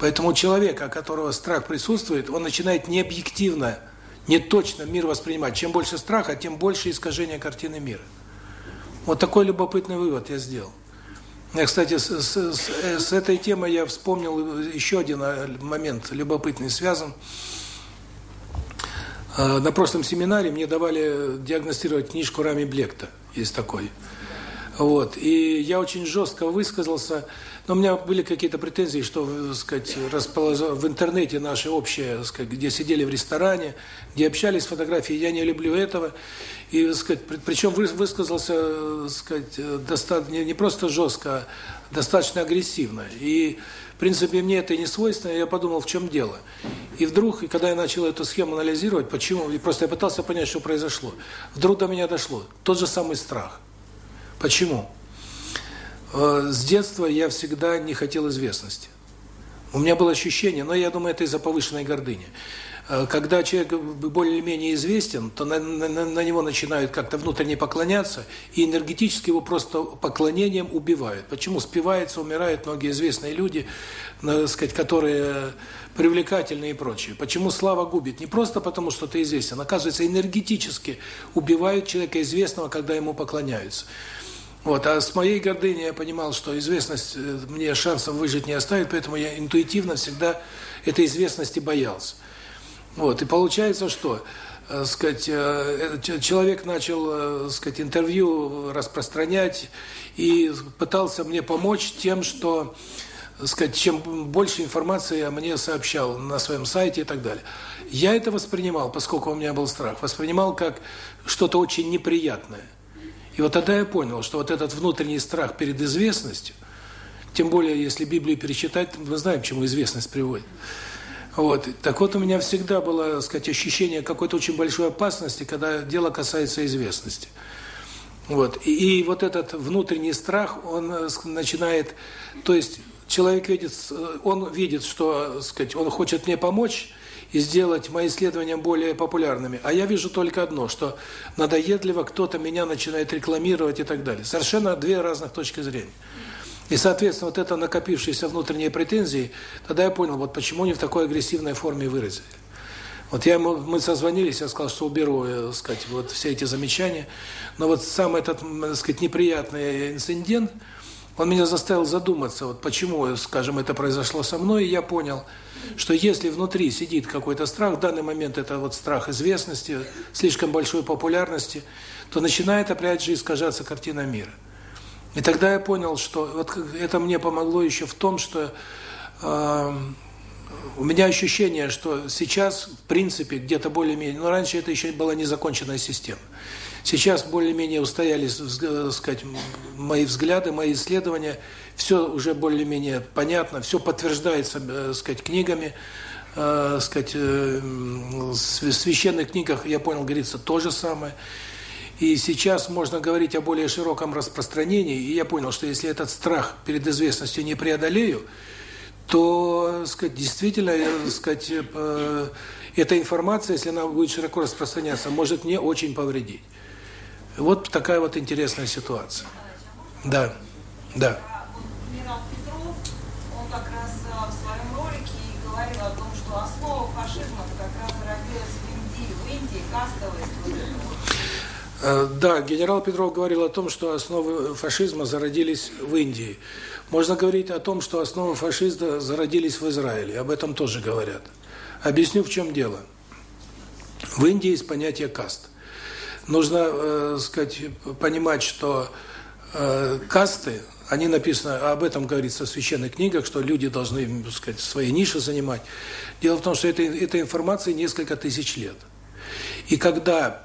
Поэтому человека, у которого страх присутствует, он начинает необъективно, не точно мир воспринимать. Чем больше страха, тем больше искажения картины мира. Вот такой любопытный вывод я сделал. Я, кстати, с, с, с, с этой темой я вспомнил еще один э, момент любопытный, связан. Э, на прошлом семинаре мне давали диагностировать книжку Рами Блекта, есть такой. Вот. И я очень жестко высказался, но у меня были какие-то претензии, что, сказать, расположил в интернете наши общие, сказать, где сидели в ресторане, где общались фотографии, я не люблю этого. И, сказать, причем высказался, сказать, достаточно не просто жестко, а достаточно агрессивно. И, в принципе, мне это не свойственно, я подумал, в чем дело. И вдруг, и когда я начал эту схему анализировать, почему, и просто я пытался понять, что произошло, вдруг до меня дошло. Тот же самый страх. Почему? Э, с детства я всегда не хотел известности. У меня было ощущение, но я думаю, это из-за повышенной гордыни. Э, когда человек более-менее известен, то на, на, на него начинают как-то внутренне поклоняться, и энергетически его просто поклонением убивают. Почему? Спиваются, умирают многие известные люди, так сказать, которые привлекательные и прочее. Почему слава губит? Не просто потому, что ты известен. Оказывается, энергетически убивают человека известного, когда ему поклоняются. Вот, а с моей гордыней я понимал, что известность э, мне шансов выжить не оставит, поэтому я интуитивно всегда этой известности боялся. Вот, и получается, что, э, сказать, э, человек начал, сказать, интервью распространять и пытался мне помочь тем, что, сказать, чем больше информации о мне сообщал на своем сайте и так далее. Я это воспринимал, поскольку у меня был страх, воспринимал как что-то очень неприятное. И вот тогда я понял, что вот этот внутренний страх перед известностью, тем более, если Библию перечитать, мы знаем, к чему известность приводит. Вот. Так вот, у меня всегда было, так сказать, ощущение какой-то очень большой опасности, когда дело касается известности. Вот. И, и вот этот внутренний страх, он э, начинает, то есть человек видит, э, он видит, что, сказать, он хочет мне помочь, и сделать мои исследования более популярными. А я вижу только одно, что надоедливо кто-то меня начинает рекламировать и так далее. Совершенно две разных точки зрения. И, соответственно, вот это накопившиеся внутренние претензии, тогда я понял, вот почему они в такой агрессивной форме выразили. Вот я ему, мы созвонились, я сказал, что уберу, э, так сказать, вот все эти замечания. Но вот сам этот, так сказать, неприятный инцидент, он меня заставил задуматься, вот почему, скажем, это произошло со мной, и я понял, что если внутри сидит какой-то страх, в данный момент это вот страх известности, слишком большой популярности, то начинает опять же искажаться картина мира. И тогда я понял, что вот это мне помогло еще в том, что э, у меня ощущение, что сейчас, в принципе, где-то более-менее, ну, раньше это еще была незаконченная система. Сейчас более-менее устоялись, так сказать, мои взгляды, мои исследования, все уже более-менее понятно, все подтверждается, так сказать, книгами, так сказать, в священных книгах, я понял, говорится то же самое. И сейчас можно говорить о более широком распространении, и я понял, что если этот страх перед известностью не преодолею, то, сказать, действительно, сказать, э, эта информация, если она будет широко распространяться, может мне очень повредить. Вот такая вот интересная ситуация. Да, да. Генерал Петров, он как раз в своем ролике говорил о том, что основа фашизма как раз родилась в Индии, в Индии кастовость вот да, генерал Петров говорил о том, что основы фашизма зародились в Индии. Можно говорить о том, что основы фашизма зародились в Израиле. Об этом тоже говорят. Объясню, в чем дело. В Индии есть понятие каст. Нужно, э, сказать, понимать, что э, касты, они написаны, об этом говорится в священных книгах, что люди должны, так сказать, свои ниши занимать. Дело в том, что это, эта информация несколько тысяч лет. И когда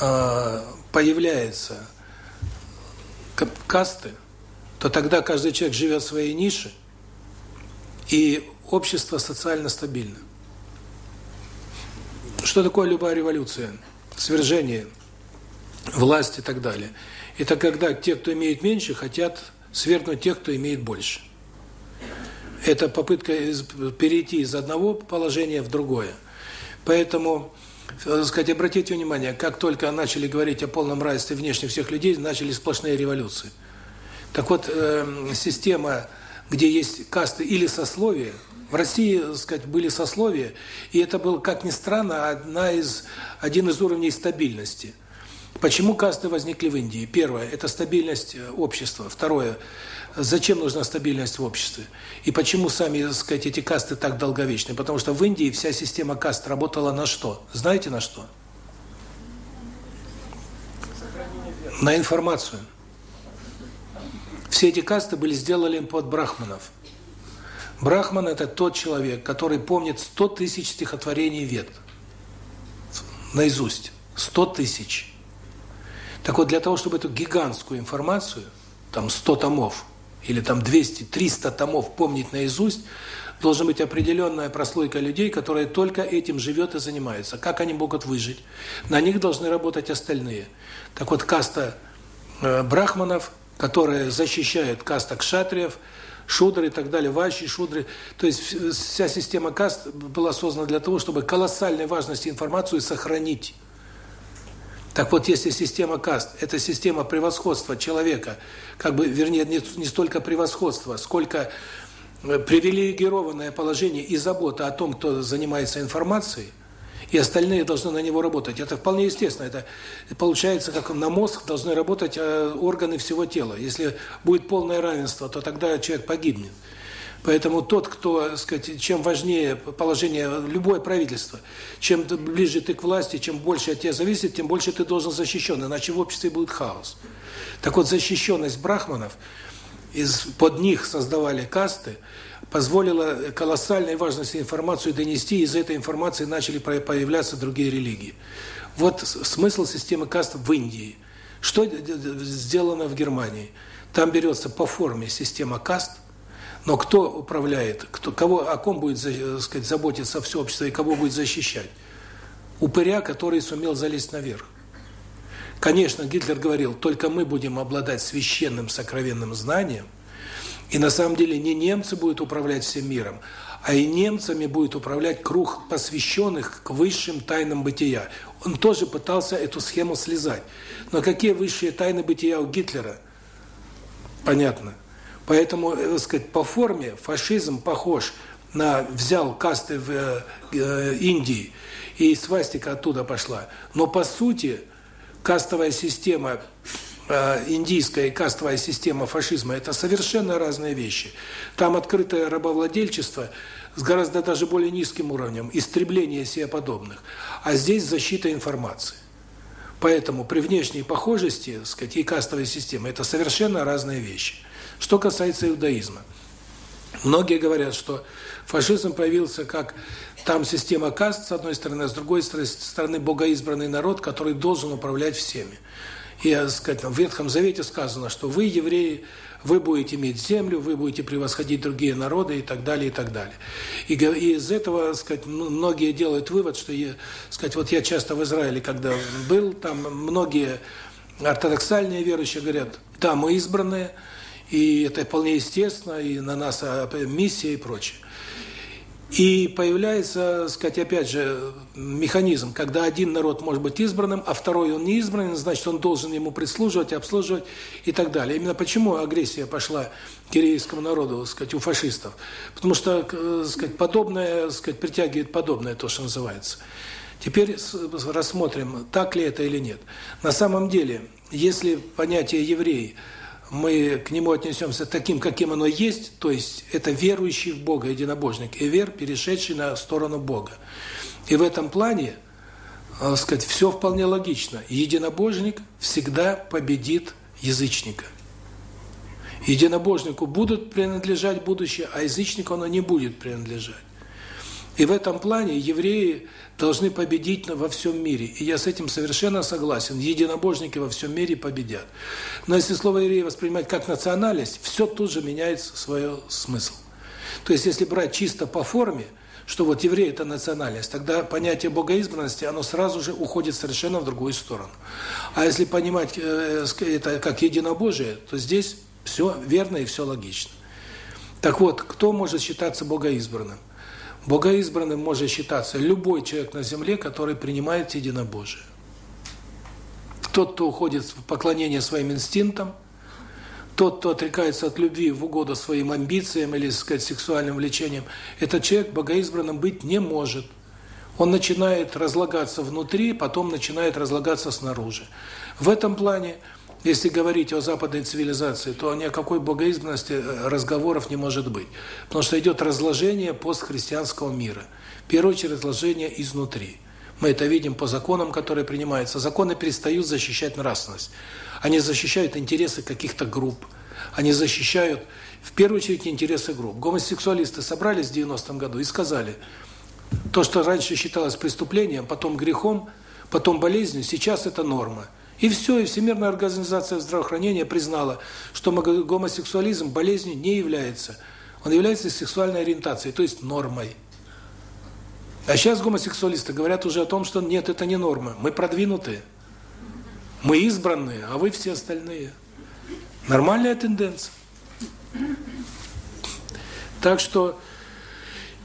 э, появляются касты, то тогда каждый человек живет в своей нише, и общество социально стабильно. Что такое любая революция? Свержение власти и так далее. Это когда те, кто имеет меньше, хотят свергнуть тех, кто имеет больше. Это попытка перейти из одного положения в другое. Поэтому так сказать, обратите внимание, как только начали говорить о полном равенстве внешне всех людей, начали сплошные революции. Так вот, э, система, где есть касты или сословия, в России, так сказать, были сословия, и это был, как ни странно, одна из, один из уровней стабильности. Почему касты возникли в Индии? Первое – это стабильность э, общества. Второе – Зачем нужна стабильность в обществе? И почему сами, так сказать, эти касты так долговечны? Потому что в Индии вся система каст работала на что? Знаете на что? На информацию. Все эти касты были сделаны под брахманов. Брахман – это тот человек, который помнит 100 тысяч стихотворений вет. Наизусть. 100 тысяч. Так вот, для того, чтобы эту гигантскую информацию, там 100 томов, или там 200-300 томов помнить наизусть, должна быть определенная прослойка людей, которая только этим живет и занимается. Как они могут выжить? На них должны работать остальные. Так вот, каста э, брахманов, которая защищает каста кшатриев, шудры и так далее, ващи, шудры. То есть вся система каст была создана для того, чтобы колоссальной важности информацию сохранить. Так вот, если система каст – это система превосходства человека, как бы, вернее, не, не столько превосходства, сколько э, привилегированное положение и забота о том, кто занимается информацией, и остальные должны на него работать. Это вполне естественно. Это получается, как на мозг должны работать э, органы всего тела. Если будет полное равенство, то тогда человек погибнет. Поэтому тот, кто, так сказать, чем важнее положение любое правительство, чем ближе ты к власти, чем больше от тебя зависит, тем больше ты должен защищен, иначе в обществе будет хаос. Так вот, защищенность брахманов, из под них создавали касты, позволила колоссальной важности информацию донести, из этой информации начали появляться другие религии. Вот смысл системы каст в Индии. Что сделано в Германии? Там берется по форме система каст, но кто управляет, кто, кого, о ком будет, так сказать, заботиться все общество и кого будет защищать? Упыря, который сумел залезть наверх. Конечно, Гитлер говорил, только мы будем обладать священным сокровенным знанием, и на самом деле не немцы будут управлять всем миром, а и немцами будет управлять круг посвященных к высшим тайнам бытия. Он тоже пытался эту схему слезать. Но какие высшие тайны бытия у Гитлера? Понятно. Поэтому, э, так сказать, по форме фашизм похож на взял касты в э, э, Индии, и свастика оттуда пошла. Но по сути кастовая система индийская и кастовая система фашизма – это совершенно разные вещи. Там открытое рабовладельчество с гораздо даже более низким уровнем, истребление себе подобных. А здесь защита информации. Поэтому при внешней похожести, сказать, и кастовой системы – это совершенно разные вещи. Что касается иудаизма. Многие говорят, что фашизм появился как там система каст, с одной стороны, а с другой стороны, богоизбранный народ, который должен управлять всеми. Так сказать, в Ветхом Завете сказано, что вы, евреи, вы будете иметь землю, вы будете превосходить другие народы и так далее, и так далее. И, и из этого, сказать, многие делают вывод, что, я, сказать, вот я часто в Израиле, когда был, там многие ортодоксальные верующие говорят, да, мы избранные, и это вполне естественно, и на нас а, миссия и прочее. И появляется, сказать, опять же, механизм, когда один народ может быть избранным, а второй он не избранный, значит, он должен ему прислуживать, обслуживать и так далее. Именно почему агрессия пошла кирейскому народу, сказать, у фашистов? Потому что, э, сказать, подобное, сказать, притягивает подобное, то, что называется. Теперь рассмотрим, так ли это или нет. На самом деле, если понятие еврей – мы к нему отнесемся таким, каким оно есть, то есть это верующий в Бога, единобожник, и вер, перешедший на сторону Бога. И в этом плане, так сказать, все вполне логично. Единобожник всегда победит язычника. Единобожнику будут принадлежать будущее, а язычнику оно не будет принадлежать. И в этом плане евреи должны победить во всем мире. И я с этим совершенно согласен. Единобожники во всем мире победят. Но если слово евреи воспринимать как национальность, все тут же меняет свой смысл. То есть, если брать чисто по форме, что вот еврей – это национальность, тогда понятие богоизбранности, оно сразу же уходит совершенно в другую сторону. А если понимать э, это как единобожие, то здесь все верно и все логично. Так вот, кто может считаться богоизбранным? Богоизбранным может считаться любой человек на земле, который принимает единобожие. Тот, кто уходит в поклонение своим инстинктам, тот, кто отрекается от любви в угоду своим амбициям или, сказать, сексуальным влечениям, этот человек богоизбранным быть не может. Он начинает разлагаться внутри, потом начинает разлагаться снаружи. В этом плане если говорить о западной цивилизации, то ни о какой богоизбранности э, разговоров не может быть. Потому что идет разложение постхристианского мира. В первую очередь разложение изнутри. Мы это видим по законам, которые принимаются. Законы перестают защищать нравственность. Они защищают интересы каких-то групп. Они защищают, в первую очередь, интересы групп. Гомосексуалисты собрались в 90-м году и сказали, то, что раньше считалось преступлением, потом грехом, потом болезнью, сейчас это норма. И все, и Всемирная организация здравоохранения признала, что гомосексуализм болезнью не является. Он является сексуальной ориентацией, то есть нормой. А сейчас гомосексуалисты говорят уже о том, что нет, это не норма. Мы продвинутые. Мы избранные, а вы все остальные. Нормальная тенденция. Так что,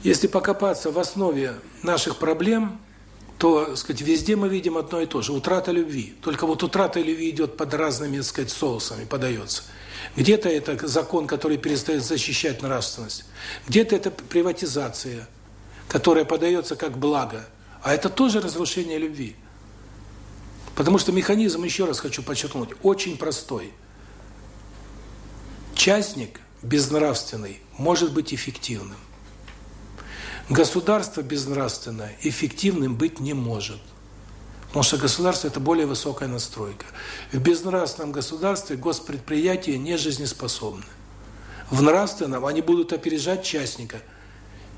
если покопаться в основе наших проблем, то, сказать, везде мы видим одно и то же утрата любви. Только вот утрата любви идет под разными, сказать, соусами подается. Где-то это закон, который перестает защищать нравственность. Где-то это приватизация, которая подается как благо. А это тоже разрушение любви. Потому что механизм, еще раз хочу подчеркнуть, очень простой. Частник безнравственный может быть эффективным. Государство безнравственное эффективным быть не может. Потому что государство – это более высокая настройка. В безнравственном государстве госпредприятия не жизнеспособны. В нравственном они будут опережать частника.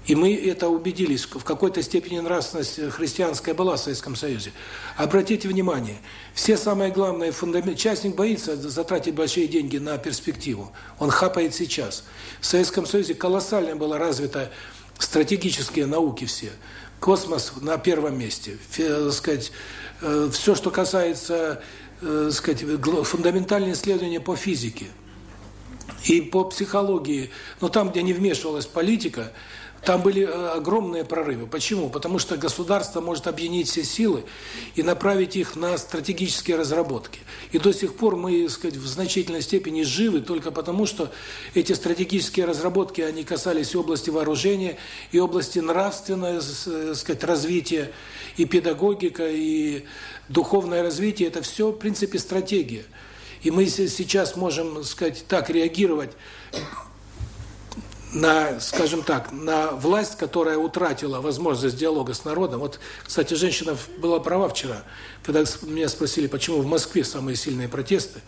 И мы это убедились, в какой-то степени нравственность христианская была в Советском Союзе. Обратите внимание, все самые главные фундаменты... Частник боится затратить большие деньги на перспективу. Он хапает сейчас. В Советском Союзе колоссально было развито стратегические науки все. Космос на первом месте. Фе, сказать, э, все, что касается э, сказать, фундаментальные исследования по физике и по психологии, но там, где не вмешивалась политика, Там были э, огромные прорывы. Почему? Потому что государство может объединить все силы и направить их на стратегические разработки. И до сих пор мы, так сказать, в значительной степени живы только потому, что эти стратегические разработки, они касались области вооружения, и области нравственного, так сказать, развития, и педагогика, и духовное развитие. Это все, в принципе, стратегия. И мы сейчас можем, так сказать, так реагировать на, скажем так, на власть, которая утратила возможность диалога с народом. Вот, кстати, женщина была права вчера, когда меня спросили, почему в Москве самые сильные протесты.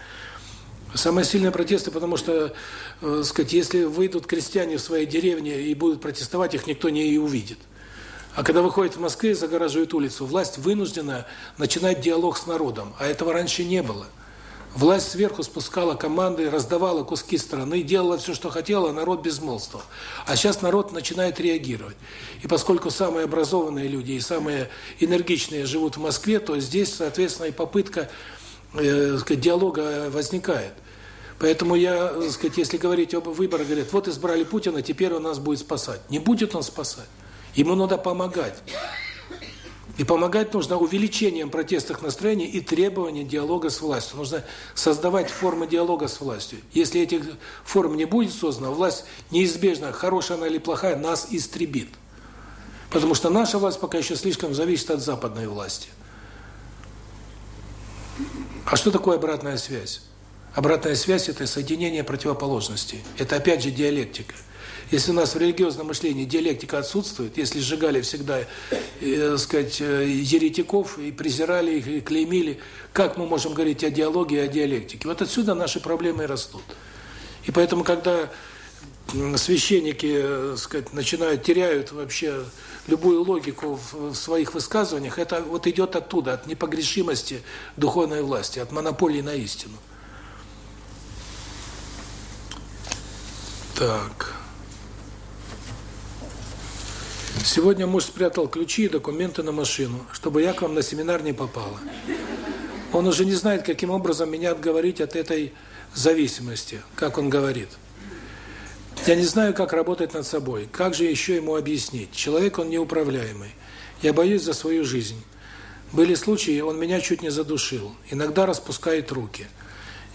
Самые сильные протесты, потому что, э, сказать, если выйдут крестьяне в своей деревне и будут протестовать, их никто не увидит. А когда выходит в Москве и загораживает улицу, власть вынуждена начинать диалог с народом, а этого раньше не было. Власть сверху спускала команды, раздавала куски страны, делала все, что хотела, а народ безмолвствовал. А сейчас народ начинает реагировать. И поскольку самые образованные люди и самые энергичные живут в Москве, то здесь, соответственно, и попытка э, диалога возникает. Поэтому я, сказать, если говорить об выборах, говорят, вот избрали Путина, теперь он нас будет спасать. Не будет он спасать. Ему надо помогать. И помогать нужно увеличением протестных настроений и требований диалога с властью. Нужно создавать формы диалога с властью. Если этих форм не будет создано, власть неизбежно, хорошая она или плохая, нас истребит. Потому что наша власть пока еще слишком зависит от западной власти. А что такое обратная связь? Обратная связь – это соединение противоположностей. Это опять же диалектика. Если у нас в религиозном мышлении диалектика отсутствует, если сжигали всегда, э, сказать, э, еретиков и презирали их, и клеймили, как мы можем говорить о диалоге и о диалектике? Вот отсюда наши проблемы и растут. И поэтому, когда священники, э, сказать, начинают теряют вообще любую логику в своих высказываниях, это вот идет оттуда, от непогрешимости духовной власти, от монополии на истину. Так. Сегодня муж спрятал ключи и документы на машину, чтобы я к вам на семинар не попала. Он уже не знает, каким образом меня отговорить от этой зависимости, как он говорит. Я не знаю, как работать над собой. Как же еще ему объяснить? Человек он неуправляемый. Я боюсь за свою жизнь. Были случаи, он меня чуть не задушил. Иногда распускает руки.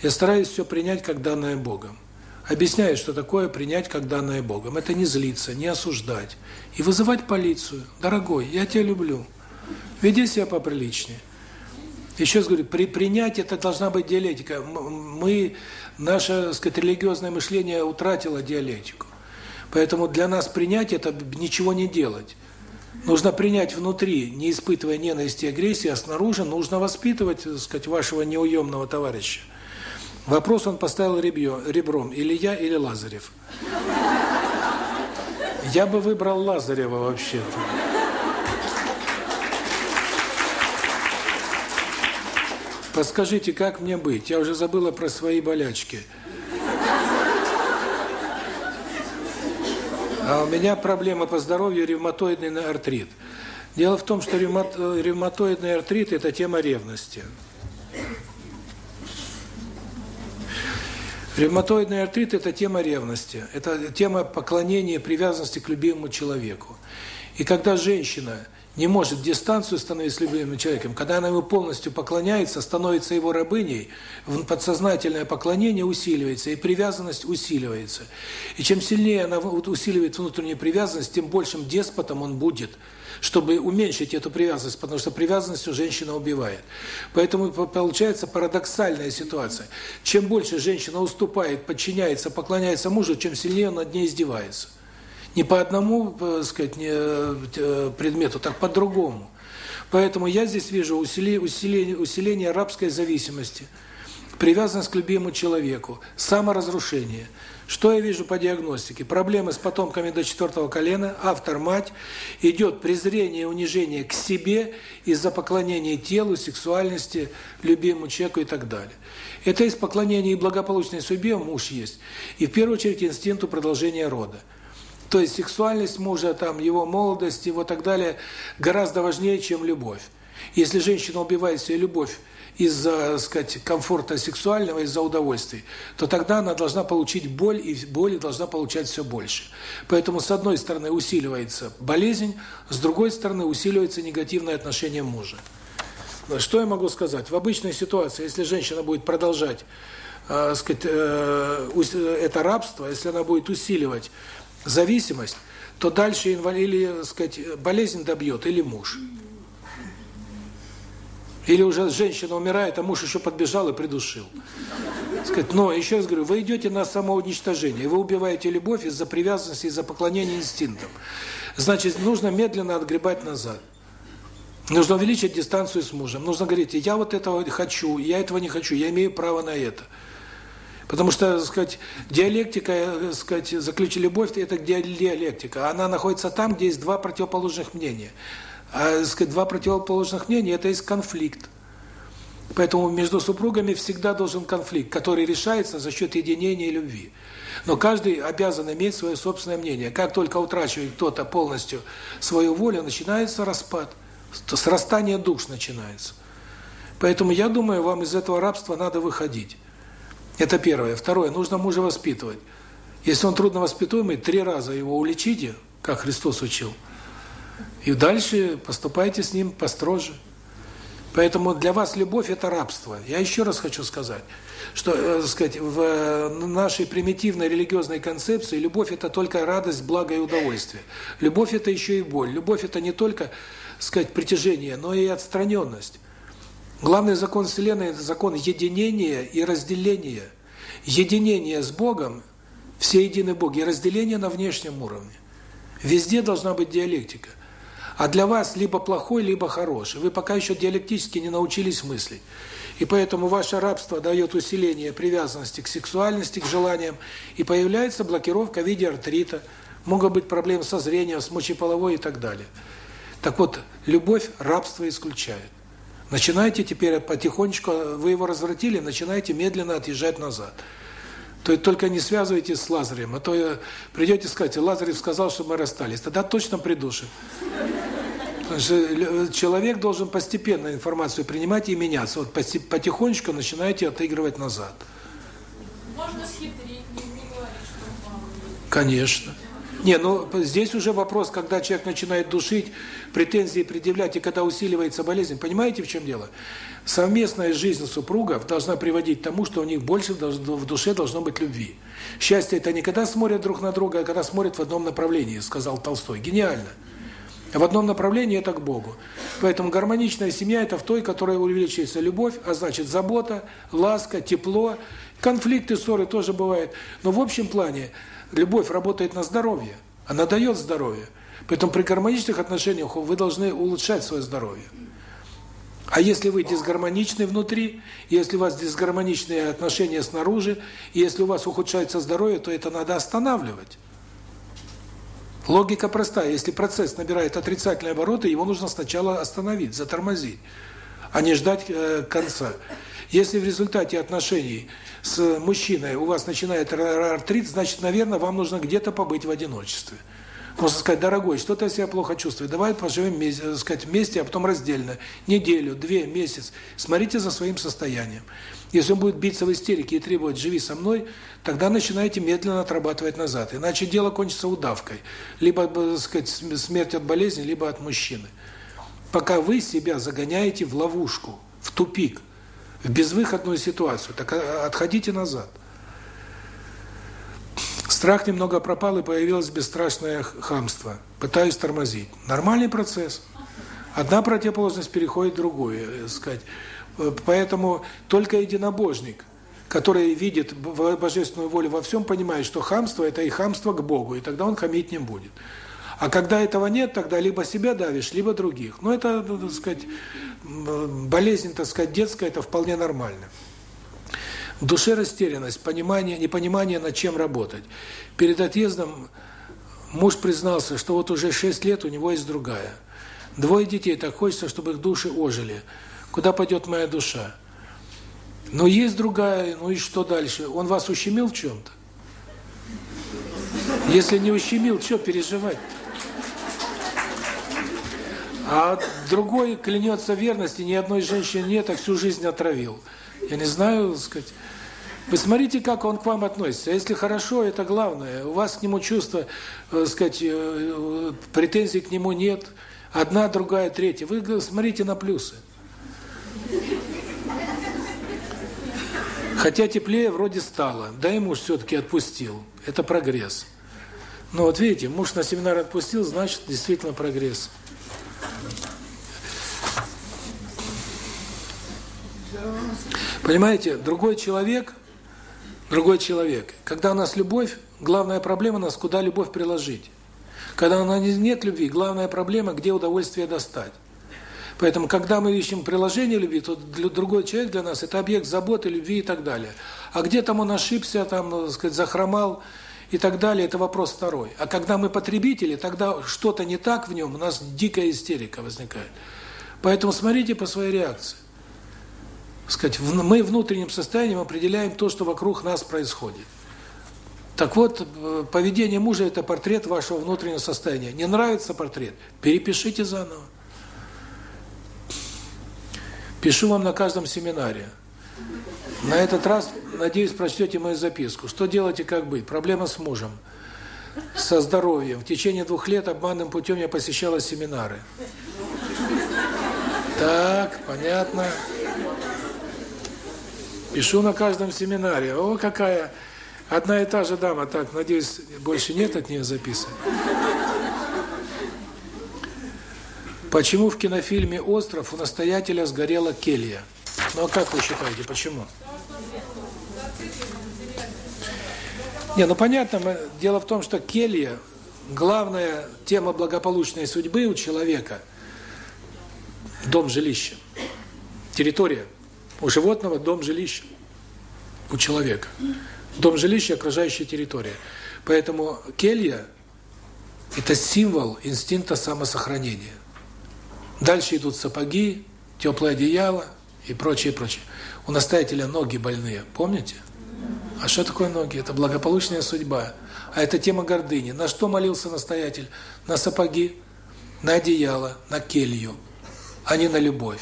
Я стараюсь все принять как данное Богом объясняет, что такое принять как данное Богом. Это не злиться, не осуждать. И вызывать полицию. Дорогой, я тебя люблю. Веди себя поприличнее. Еще раз говорю, при принятии это должна быть диалектика. Мы, наше, сказать, религиозное мышление утратило диалектику. Поэтому для нас принять это ничего не делать. Нужно принять внутри, не испытывая ненависти и агрессии, а снаружи нужно воспитывать, так сказать, вашего неуемного товарища. Вопрос он поставил ребьё, ребром, или я, или Лазарев. Я бы выбрал Лазарева вообще-то. Подскажите, как мне быть? Я уже забыла про свои болячки. А у меня проблема по здоровью ревматоидный артрит. Дело в том, что ревматоидный артрит – это тема ревности. Ревматоидный артрит – это тема ревности, это тема поклонения, привязанности к любимому человеку. И когда женщина не может дистанцию становить с любимым человеком, когда она ему полностью поклоняется, становится его рабыней, подсознательное поклонение усиливается, и привязанность усиливается. И чем сильнее она усиливает внутреннюю привязанность, тем большим деспотом он будет – чтобы уменьшить эту привязанность, потому что привязанность у женщины убивает. Поэтому получается парадоксальная ситуация. Чем больше женщина уступает, подчиняется, поклоняется мужу, чем сильнее он над ней издевается. Не по одному, так э, сказать, не, э, предмету, так по другому. Поэтому я здесь вижу усиление, усиление, усиление рабской зависимости, привязанность к любимому человеку, саморазрушение – что я вижу по диагностике? Проблемы с потомками до четвертого колена, автор мать, идет презрение унижение к себе из-за поклонения телу, сексуальности, любимому человеку и так далее. Это из поклонения и благополучной судьбе муж есть. И в первую очередь инстинкту продолжения рода. То есть сексуальность мужа, там его молодость, его так далее гораздо важнее, чем любовь. Если женщина убивает себе любовь из-за, сказать, комфорта сексуального, из-за удовольствий, то тогда она должна получить боль, и боли должна получать все больше. Поэтому, с одной стороны, усиливается болезнь, с другой стороны, усиливается негативное отношение мужа. Что я могу сказать? В обычной ситуации, если женщина будет продолжать э, сказать, э, это рабство, если она будет усиливать зависимость, то дальше инвалид, или, сказать, болезнь добьет, или муж. Или уже женщина умирает, а муж еще подбежал и придушил. Сказать, но, еще раз говорю, вы идете на самоуничтожение, вы убиваете любовь из-за привязанности, из-за поклонения инстинктам. Значит, нужно медленно отгребать назад. Нужно увеличить дистанцию с мужем. Нужно говорить, я вот этого хочу, я этого не хочу, я имею право на это. Потому что, так сказать, диалектика, так сказать, заключить любовь это диалектика. Она находится там, где есть два противоположных мнения. А, сказать, два противоположных мнения это есть конфликт. Поэтому между супругами всегда должен конфликт, который решается за счет единения и любви. Но каждый обязан иметь свое собственное мнение. Как только утрачивает кто-то полностью свою волю, начинается распад. Срастание душ начинается. Поэтому я думаю, вам из этого рабства надо выходить. Это первое. Второе. Нужно мужа воспитывать. Если он трудно воспитуемый, три раза его уличите, как Христос учил. И дальше поступайте с ним построже. Поэтому для вас любовь – это рабство. Я еще раз хочу сказать, что, э, сказать, в э, нашей примитивной религиозной концепции любовь – это только радость, благо и удовольствие. Любовь – это еще и боль. Любовь – это не только, сказать, притяжение, но и отстраненность. Главный закон Вселенной – это закон единения и разделения. Единение с Богом, все едины Боги, и разделение на внешнем уровне. Везде должна быть диалектика. А для вас либо плохой, либо хороший. Вы пока еще диалектически не научились мыслить. И поэтому ваше рабство дает усиление привязанности к сексуальности, к желаниям, и появляется блокировка в виде артрита, могут быть проблемы со зрением, с мочеполовой и так далее. Так вот, любовь рабство исключает. Начинайте теперь потихонечку, вы его развратили, начинайте медленно отъезжать назад. То есть только не связывайтесь с Лазарем, а то придете сказать, Лазарев сказал, что мы расстались, тогда точно. Потому что человек должен постепенно информацию принимать и меняться. Вот потихонечку начинаете отыгрывать назад. Можно схитрить, не, не говорить, что мало. Конечно. Не, ну здесь уже вопрос, когда человек начинает душить, претензии предъявлять, и когда усиливается болезнь. Понимаете, в чем дело? Совместная жизнь супругов должна приводить к тому, что у них больше в душе должно быть любви. Счастье – это не когда смотрят друг на друга, а когда смотрят в одном направлении, сказал Толстой. Гениально. В одном направлении – это к Богу. Поэтому гармоничная семья – это в той, которой увеличивается любовь, а значит забота, ласка, тепло. Конфликты, ссоры тоже бывают. Но в общем плане – Любовь работает на здоровье, она дает здоровье. Поэтому при гармоничных отношениях вы должны улучшать свое здоровье. А если вы дисгармоничны внутри, если у вас дисгармоничные отношения снаружи, и если у вас ухудшается здоровье, то это надо останавливать. Логика простая. Если процесс набирает отрицательные обороты, его нужно сначала остановить, затормозить, а не ждать э, конца. Если в результате отношений с мужчиной у вас начинает артрит, значит, наверное, вам нужно где-то побыть в одиночестве. Можно сказать, дорогой, что ты себя плохо чувствуешь, давай поживем вместе, э, сказать, вместе, а потом раздельно, неделю, две, месяц. Смотрите за своим состоянием. Если он будет биться в истерике и требовать «живи со мной», тогда начинаете медленно отрабатывать назад. Иначе дело кончится удавкой. Либо, так э, сказать, смерть от болезни, либо от мужчины. Пока вы себя загоняете в ловушку, в тупик в безвыходную ситуацию, так а, отходите назад. Страх немного пропал, и появилось бесстрашное хамство. Пытаюсь тормозить. Нормальный процесс. Одна противоположность переходит в другую, э, сказать. Поэтому только единобожник, который видит божественную волю во всем, понимает, что хамство – это и хамство к Богу, и тогда он хамить не будет. А когда этого нет, тогда либо себя давишь, либо других. Но это, ну, так сказать, болезнь, так сказать, детская, это вполне нормально. В душе растерянность, понимание, непонимание, над чем работать. Перед отъездом муж признался, что вот уже 6 лет у него есть другая. Двое детей, так хочется, чтобы их души ожили. Куда пойдет моя душа? Но есть другая, ну и что дальше? Он вас ущемил в чем-то? Если не ущемил, что переживать? А другой клянется верности, ни одной женщины нет, а всю жизнь отравил. Я не знаю, так сказать... Смотрите, как он к вам относится. Если хорошо, это главное. У вас к нему чувства, э, сказать, э, претензий к нему нет. Одна, другая, третья. Вы смотрите на плюсы. Хотя теплее вроде стало. Да и муж все-таки отпустил. Это прогресс. Но вот видите, муж на семинар отпустил, значит, действительно прогресс. Понимаете, другой человек другой человек. Когда у нас любовь, главная проблема у нас, куда любовь приложить. Когда у нас нет любви, главная проблема, где удовольствие достать. Поэтому, когда мы ищем приложение любви, то для, другой человек для нас – это объект заботы, любви и так далее. А где там он ошибся, там, так сказать, захромал и так далее – это вопрос второй. А когда мы потребители, тогда что-то не так в нем, у нас дикая истерика возникает. Поэтому смотрите по своей реакции сказать, мы внутренним состоянием определяем то, что вокруг нас происходит. Так вот, э, поведение мужа – это портрет вашего внутреннего состояния. Не нравится портрет? Перепишите заново. Пишу вам на каждом семинаре. На этот раз, надеюсь, прочтете мою записку. Что делать и как быть? Проблема с мужем. Со здоровьем. В течение двух лет обманным путем я посещала семинары. Так, понятно. Пишу на каждом семинаре. О, какая одна и та же дама. Так, надеюсь, больше нет от нее записок. Почему в кинофильме «Остров» у настоятеля сгорела келья? Ну, а как вы считаете, почему? Не, ну понятно, дело в том, что келья, главная тема благополучной судьбы у человека – дом жилища, территория – у животного дом жилища, у человека. Дом жилища – окружающая территория. Поэтому келья – это символ инстинкта самосохранения. Дальше идут сапоги, теплое одеяло и прочее, прочее. У настоятеля ноги больные, помните? А что такое ноги? Это благополучная судьба. А это тема гордыни. На что молился настоятель? На сапоги, на одеяло, на келью, а не на любовь.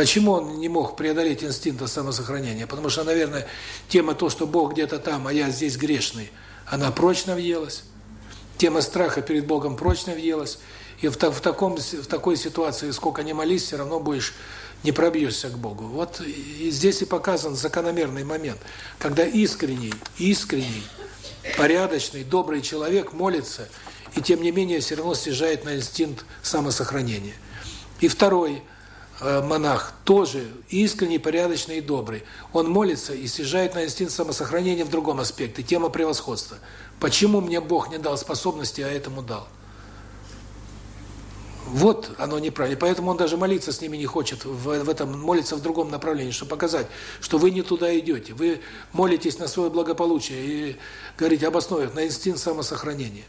Почему он не мог преодолеть инстинкт самосохранения? Потому что, наверное, тема то, что Бог где-то там, а я здесь грешный, она прочно въелась. Тема страха перед Богом прочно въелась. И в, в, таком, в такой ситуации, сколько ни молись, все равно будешь не пробьешься к Богу. Вот и здесь и показан закономерный момент, когда искренний, искренний, порядочный, добрый человек молится, и тем не менее все равно съезжает на инстинкт самосохранения. И второй – монах тоже искренний, порядочный и добрый. Он молится и съезжает на инстинкт самосохранения в другом аспекте, тема превосходства. Почему мне Бог не дал способности, а этому дал? Вот оно неправильно. Поэтому он даже молиться с ними не хочет, в, этом молиться в другом направлении, чтобы показать, что вы не туда идете. Вы молитесь на свое благополучие и говорите, обосновывать на инстинкт самосохранения.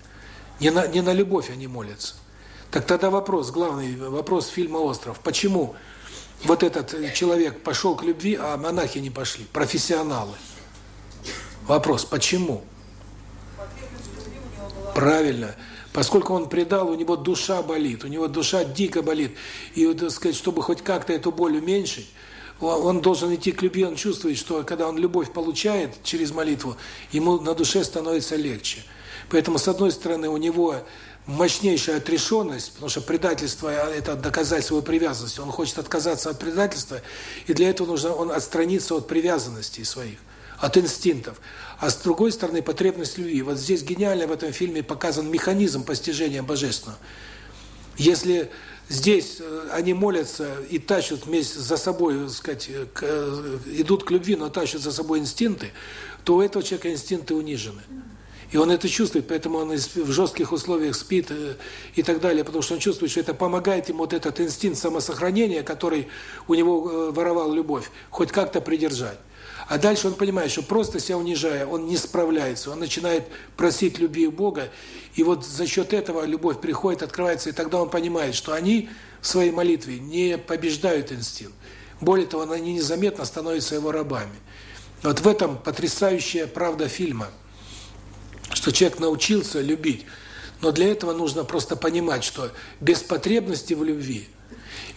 Не на, не на любовь они молятся. Так тогда вопрос, главный вопрос фильма «Остров». Почему вот этот человек пошел к любви, а монахи не пошли? Профессионалы. Вопрос, почему? Правильно. Поскольку он предал, у него душа болит, у него душа дико болит. И, так сказать, чтобы хоть как-то эту боль уменьшить, он должен идти к любви, он чувствует, что когда он любовь получает через молитву, ему на душе становится легче. Поэтому, с одной стороны, у него мощнейшая отрешенность, потому что предательство – это доказать свою привязанность. Он хочет отказаться от предательства, и для этого нужно он отстраниться от привязанностей своих, от инстинктов. А с другой стороны, потребность любви. Вот здесь гениально в этом фильме показан механизм постижения Божественного. Если здесь э, они молятся и тащат вместе за собой, так сказать, к, э, идут к любви, но тащат за собой инстинкты, то у этого человека инстинкты унижены. И он это чувствует, поэтому он в жестких условиях спит э, и так далее, потому что он чувствует, что это помогает ему вот этот инстинкт самосохранения, который у него э, воровал любовь, хоть как-то придержать. А дальше он понимает, что просто себя унижая, он не справляется, он начинает просить любви Бога, и вот за счет этого любовь приходит, открывается, и тогда он понимает, что они в своей молитве не побеждают инстинкт. Более того, они незаметно становятся его рабами. Вот в этом потрясающая правда фильма – что человек научился любить. Но для этого нужно просто понимать, что без потребности в любви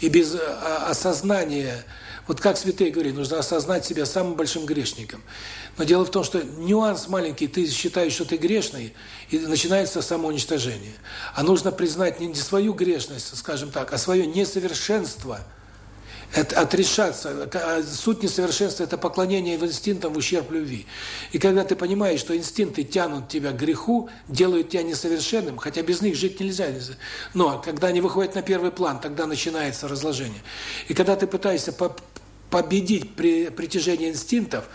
и без а, осознания, вот как святые говорят, нужно осознать себя самым большим грешником. Но дело в том, что нюанс маленький, ты считаешь, что ты грешный, и начинается самоуничтожение. А нужно признать не свою грешность, скажем так, а свое несовершенство – это отрешаться. А суть несовершенства – это поклонение инстинктам в ущерб любви. И когда ты понимаешь, что инстинкты тянут тебя к греху, делают тебя несовершенным, хотя без них жить нельзя. Но когда они выходят на первый план, тогда начинается разложение. И когда ты пытаешься победить при притяжение инстинктов,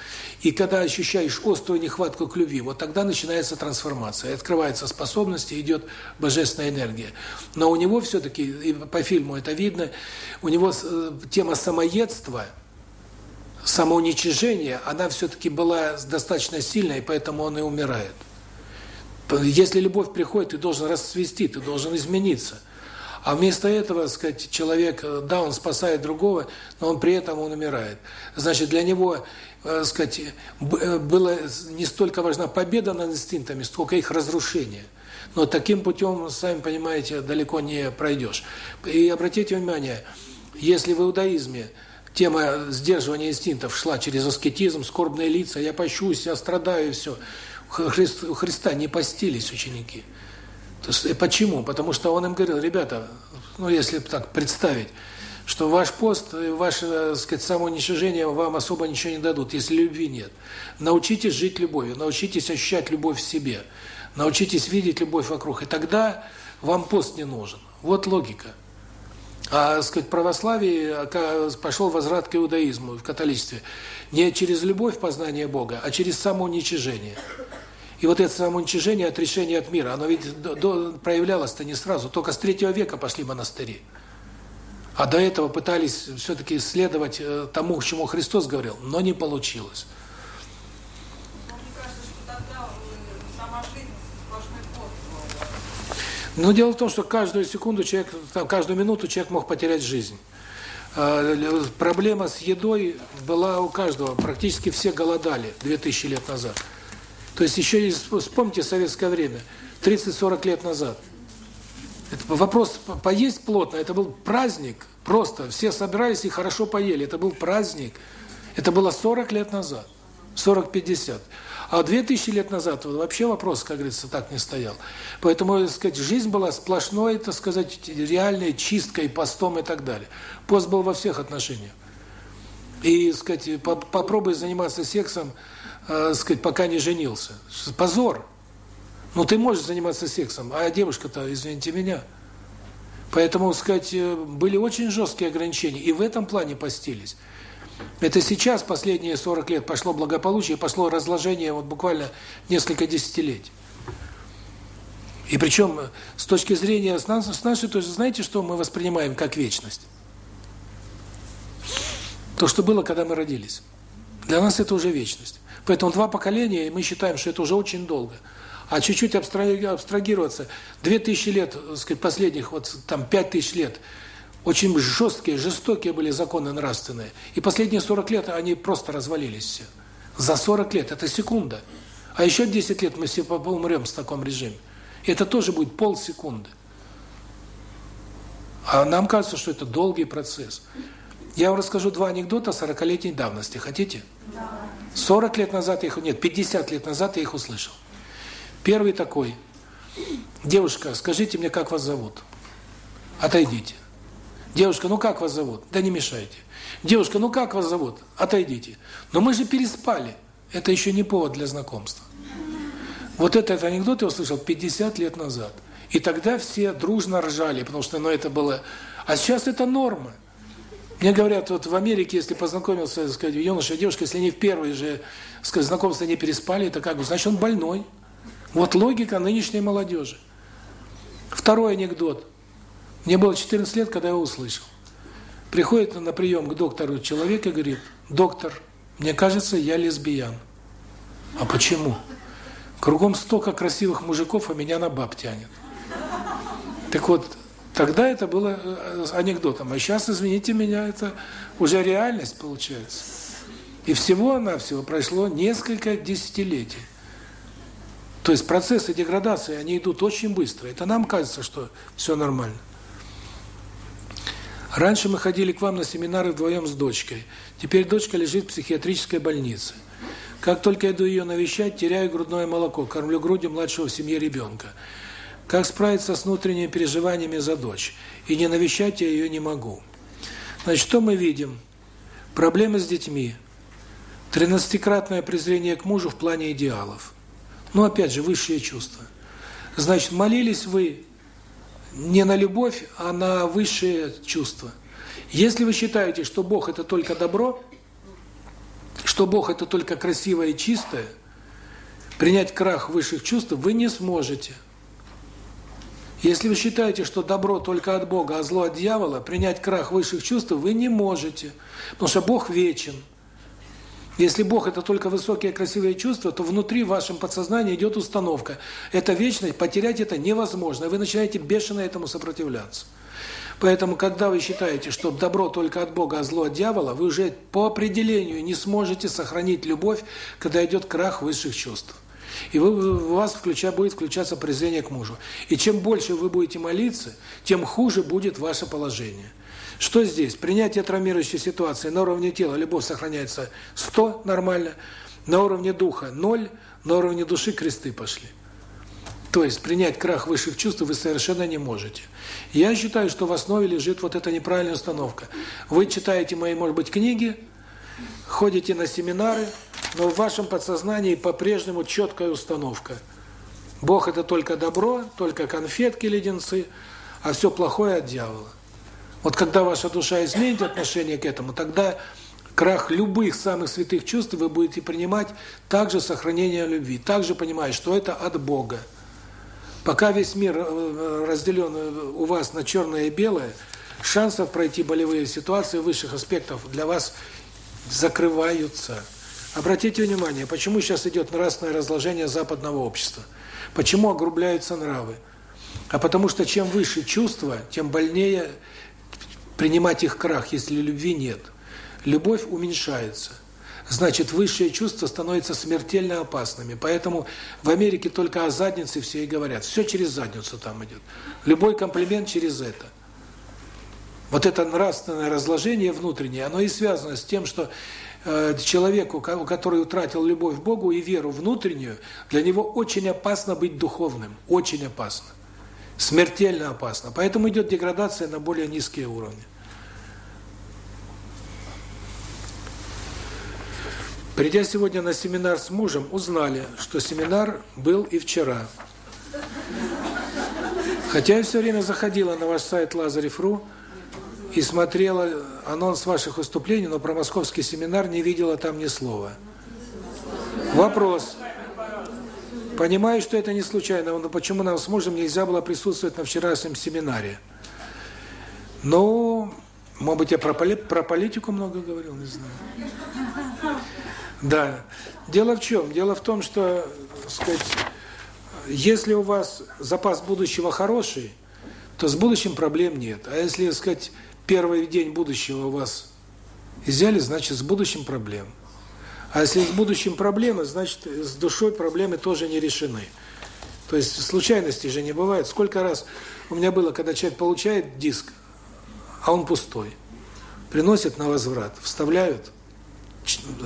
и когда ощущаешь острую нехватку к любви, вот тогда начинается трансформация, открываются способности, идет божественная энергия. Но у него все-таки, по фильму это видно, у него э, тема самоедства, самоуничижения, она все-таки была достаточно сильной, поэтому он и умирает. Если любовь приходит, ты должен расцвести, ты должен измениться. А вместо этого, сказать, человек, э, да, он спасает другого, но он при этом он умирает. Значит, для него, э, сказать, э, было не столько важна победа над инстинктами, сколько их разрушение. Но таким путем, сами понимаете, далеко не пройдешь. И обратите внимание, если в иудаизме тема сдерживания инстинктов шла через аскетизм, скорбные лица, я пощусь, я страдаю, и все. Христа не постились ученики. Есть, почему? Потому что он им говорил, ребята, ну если так представить, что ваш пост, ваше, так сказать, самоуничижение вам особо ничего не дадут, если любви нет. Научитесь жить любовью, научитесь ощущать любовь в себе, научитесь видеть любовь вокруг, и тогда вам пост не нужен. Вот логика. А, так сказать, православие пошел возврат к иудаизму в католичестве не через любовь познания Бога, а через самоуничижение. И вот это самоуничижение, отрешение от мира, оно ведь проявлялось-то не сразу. Только с третьего века пошли монастыри. А до этого пытались все-таки исследовать э, тому, чему Христос говорил, но не получилось. Но дело в том, что каждую секунду человек, там, каждую минуту человек мог потерять жизнь. Э, проблема с едой была у каждого. Практически все голодали 2000 лет назад. То есть еще вспомните советское время, 30-40 лет назад. Это вопрос поесть плотно, это был праздник, просто все собирались и хорошо поели, это был праздник. Это было 40 лет назад, 40-50. А 2000 лет назад вообще вопрос, как говорится, так не стоял. Поэтому, так сказать, жизнь была сплошной, так сказать, реальной чисткой, постом и так далее. Пост был во всех отношениях. И, так сказать, попробуй заниматься сексом, э, сказать, пока не женился. Позор. Ну, ты можешь заниматься сексом, а девушка-то, извините меня. Поэтому, сказать, э, были очень жесткие ограничения, и в этом плане постились. Это сейчас, последние 40 лет, пошло благополучие, пошло разложение вот буквально несколько десятилетий. И причем, с точки зрения, с нашей, то есть, знаете, что мы воспринимаем как вечность? То, что было, когда мы родились. Для нас это уже вечность. Поэтому два поколения, и мы считаем, что это уже очень долго. А чуть-чуть абстрагироваться, две тысячи лет, так сказать, последних, вот там пять тысяч лет, очень жесткие, жестокие были законы нравственные. И последние 40 лет они просто развалились все. За 40 лет, это секунда. А еще 10 лет мы все умрем в таком режиме. И это тоже будет полсекунды. А нам кажется, что это долгий процесс. Я вам расскажу два анекдота 40-летней давности. Хотите? Да. 40 лет назад их... Нет, 50 лет назад я их услышал. Первый такой. Девушка, скажите мне, как вас зовут? Отойдите. Девушка, ну как вас зовут? Да не мешайте. Девушка, ну как вас зовут? Отойдите. Но мы же переспали. Это еще не повод для знакомства. Вот этот анекдот я услышал 50 лет назад. И тогда все дружно ржали, потому что ну, это было... А сейчас это норма. Мне говорят, вот в Америке, если познакомился, так сказать, юноша и девушка, если они в первые же сказать, знакомства не переспали, это как бы, значит, он больной. Вот логика нынешней молодежи. Второй анекдот. Мне было 14 лет, когда я услышал. Приходит на прием к доктору человек и говорит, доктор, мне кажется, я лесбиян. А почему? Кругом столько красивых мужиков, а меня на баб тянет. Так вот, Тогда это было э, анекдотом, а сейчас, извините меня, это уже реальность получается. И всего-навсего прошло несколько десятилетий. То есть процессы деградации, они идут очень быстро. Это нам кажется, что все нормально. Раньше мы ходили к вам на семинары вдвоем с дочкой. Теперь дочка лежит в психиатрической больнице. Как только иду ее навещать, теряю грудное молоко, кормлю грудью младшего в семье ребенка. Как справиться с внутренними переживаниями за дочь? И не навещать я ее не могу. Значит, что мы видим? Проблемы с детьми. Тринадцатикратное презрение к мужу в плане идеалов. Ну, опять же, высшие чувства. Значит, молились вы не на любовь, а на высшие чувства. Если вы считаете, что Бог – это только добро, что Бог – это только красивое и чистое, принять крах высших чувств вы не сможете. Если вы считаете, что добро только от Бога, а зло от дьявола, принять крах высших чувств вы не можете, потому что Бог вечен. Если Бог – это только высокие красивые чувства, то внутри в вашем подсознании идет установка. Это вечность, потерять это невозможно. Вы начинаете бешено этому сопротивляться. Поэтому, когда вы считаете, что добро только от Бога, а зло от дьявола, вы уже по определению не сможете сохранить любовь, когда идет крах высших чувств. И вы, у вас включа, будет включаться презрение к мужу. И чем больше вы будете молиться, тем хуже будет ваше положение. Что здесь? Принятие травмирующей ситуации на уровне тела, любовь сохраняется 100, нормально, на уровне духа 0, на уровне души кресты пошли. То есть принять крах высших чувств вы совершенно не можете. Я считаю, что в основе лежит вот эта неправильная установка. Вы читаете мои, может быть, книги, ходите на семинары, но в вашем подсознании по-прежнему четкая установка. Бог – это только добро, только конфетки, леденцы, а все плохое от дьявола. Вот когда ваша душа изменит отношение к этому, тогда крах любых самых святых чувств вы будете принимать также сохранение любви, также понимая, что это от Бога. Пока весь мир э, разделен э, у вас на черное и белое, шансов пройти болевые ситуации высших аспектов для вас закрываются. Обратите внимание, почему сейчас идет нравственное разложение западного общества? Почему огрубляются нравы? А потому что чем выше чувства, тем больнее принимать их крах, если любви нет. Любовь уменьшается. Значит, высшие чувства становятся смертельно опасными. Поэтому в Америке только о заднице все и говорят. Все через задницу там идет. Любой комплимент через это. Вот это нравственное разложение внутреннее, оно и связано с тем, что э, человеку, который утратил любовь к Богу и веру внутреннюю, для него очень опасно быть духовным. Очень опасно. Смертельно опасно. Поэтому идет деградация на более низкие уровни. Придя сегодня на семинар с мужем, узнали, что семинар был и вчера. Хотя я все время заходила на ваш сайт Лазарев.ру и смотрела анонс ваших выступлений, но про московский семинар не видела там ни слова. Вопрос. Понимаю, что это не случайно, но почему нам с мужем нельзя было присутствовать на вчерашнем семинаре? Ну, может быть, я про, поли про политику много говорил, не знаю. Да. Дело в чем? Дело в том, что, сказать, если у вас запас будущего хороший, то с будущим проблем нет. А если, сказать, первый день будущего у вас изъяли, значит, с будущим проблем. А если с будущим проблемы, значит, с душой проблемы тоже не решены. То есть случайностей же не бывает. Сколько раз у меня было, когда человек получает диск, а он пустой. Приносят на возврат, вставляют,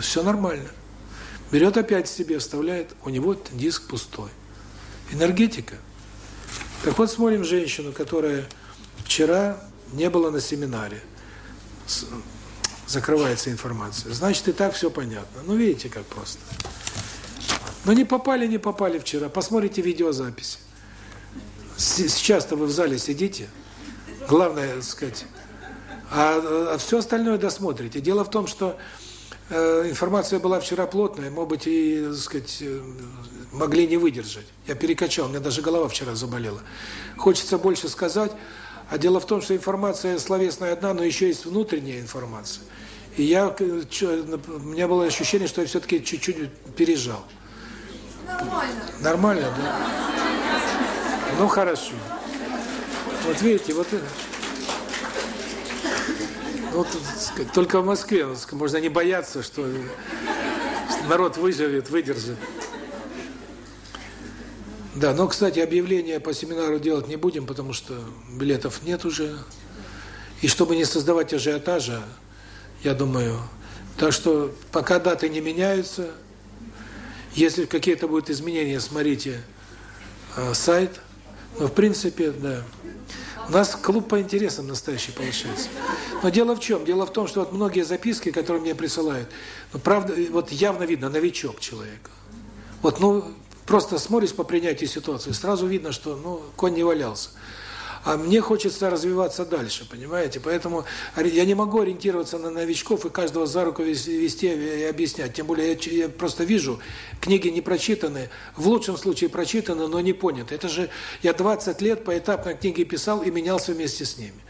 все нормально. Берет опять себе, вставляет, у него диск пустой. Энергетика. Так вот смотрим женщину, которая вчера не была на семинаре закрывается информация. Значит, и так все понятно. Ну, видите, как просто. Но не попали, не попали вчера. Посмотрите видеозаписи. Сейчас-то вы в зале сидите. Главное, так сказать. А, а все остальное досмотрите. Дело в том, что э, информация была вчера плотная, может быть, и, так сказать, э, могли не выдержать. Я перекачал, у меня даже голова вчера заболела. Хочется больше сказать, а дело в том, что информация словесная одна, но еще есть внутренняя информация. И я, у меня было ощущение, что я все-таки чуть-чуть пережал. Нормально. Нормально, да? Ну, хорошо. Вот видите, вот... Вот, только в Москве можно не бояться, что народ выживет, выдержит. Да, но, кстати, объявление по семинару делать не будем, потому что билетов нет уже. И чтобы не создавать ажиотажа, я думаю, так что пока даты не меняются, если какие-то будут изменения, смотрите э, сайт. Но в принципе, да. У нас клуб по интересам настоящий получается. Но дело в чем? Дело в том, что вот многие записки, которые мне присылают, ну, правда, вот явно видно, новичок человека. Вот, ну, просто смотришь по принятию ситуации, сразу видно, что, ну, конь не валялся. А мне хочется развиваться дальше, понимаете? Поэтому я не могу ориентироваться на новичков и каждого за руку вести и объяснять. Тем более я, я просто вижу, книги не прочитаны, в лучшем случае прочитаны, но не поняты. Это же я 20 лет поэтапно книги писал и менялся вместе с ними.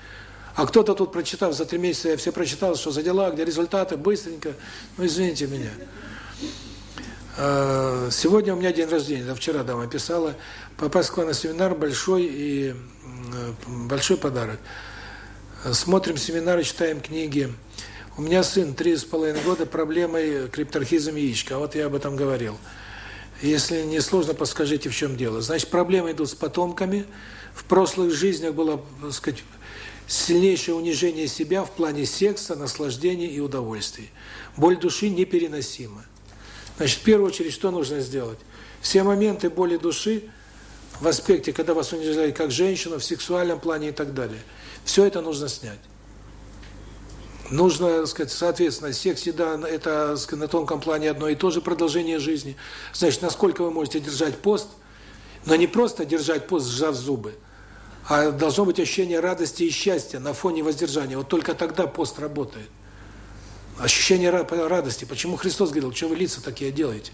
А кто-то тут, прочитав за три месяца, я все прочитал, что за дела, где результаты, быстренько. Ну, извините меня. А, сегодня у меня день рождения, да, вчера дама писала. Попасть к вам на семинар большой и большой подарок. Смотрим семинары, читаем книги. У меня сын три с половиной года проблемой крипторхизм яичка. Вот я об этом говорил. Если не сложно, подскажите, в чем дело. Значит, проблемы идут с потомками. В прошлых жизнях было, так сказать, сильнейшее унижение себя в плане секса, наслаждения и удовольствий. Боль души непереносима. Значит, в первую очередь, что нужно сделать? Все моменты боли души в аспекте, когда вас унижали как женщину, в сексуальном плане и так далее. Все это нужно снять. Нужно, сказать, соответственно, секс, еда – это сказать, на тонком плане одно и то же продолжение жизни. Значит, насколько вы можете держать пост, но не просто держать пост, сжав зубы, а должно быть ощущение радости и счастья на фоне воздержания. Вот только тогда пост работает. Ощущение радости. Почему Христос говорил, что вы лица такие делаете?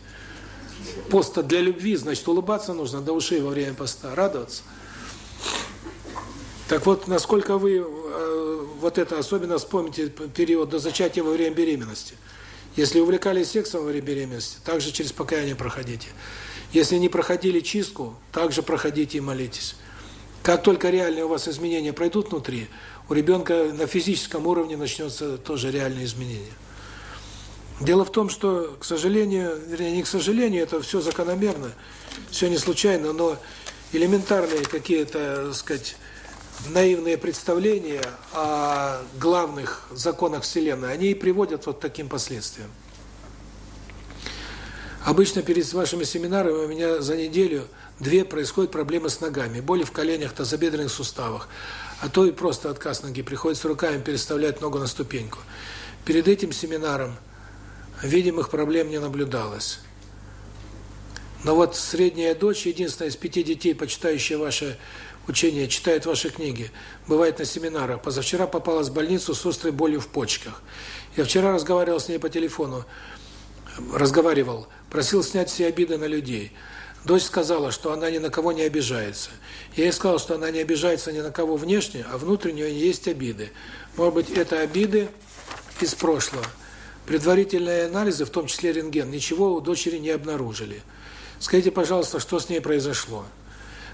пост для любви, значит, улыбаться нужно до ушей во время поста, радоваться. Так вот, насколько вы э, вот это, особенно вспомните период до зачатия во время беременности. Если увлекались сексом во время беременности, также через покаяние проходите. Если не проходили чистку, также проходите и молитесь. Как только реальные у вас изменения пройдут внутри, у ребенка на физическом уровне начнется тоже реальное изменение. Дело в том, что, к сожалению, вернее, не к сожалению, это все закономерно, все не случайно, но элементарные какие-то, сказать, наивные представления о главных законах Вселенной, они и приводят вот к таким последствиям. Обычно перед вашими семинарами у меня за неделю две происходят проблемы с ногами, боли в коленях, тазобедренных суставах, а то и просто отказ ноги, приходится руками переставлять ногу на ступеньку. Перед этим семинаром видимых проблем не наблюдалось. Но вот средняя дочь, единственная из пяти детей, почитающая ваше учение, читает ваши книги, бывает на семинарах. Позавчера попала в больницу с острой болью в почках. Я вчера разговаривал с ней по телефону, разговаривал, просил снять все обиды на людей. Дочь сказала, что она ни на кого не обижается. Я ей сказал, что она не обижается ни на кого внешне, а внутренне у нее есть обиды. Может быть, это обиды из прошлого. Предварительные анализы, в том числе рентген, ничего у дочери не обнаружили. Скажите, пожалуйста, что с ней произошло?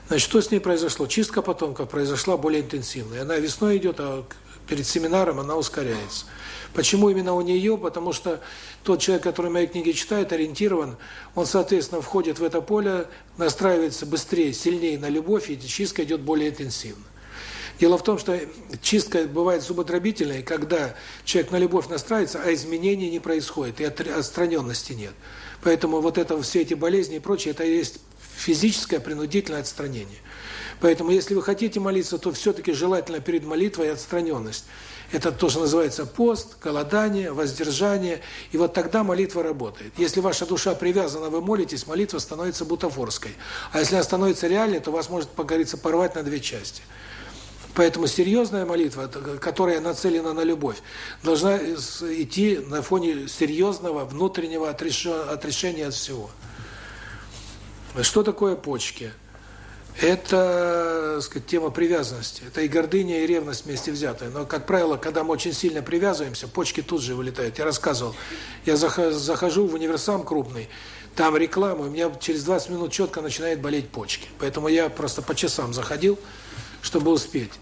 Значит, что с ней произошло? Чистка потомков произошла более интенсивная. Она весной идет, а перед семинаром она ускоряется. Почему именно у нее? Потому что тот человек, который мои книги читает, ориентирован, он, соответственно, входит в это поле, настраивается быстрее, сильнее на любовь, и чистка идет более интенсивно. Дело в том, что чистка бывает зуботробительной, когда человек на любовь настраивается, а изменений не происходит, и отстраненности нет. Поэтому вот это все эти болезни и прочее, это есть физическое принудительное отстранение. Поэтому если вы хотите молиться, то все-таки желательно перед молитвой отстраненность. Это тоже называется пост, голодание, воздержание. И вот тогда молитва работает. Если ваша душа привязана, вы молитесь, молитва становится бутафорской. А если она становится реальной, то вас может, как говорится, порвать на две части. Поэтому серьезная молитва, которая нацелена на любовь, должна идти на фоне серьезного внутреннего отрешения от всего. Что такое почки? Это, сказать, тема привязанности. Это и гордыня, и ревность вместе взятые. Но, как правило, когда мы очень сильно привязываемся, почки тут же вылетают. Я рассказывал, я захожу в универсам крупный, там реклама, у меня через 20 минут четко начинает болеть почки. Поэтому я просто по часам заходил, чтобы успеть.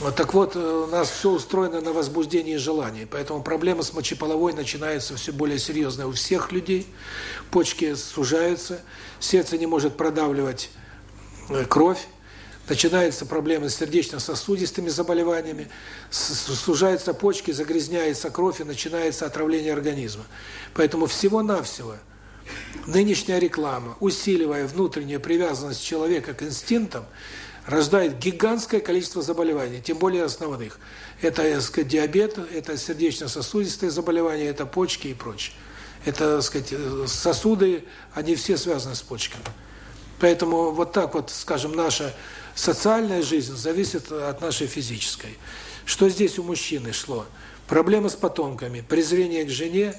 Вот так вот, э, у нас все устроено на возбуждении желаний, поэтому проблема с мочеполовой начинается все более серьезная у всех людей. Почки сужаются, сердце не может продавливать э, кровь, начинаются проблемы с сердечно-сосудистыми заболеваниями, сужаются почки, загрязняется кровь и начинается отравление организма. Поэтому всего-навсего нынешняя реклама, усиливая внутреннюю привязанность человека к инстинктам, рождает гигантское количество заболеваний, тем более основных. Это, так сказать, диабет, это сердечно-сосудистые заболевания, это почки и прочее. Это, так сказать, сосуды, они все связаны с почками. Поэтому вот так вот, скажем, наша социальная жизнь зависит от нашей физической. Что здесь у мужчины шло? Проблемы с потомками, презрение к жене,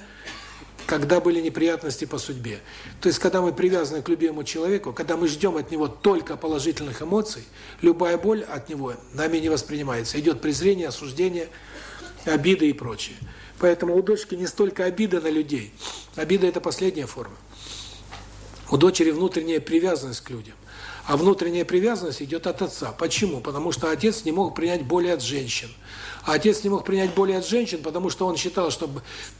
когда были неприятности по судьбе. То есть, когда мы привязаны к любимому человеку, когда мы ждем от него только положительных эмоций, любая боль от него нами не воспринимается. Идет презрение, осуждение, обиды и прочее. Поэтому у дочки не столько обида на людей. Обида – это последняя форма. У дочери внутренняя привязанность к людям. А внутренняя привязанность идет от отца. Почему? Потому что отец не мог принять боли от женщин. А отец не мог принять боли от женщин, потому что он считал, что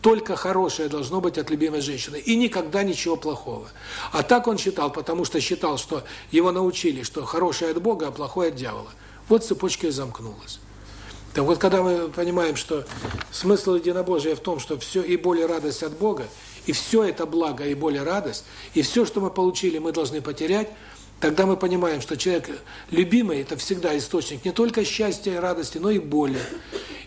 только хорошее должно быть от любимой женщины. И никогда ничего плохого. А так он считал, потому что считал, что его научили, что хорошее от Бога, а плохое от дьявола. Вот цепочка и замкнулась. Так вот, когда мы понимаем, что смысл единобожия в том, что все и боль и радость от Бога, и все это благо и боль и радость, и все, что мы получили, мы должны потерять, тогда мы понимаем, что человек любимый – это всегда источник не только счастья и радости, но и боли.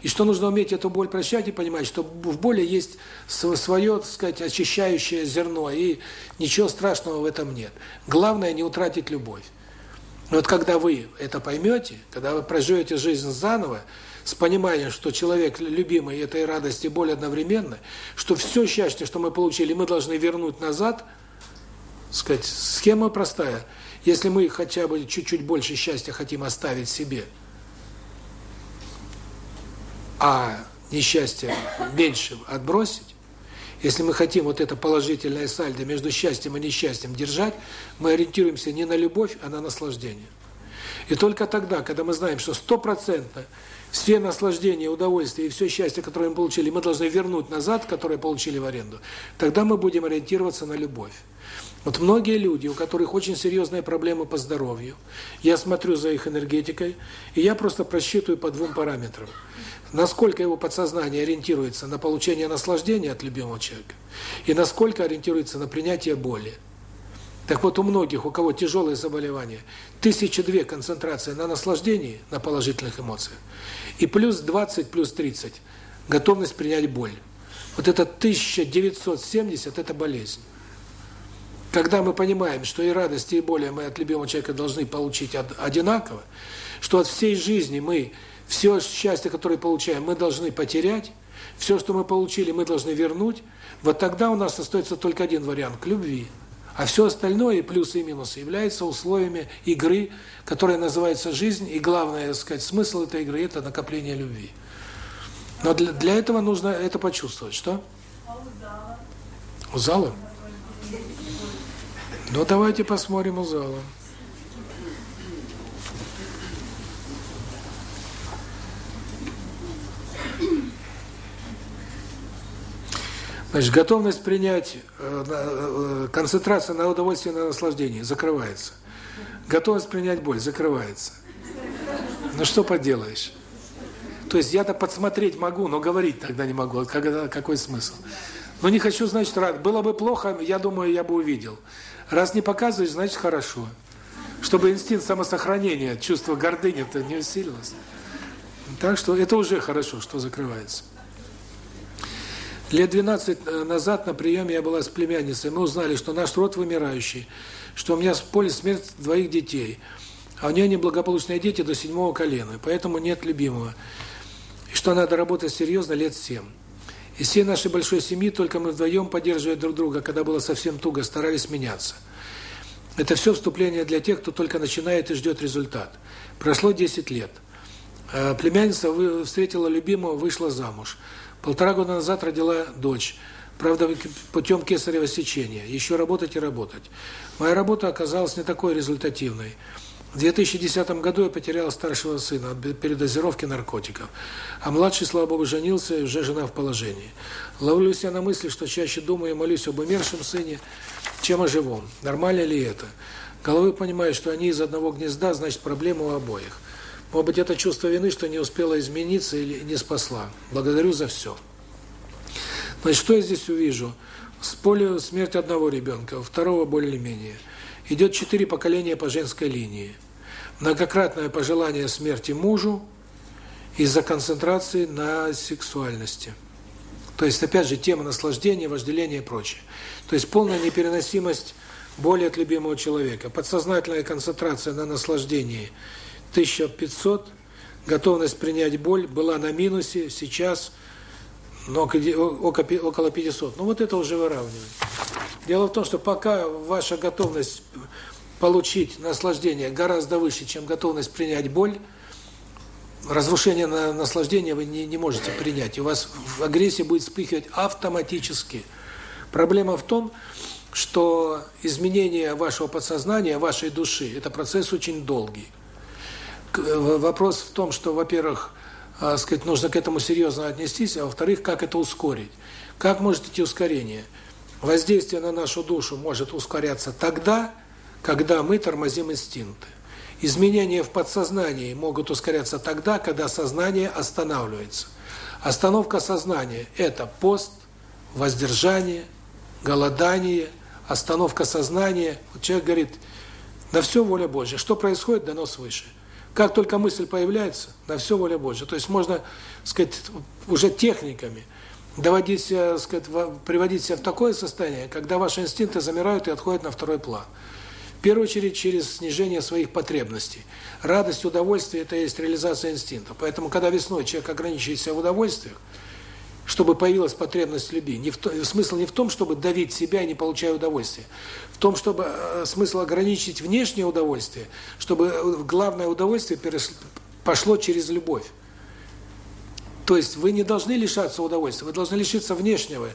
И что нужно уметь эту боль прощать и понимать, что в боли есть свое, так сказать, очищающее зерно, и ничего страшного в этом нет. Главное – не утратить любовь. Вот когда вы это поймете, когда вы проживете жизнь заново, с пониманием, что человек любимый, это и радость, и боль одновременно, что все счастье, что мы получили, мы должны вернуть назад, сказать, схема простая. Если мы хотя бы чуть-чуть больше счастья хотим оставить себе, а несчастье меньше отбросить, если мы хотим вот это положительное сальдо между счастьем и несчастьем держать, мы ориентируемся не на любовь, а на наслаждение. И только тогда, когда мы знаем, что стопроцентно все наслаждения, удовольствия и все счастье, которое мы получили, мы должны вернуть назад, которое получили в аренду, тогда мы будем ориентироваться на любовь. Вот многие люди, у которых очень серьезные проблемы по здоровью, я смотрю за их энергетикой, и я просто просчитываю по двум параметрам. Насколько его подсознание ориентируется на получение наслаждения от любимого человека, и насколько ориентируется на принятие боли. Так вот, у многих, у кого тяжелые заболевания, тысяча две концентрация на наслаждении, на положительных эмоциях, и плюс 20, плюс 30 готовность принять боль. Вот это 1970 – это болезнь. Когда мы понимаем, что и радости, и боли мы от любимого человека должны получить одинаково, что от всей жизни мы все счастье, которое получаем, мы должны потерять, все, что мы получили, мы должны вернуть, вот тогда у нас остается только один вариант – к любви. А все остальное, плюсы и минусы, являются условиями игры, которая называется жизнь, и главное, так сказать, смысл этой игры – это накопление любви. Но для, для этого нужно это почувствовать. Что? У зала? Ну, давайте посмотрим у зала. Значит, готовность принять, э, э, концентрация на удовольствие, на наслаждение закрывается. Готовность принять боль закрывается. Ну что поделаешь? То есть я-то подсмотреть могу, но говорить тогда не могу. Когда, какой смысл? Ну не хочу, значит, рад. Было бы плохо, я думаю, я бы увидел. Раз не показываешь, значит, хорошо. Чтобы инстинкт самосохранения, чувство гордыни-то не усилилось. Так что это уже хорошо, что закрывается. Лет 12 э, назад на приеме я была с племянницей. Мы узнали, что наш род вымирающий, что у меня в поле смерть двоих детей, а у нее неблагополучные дети до седьмого колена, поэтому нет любимого. И что надо работать серьезно лет семь. Из всей нашей большой семьи только мы вдвоем, поддерживая друг друга, когда было совсем туго, старались меняться. Это все вступление для тех, кто только начинает и ждет результат. Прошло 10 лет. Э, племянница встретила любимого, вышла замуж. Полтора года назад родила дочь. Правда, путем кесарево сечения. Еще работать и работать. Моя работа оказалась не такой результативной. В 2010 году я потерял старшего сына от передозировки наркотиков. А младший, слава богу, женился и уже жена в положении. Ловлюсь я на мысли, что чаще думаю и молюсь об умершем сыне, чем о живом. Нормально ли это? головы понимает, что они из одного гнезда, значит, проблема у обоих. Может быть, это чувство вины, что не успела измениться или не спасла. Благодарю за все. Значит, что я здесь увижу? С поле смерть одного ребенка, второго более-менее. Идет четыре поколения по женской линии. Многократное пожелание смерти мужу из-за концентрации на сексуальности. То есть, опять же, тема наслаждения, вожделения и прочее. То есть, полная непереносимость боли от любимого человека. Подсознательная концентрация на наслаждении 1500, готовность принять боль была на минусе, сейчас но около 500. Ну вот это уже выравнивание. Дело в том, что пока ваша готовность получить наслаждение гораздо выше, чем готовность принять боль, разрушение на наслаждения вы не, не можете принять. У вас агрессия будет вспыхивать автоматически. Проблема в том, что изменение вашего подсознания, вашей души – это процесс очень долгий. Вопрос в том, что, во-первых, э, сказать, нужно к этому серьезно отнестись, а во-вторых, как это ускорить. Как может идти ускорение? Воздействие на нашу душу может ускоряться тогда, когда мы тормозим инстинкты. Изменения в подсознании могут ускоряться тогда, когда сознание останавливается. Остановка сознания – это пост, воздержание, голодание, остановка сознания. Вот человек говорит, на все воля Божья. Что происходит, дано свыше. Как только мысль появляется, на все воля Божья. То есть можно, сказать, уже техниками доводить себя, сказать, приводить себя в такое состояние, когда ваши инстинкты замирают и отходят на второй план. В первую очередь через снижение своих потребностей. Радость, удовольствие – это есть реализация инстинкта. Поэтому, когда весной человек ограничивает себя в удовольствиях, чтобы появилась потребность любви, не в то, смысл не в том, чтобы давить себя и не получая удовольствия. В том, чтобы э, смысл ограничить внешнее удовольствие, чтобы э, главное удовольствие перешло, пошло через любовь. То есть вы не должны лишаться удовольствия, вы должны лишиться внешнего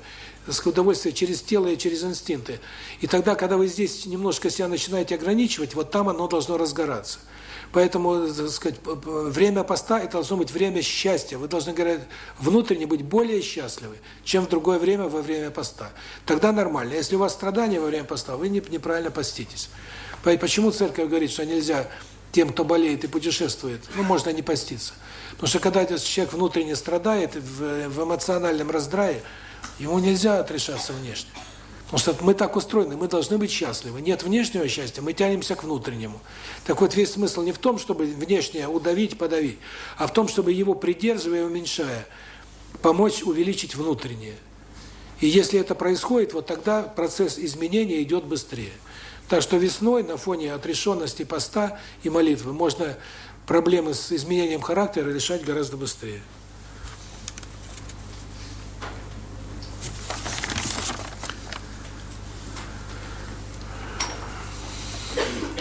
удовольствия через тело и через инстинкты. И тогда, когда вы здесь немножко себя начинаете ограничивать, вот там оно должно разгораться. Поэтому, так сказать, время поста это должно быть время счастья. Вы должны говорить внутренне быть более счастливы, чем в другое время во время поста. Тогда нормально. Если у вас страдания во время поста, вы неправильно поститесь. Почему церковь говорит, что нельзя тем, кто болеет и путешествует, ну, можно не поститься. Потому что когда человек внутренне страдает, в, в эмоциональном раздрае, ему нельзя отрешаться внешне. Потому что мы так устроены, мы должны быть счастливы. Нет внешнего счастья, мы тянемся к внутреннему. Так вот, весь смысл не в том, чтобы внешнее удавить, подавить, а в том, чтобы его придерживая и уменьшая, помочь увеличить внутреннее. И если это происходит, вот тогда процесс изменения идет быстрее. Так что весной на фоне отрешенности поста и молитвы можно проблемы с изменением характера решать гораздо быстрее.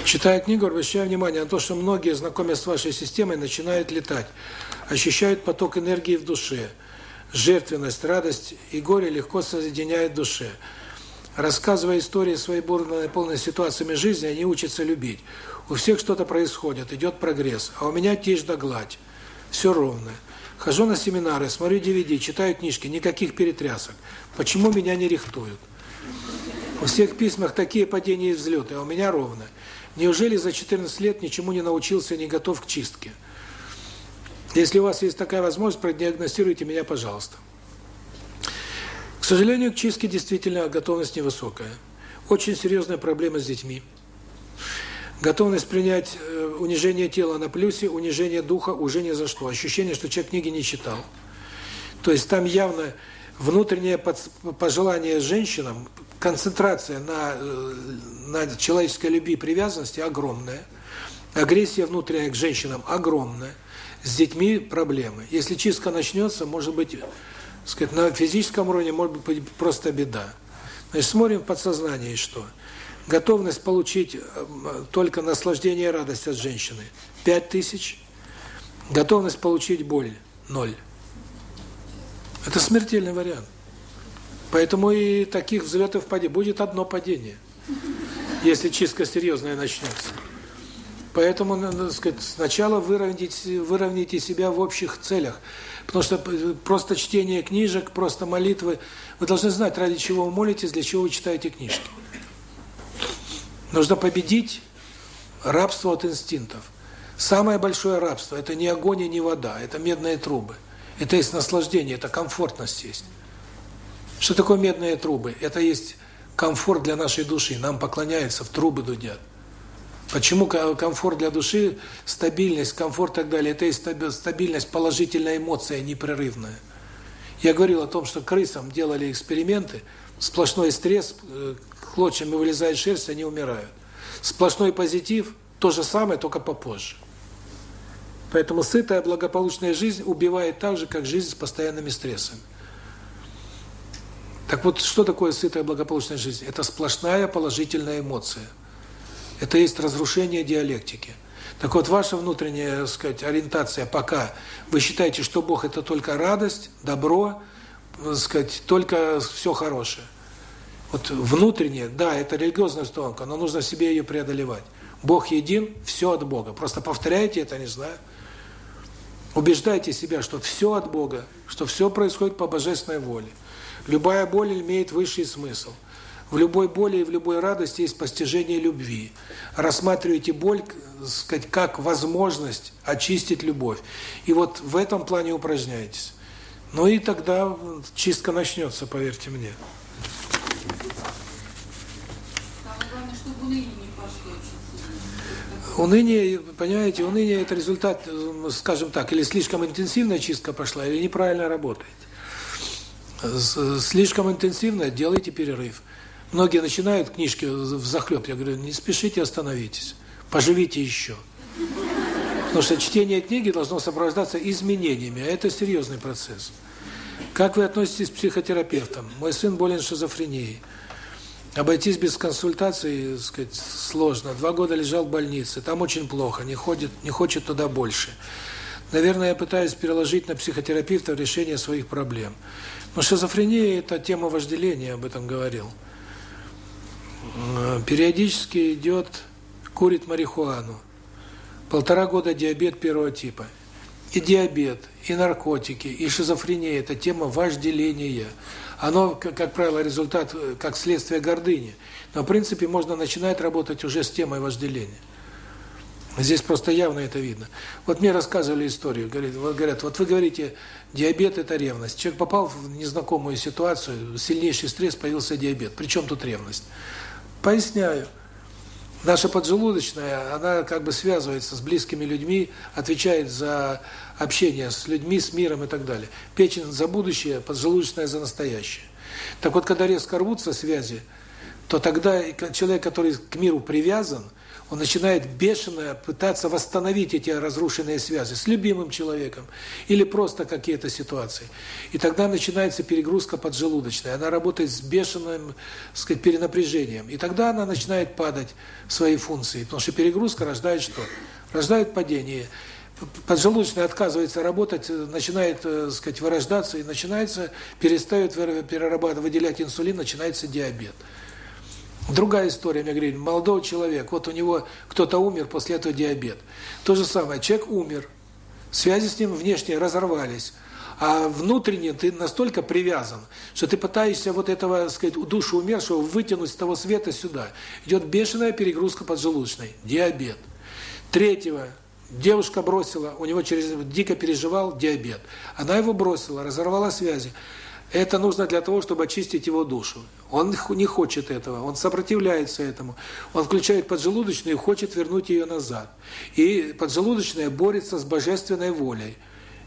Читая книгу, обращаю внимание на то, что многие, знакомясь с вашей системой, начинают летать, ощущают поток энергии в душе. Жертвенность, радость и горе легко соединяют в душе. Рассказывая истории своей бурной, полной ситуациями жизни, они учатся любить. У всех что-то происходит, идет прогресс, а у меня тишь да гладь. Все ровно. Хожу на семинары, смотрю DVD, читаю книжки, никаких перетрясок. Почему меня не рихтуют? У всех письмах такие падения и взлеты, а у меня ровно. Неужели за 14 лет ничему не научился и не готов к чистке? Если у вас есть такая возможность, продиагностируйте меня, пожалуйста. К сожалению, к чистке действительно готовность невысокая. Очень серьезная проблема с детьми. Готовность принять э, унижение тела на плюсе, унижение духа уже ни за что. Ощущение, что человек книги не читал. То есть там явно внутреннее пожелание женщинам, концентрация на, э, на человеческой любви и привязанности огромная. Агрессия внутренняя к женщинам огромная. С детьми проблемы. Если чистка начнется, может быть, сказать, на физическом уровне может быть просто беда. Значит, смотрим подсознание и что. Готовность получить э, только наслаждение и радость от женщины – 5 тысяч. Готовность получить боль – ноль. Это смертельный вариант. Поэтому и таких взлетов падений будет одно падение, если чистка серьезная начнется. Поэтому, надо сказать, сначала выровняйте, выровняйте себя в общих целях. Потому что просто чтение книжек, просто молитвы, вы должны знать, ради чего вы молитесь, для чего вы читаете книжки. Нужно победить Рабство от инстинктов. Самое большое рабство – это не огонь и не вода, это медные трубы. Это есть наслаждение, это комфортность есть. Что такое медные трубы? Это есть комфорт для нашей души. Нам поклоняются, в трубы дудят. Почему комфорт для души, стабильность, комфорт и так далее, это есть стабильность, положительная эмоция, непрерывная. Я говорил о том, что крысам делали эксперименты, сплошной стресс, э, клочьями вылезает шерсть, они умирают. Сплошной позитив, то же самое, только попозже. Поэтому сытая, благополучная жизнь убивает так же, как жизнь с постоянными стрессами. Так вот, что такое сытая, благополучная жизнь? Это сплошная положительная эмоция. Это есть разрушение диалектики. Так вот, ваша внутренняя, так сказать, ориентация пока, вы считаете, что Бог – это только радость, добро, так сказать, только все хорошее. Вот внутреннее, да, это религиозная установка, но нужно себе ее преодолевать. Бог един, все от Бога. Просто повторяйте это, не знаю. Убеждайте себя, что все от Бога, что все происходит по божественной воле. Любая боль имеет высший смысл. В любой боли и в любой радости есть постижение любви. Рассматривайте боль, сказать, как возможность очистить любовь. И вот в этом плане упражняйтесь. Ну и тогда чистка начнется, поверьте мне. Уныние, понимаете, уныние – это результат, скажем так, или слишком интенсивная чистка пошла, или неправильно работает. Слишком интенсивно – делайте перерыв. Многие начинают книжки в захлеб. Я говорю, не спешите, остановитесь. Поживите еще. Потому что чтение книги должно сопровождаться изменениями, а это серьезный процесс. Как вы относитесь к психотерапевтам? Мой сын болен шизофренией. Обойтись без консультации, сказать, сложно. Два года лежал в больнице, там очень плохо, не ходит, не хочет туда больше. Наверное, я пытаюсь переложить на психотерапевта решение своих проблем. Но шизофрения – это тема вожделения, об этом говорил. Э, периодически идет, курит марихуану. Полтора года диабет первого типа. И диабет, и наркотики, и шизофрения – это тема вожделения. Оно, как правило, результат, э, как следствие гордыни. Но, в принципе, можно начинать работать уже с темой вожделения. Здесь просто явно это видно. Вот мне рассказывали историю, говорят, вот, говорят, вот вы говорите, диабет – это ревность. Человек попал в незнакомую ситуацию, сильнейший стресс, появился диабет. Причем тут ревность? Поясняю. Наша поджелудочная, она как бы связывается с близкими людьми, отвечает за общение с людьми, с миром и так далее. Печень за будущее, поджелудочная за настоящее. Так вот, когда резко рвутся связи, то тогда человек, который к миру привязан, он начинает бешено пытаться восстановить эти разрушенные связи с любимым человеком или просто какие-то ситуации. И тогда начинается перегрузка поджелудочная. Она работает с бешеным, сказать, перенапряжением. И тогда она начинает падать в свои функции, потому что перегрузка рождает что? Рождает падение. Поджелудочная отказывается работать, начинает, так сказать, вырождаться и начинается перестает перерабатывать, выделять инсулин, начинается диабет. Другая история, мне говорили, молодой человек, вот у него кто-то умер, после этого диабет. То же самое, человек умер, связи с ним внешне разорвались, а внутренне ты настолько привязан, что ты пытаешься вот этого, так сказать, душу умершего вытянуть с того света сюда. Идет бешеная перегрузка поджелудочной, диабет. Третьего, девушка бросила, у него через дико переживал диабет. Она его бросила, разорвала связи. Это нужно для того, чтобы очистить его душу. Он не хочет этого, он сопротивляется этому. Он включает поджелудочную и хочет вернуть ее назад. И поджелудочная борется с божественной волей.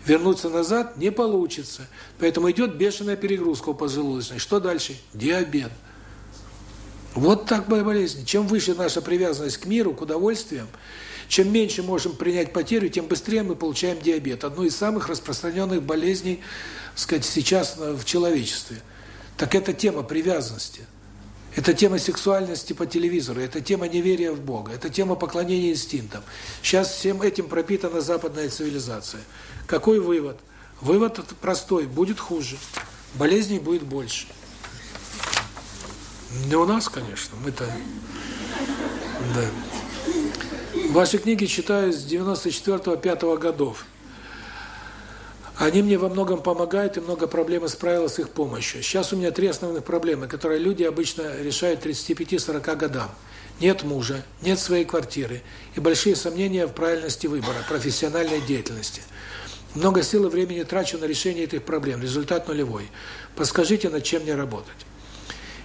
Вернуться назад не получится. Поэтому идет бешеная перегрузка у поджелудочной. Что дальше? Диабет. Вот так болезнь. Чем выше наша привязанность к миру, к удовольствиям, чем меньше можем принять потерю, тем быстрее мы получаем диабет. Одну из самых распространенных болезней сказать, сейчас в человечестве. Так это тема привязанности. Это тема сексуальности по телевизору, это тема неверия в Бога, это тема поклонения инстинктам. Сейчас всем этим пропитана западная цивилизация. Какой вывод? Вывод простой, будет хуже, болезней будет больше. Не у нас, конечно, мы-то... Да. Ваши книги читаю с 94-5 годов. Они мне во многом помогают, и много проблем исправила с их помощью. Сейчас у меня три основных проблемы, которые люди обычно решают 35-40 годам. Нет мужа, нет своей квартиры и большие сомнения в правильности выбора, профессиональной деятельности. Много сил и времени трачу на решение этих проблем, результат нулевой. Подскажите, над чем мне работать?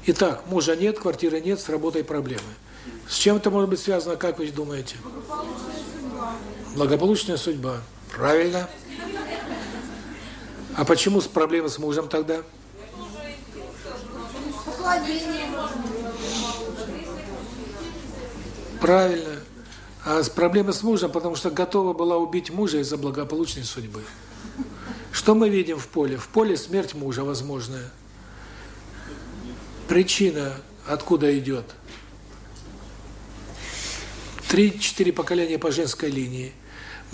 Итак, мужа нет, квартиры нет, с работой проблемы. С чем это может быть связано, как вы думаете? Благополучная судьба. Правильно. А почему с проблемой с мужем тогда? Правильно. А с проблемой с мужем, потому что готова была убить мужа из-за благополучной судьбы. Что мы видим в поле? В поле смерть мужа возможная. Причина откуда идет? Три-четыре поколения по женской линии.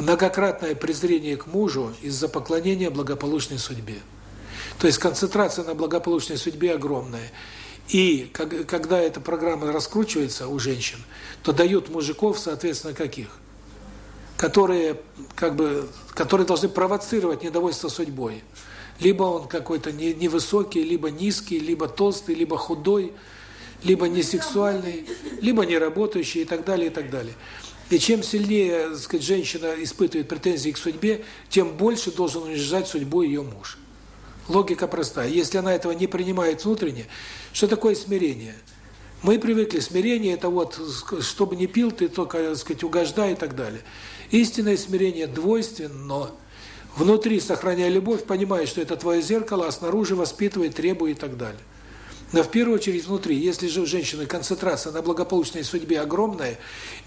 Многократное презрение к мужу из-за поклонения благополучной судьбе. То есть концентрация на благополучной судьбе огромная. И когда эта программа раскручивается у женщин, то дают мужиков, соответственно, каких? Которые как бы которые должны провоцировать недовольство судьбой. Либо он какой-то невысокий, либо низкий, либо толстый, либо худой, либо несексуальный, либо не работающий и так далее, и так далее. И чем сильнее, так сказать, женщина испытывает претензии к судьбе, тем больше должен унижать судьбу ее муж. Логика простая. Если она этого не принимает внутренне, что такое смирение? Мы привыкли, смирение – это вот, чтобы не пил, ты только, так сказать, угождай и так далее. Истинное смирение двойственно. Внутри, сохраняя любовь, понимая, что это твое зеркало, а снаружи воспитывает, требует и так далее. Но в первую очередь внутри. Если же у женщины концентрация на благополучной судьбе огромная,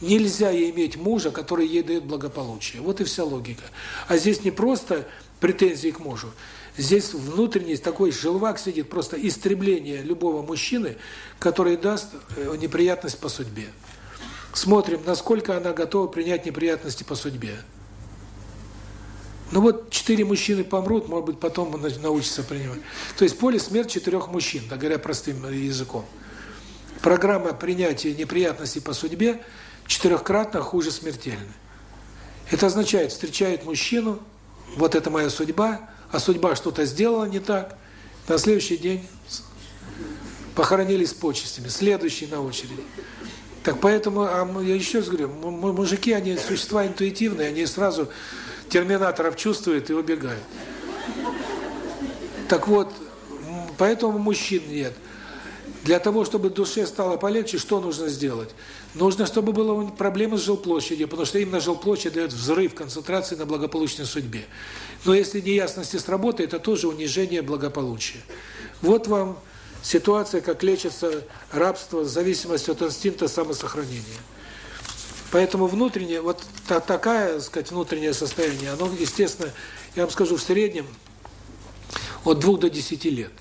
нельзя ей иметь мужа, который ей дает благополучие. Вот и вся логика. А здесь не просто претензии к мужу. Здесь внутренний такой желвак сидит, просто истребление любого мужчины, который даст э, неприятность по судьбе. Смотрим, насколько она готова принять неприятности по судьбе. Ну вот четыре мужчины помрут, может быть, потом он научится принимать. То есть поле смерть четырех мужчин, так говоря простым языком. Программа принятия неприятностей по судьбе четырехкратно хуже смертельной. Это означает, встречает мужчину, вот это моя судьба, а судьба что-то сделала не так, на следующий день похоронили с почестями, следующий на очереди. Так поэтому, а я еще раз говорю, мужики, они существа интуитивные, они сразу терминаторов чувствуют и убегают. Так вот, поэтому мужчин нет. Для того, чтобы душе стало полегче, что нужно сделать? Нужно, чтобы было проблемы с жилплощадью, потому что именно жилплощадь дает взрыв концентрации на благополучной судьбе. Но если неясности с работой, это тоже унижение благополучия. Вот вам ситуация, как лечится рабство, зависимость от инстинкта самосохранения. Поэтому внутреннее, вот та, такая, так сказать, внутреннее состояние, оно, естественно, я вам скажу, в среднем от двух до десяти лет.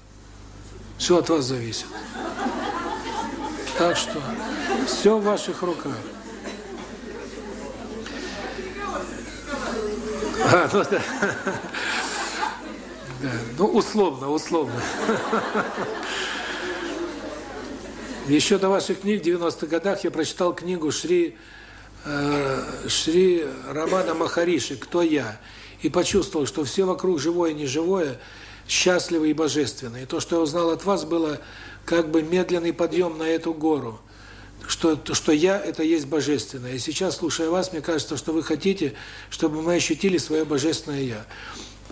Все от вас зависит. Так что все в ваших руках. А, ну да. Да, ну условно, условно. Еще до ваших книг в 90-х годах я прочитал книгу Шри Шри Рамана Махариши «Кто я?» и почувствовал, что все вокруг живое и неживое, счастливое и божественное. И то, что я узнал от вас, было как бы медленный подъем на эту гору – что что я это есть божественное. И сейчас, слушая вас, мне кажется, что вы хотите, чтобы мы ощутили свое божественное я.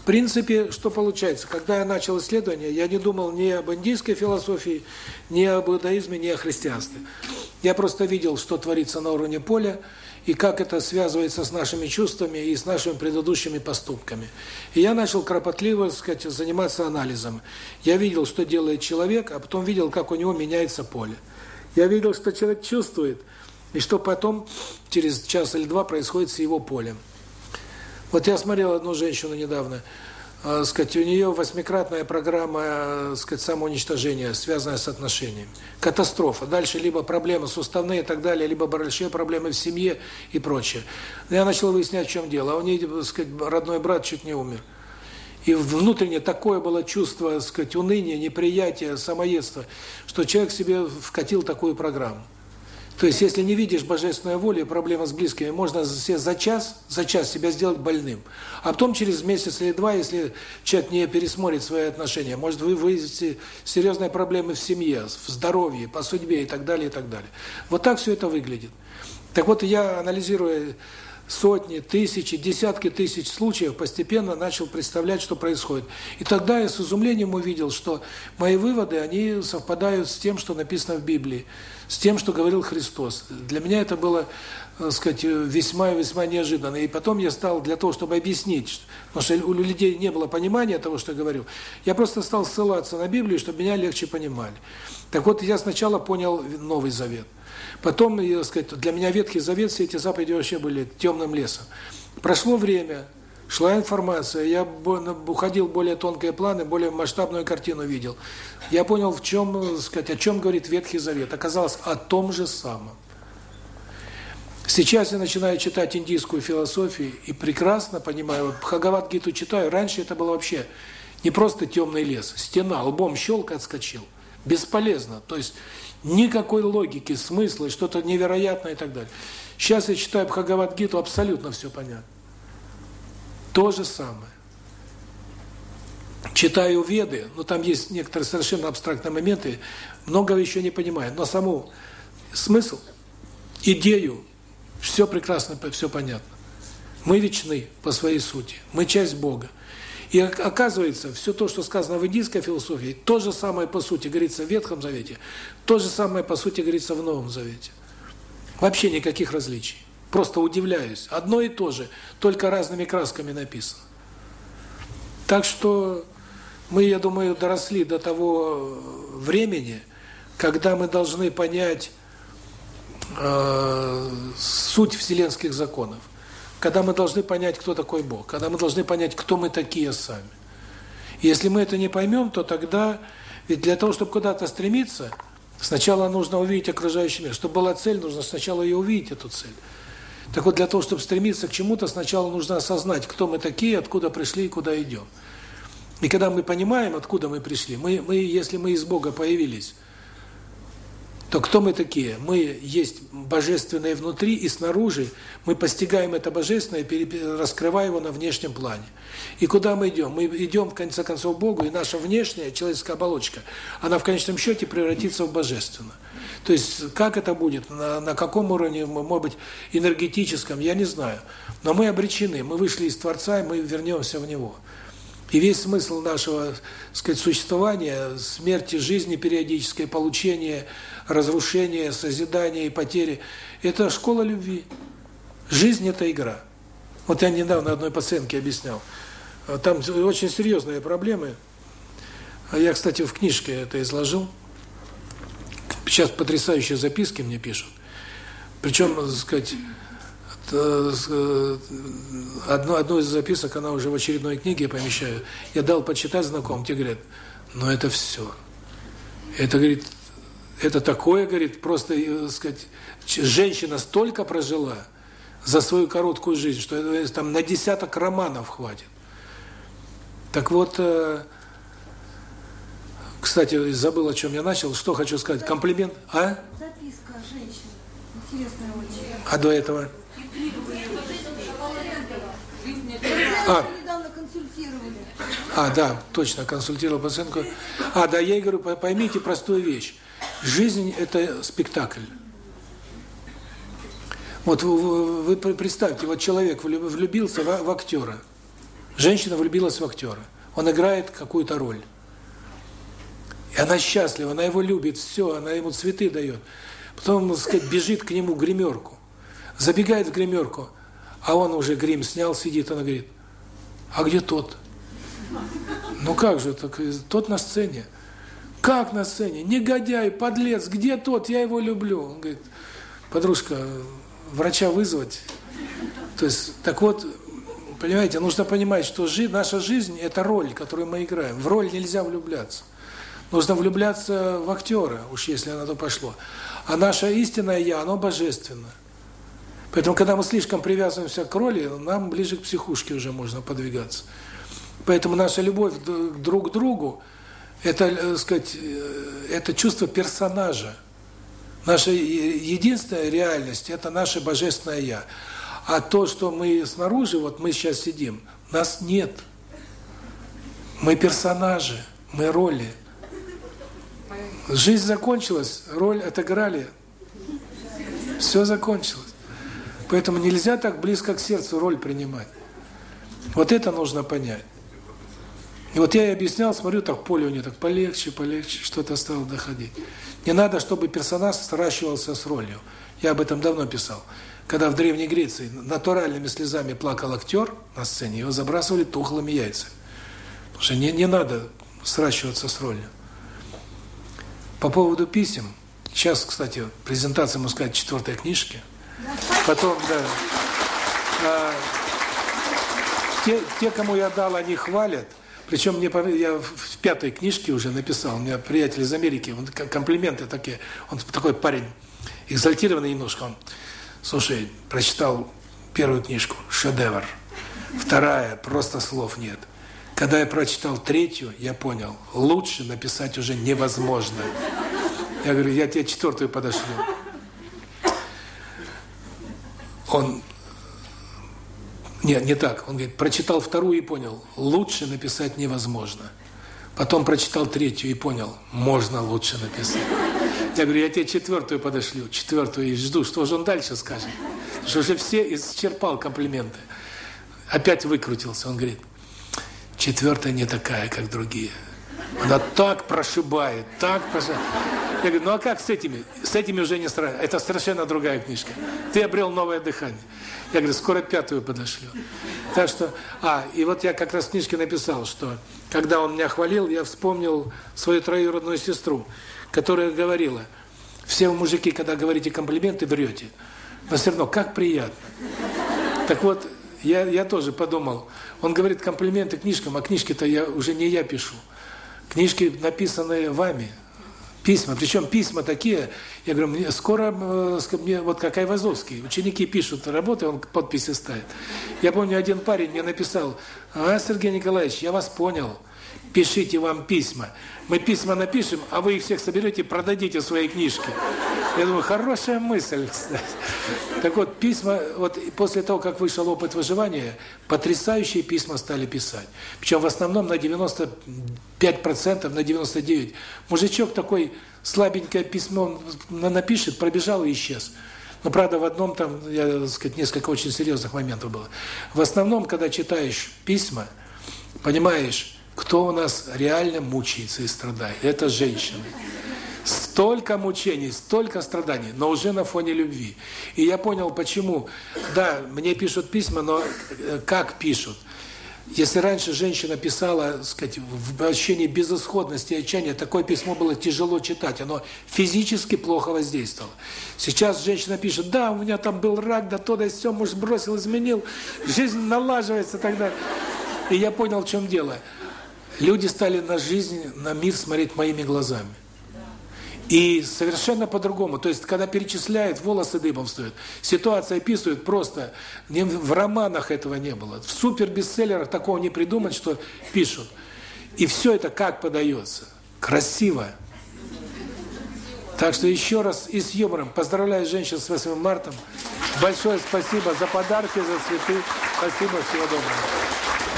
В принципе, что получается? Когда я начал исследование, я не думал ни об индийской философии, ни об иудаизме, ни о христианстве. Я просто видел, что творится на уровне поля, и как это связывается с нашими чувствами и с нашими предыдущими поступками. И я начал кропотливо, сказать, заниматься анализом. Я видел, что делает человек, а потом видел, как у него меняется поле. Я видел, что человек чувствует, и что потом, через час или два, происходит с его полем. Вот я смотрел одну женщину недавно, э, сказать, у нее восьмикратная программа, э, сказать, самоуничтожения, связанная с отношениями. Катастрофа. Дальше либо проблемы суставные и так далее, либо большие проблемы в семье и прочее. Я начал выяснять, в чем дело. А у нее, сказать, родной брат чуть не умер. И внутренне такое было чувство, сказать, уныния, неприятия, самоедства, что человек себе вкатил такую программу. То есть, если не видишь божественную волю и проблемы с близкими, можно все за час, за час себя сделать больным. А потом через месяц или два, если человек не пересмотрит свои отношения, может вы вывести серьезные проблемы в семье, в здоровье, по судьбе и так далее, и так далее. Вот так все это выглядит. Так вот, я, анализируя сотни, тысячи, десятки тысяч случаев, постепенно начал представлять, что происходит. И тогда я с изумлением увидел, что мои выводы, они совпадают с тем, что написано в Библии, с тем, что говорил Христос. Для меня это было, так сказать, весьма-весьма неожиданно. И потом я стал, для того, чтобы объяснить, потому что у людей не было понимания того, что я говорю, я просто стал ссылаться на Библию, чтобы меня легче понимали. Так вот, я сначала понял Новый Завет. Потом, я сказать, для меня Ветхий Завет, все эти заповеди вообще были темным лесом. Прошло время, шла информация, я уходил в более тонкие планы, более масштабную картину видел. Я понял, в чем, сказать, о чем говорит Ветхий Завет. Оказалось, о том же самом. Сейчас я начинаю читать индийскую философию и прекрасно понимаю, Бхагавад-гиту читаю, раньше это было вообще не просто темный лес, стена, лбом щелк отскочил. Бесполезно. То есть Никакой логики, смысла, что-то невероятное и так далее. Сейчас я читаю Бхагавадгиту, абсолютно все понятно. То же самое. Читаю Веды, но там есть некоторые совершенно абстрактные моменты, многого еще не понимаю, но саму смысл, идею, все прекрасно, все понятно. Мы вечны по своей сути, мы часть Бога. И оказывается, все то, что сказано в индийской философии, то же самое по сути говорится в Ветхом Завете, то же самое по сути говорится в Новом Завете. Вообще никаких различий. Просто удивляюсь. Одно и то же, только разными красками написано. Так что мы, я думаю, доросли до того времени, когда мы должны понять э, суть вселенских законов когда мы должны понять, кто такой Бог, когда мы должны понять, кто мы такие сами. Если мы это не поймем, то тогда, ведь для того, чтобы куда-то стремиться, сначала нужно увидеть окружающий мир. Чтобы была цель, нужно сначала ее увидеть, эту цель. Так вот, для того, чтобы стремиться к чему-то, сначала нужно осознать, кто мы такие, откуда пришли и куда идем. И когда мы понимаем, откуда мы пришли, мы, мы если мы из Бога появились, то кто мы такие? Мы есть божественное внутри и снаружи, мы постигаем это божественное, раскрывая его на внешнем плане. И куда мы идем? Мы идем, в конце концов, Богу, и наша внешняя человеческая оболочка, она в конечном счете превратится в божественное. То есть, как это будет, на, на каком уровне, может быть, энергетическом, я не знаю. Но мы обречены, мы вышли из Творца, и мы вернемся в Него. И весь смысл нашего, сказать, существования, смерти, жизни периодическое, получение, разрушение, созидание и потери – это школа любви. Жизнь – это игра. Вот я недавно одной пациентке объяснял. Там очень серьезные проблемы. Я, кстати, в книжке это изложил. Сейчас потрясающие записки мне пишут. Причем, так сказать, Э, э, одну, одну из записок, она уже в очередной книге помещаю, я дал почитать знакомым, те говорят, ну это все. Это, говорит, это такое, говорит, просто, э, сказать, женщина столько прожила за свою короткую жизнь, что это, там на десяток романов хватит. Так вот, кстати, забыл, о чем я начал, что хочу сказать, комплимент, а? Записка женщины, интересная очень. А до этого? А. А, да, точно, консультировал пациентку. А, да, я ей говорю, поймите простую вещь. Жизнь – это спектакль. Вот вы, вы представьте, вот человек влюбился в, в актера. Женщина влюбилась в актера. Он играет какую-то роль. И она счастлива, она его любит, все, она ему цветы дает. Потом, так сказать, бежит к нему гримерку. Забегает в гримерку, а он уже грим снял, сидит, она говорит, а где тот? Ну как же, так, тот на сцене. Как на сцене? Негодяй, подлец, где тот? Я его люблю. Он говорит, подружка, врача вызвать. То есть, так вот, понимаете, нужно понимать, что жи наша жизнь – это роль, которую мы играем. В роль нельзя влюбляться. Нужно влюбляться в актера, уж если на то пошло. А наше истинное «я», оно божественно. Поэтому, когда мы слишком привязываемся к роли, нам ближе к психушке уже можно подвигаться. Поэтому наша любовь друг к другу – это, э, сказать, э, это чувство персонажа. Наша единственная реальность – это наше Божественное Я. А то, что мы снаружи, вот мы сейчас сидим, нас нет. Мы персонажи, мы роли. Жизнь закончилась, роль отыграли, все закончилось. Поэтому нельзя так близко к сердцу роль принимать. Вот это нужно понять. И вот я и объяснял, смотрю, так поле у нее так полегче, полегче, что-то стало доходить. Не надо, чтобы персонаж сращивался с ролью. Я об этом давно писал. Когда в Древней Греции натуральными слезами плакал актер на сцене, его забрасывали тухлыми яйцами. Потому что не, не надо сращиваться с ролью. По поводу писем. Сейчас, кстати, презентация, можно сказать, четвертой книжки. Потом, да. А, те, те, кому я дал, они хвалят. Причем мне я в пятой книжке уже написал, у меня приятель из Америки, он комплименты такие. Он такой парень экзальтированный немножко. Он, слушай, прочитал первую книжку, шедевр. Вторая, просто слов нет. Когда я прочитал третью, я понял, лучше написать уже невозможно. Я говорю, я тебе четвертую подошлю. Он... Нет, не так. Он говорит, прочитал вторую и понял, лучше написать невозможно. Потом прочитал третью и понял, можно лучше написать. Я говорю, я тебе четвертую подошлю, четвертую и жду, что же он дальше скажет. Потому что уже все исчерпал комплименты. Опять выкрутился. Он говорит, четвертая не такая, как другие. Она так прошибает, так прошибает. Я говорю, ну а как с этими? С этими уже не страшно. Это совершенно другая книжка. Ты обрел новое дыхание. Я говорю, скоро пятую подошлю. Так что, а, и вот я как раз в книжке написал, что когда он меня хвалил, я вспомнил свою троюродную сестру, которая говорила, все мужики, когда говорите комплименты, врете. Но все равно, как приятно. Так вот, я, я тоже подумал, он говорит комплименты книжкам, а книжки-то я уже не я пишу. Книжки, написанные вами, письма, причем письма такие, я говорю, мне скоро, э, мне, вот как Айвазовский, ученики пишут работы, он подписи ставит. Я помню, один парень мне написал, а, Сергей Николаевич, я вас понял, пишите вам письма. Мы письма напишем, а вы их всех соберете, продадите свои книжки. Я думаю, хорошая мысль, кстати. Так вот, письма, вот после того, как вышел опыт выживания, потрясающие письма стали писать. Причем в основном на 95%, на 99%. Мужичок такой слабенькое письмо напишет, пробежал и исчез. Но, правда, в одном там, я, сказать, несколько очень серьезных моментов было. В основном, когда читаешь письма, понимаешь, кто у нас реально мучается и страдает? Это женщины. Столько мучений, столько страданий, но уже на фоне любви. И я понял, почему. Да, мне пишут письма, но э, как пишут? Если раньше женщина писала, сказать, в ощущении безысходности и отчаяния, такое письмо было тяжело читать, оно физически плохо воздействовало. Сейчас женщина пишет, да, у меня там был рак, да то, да все, муж бросил, изменил, жизнь налаживается тогда. И я понял, в чем дело. Люди стали на жизнь, на мир смотреть моими глазами. И совершенно по-другому. То есть, когда перечисляют, волосы дыбом встают. Ситуация описывают просто. В романах этого не было. В супер-бестселлерах такого не придумать, что пишут. И все это как подается? Красиво. Так что еще раз и с юмором поздравляю женщин с 8 марта. Большое спасибо за подарки, за цветы. Спасибо, всего доброго.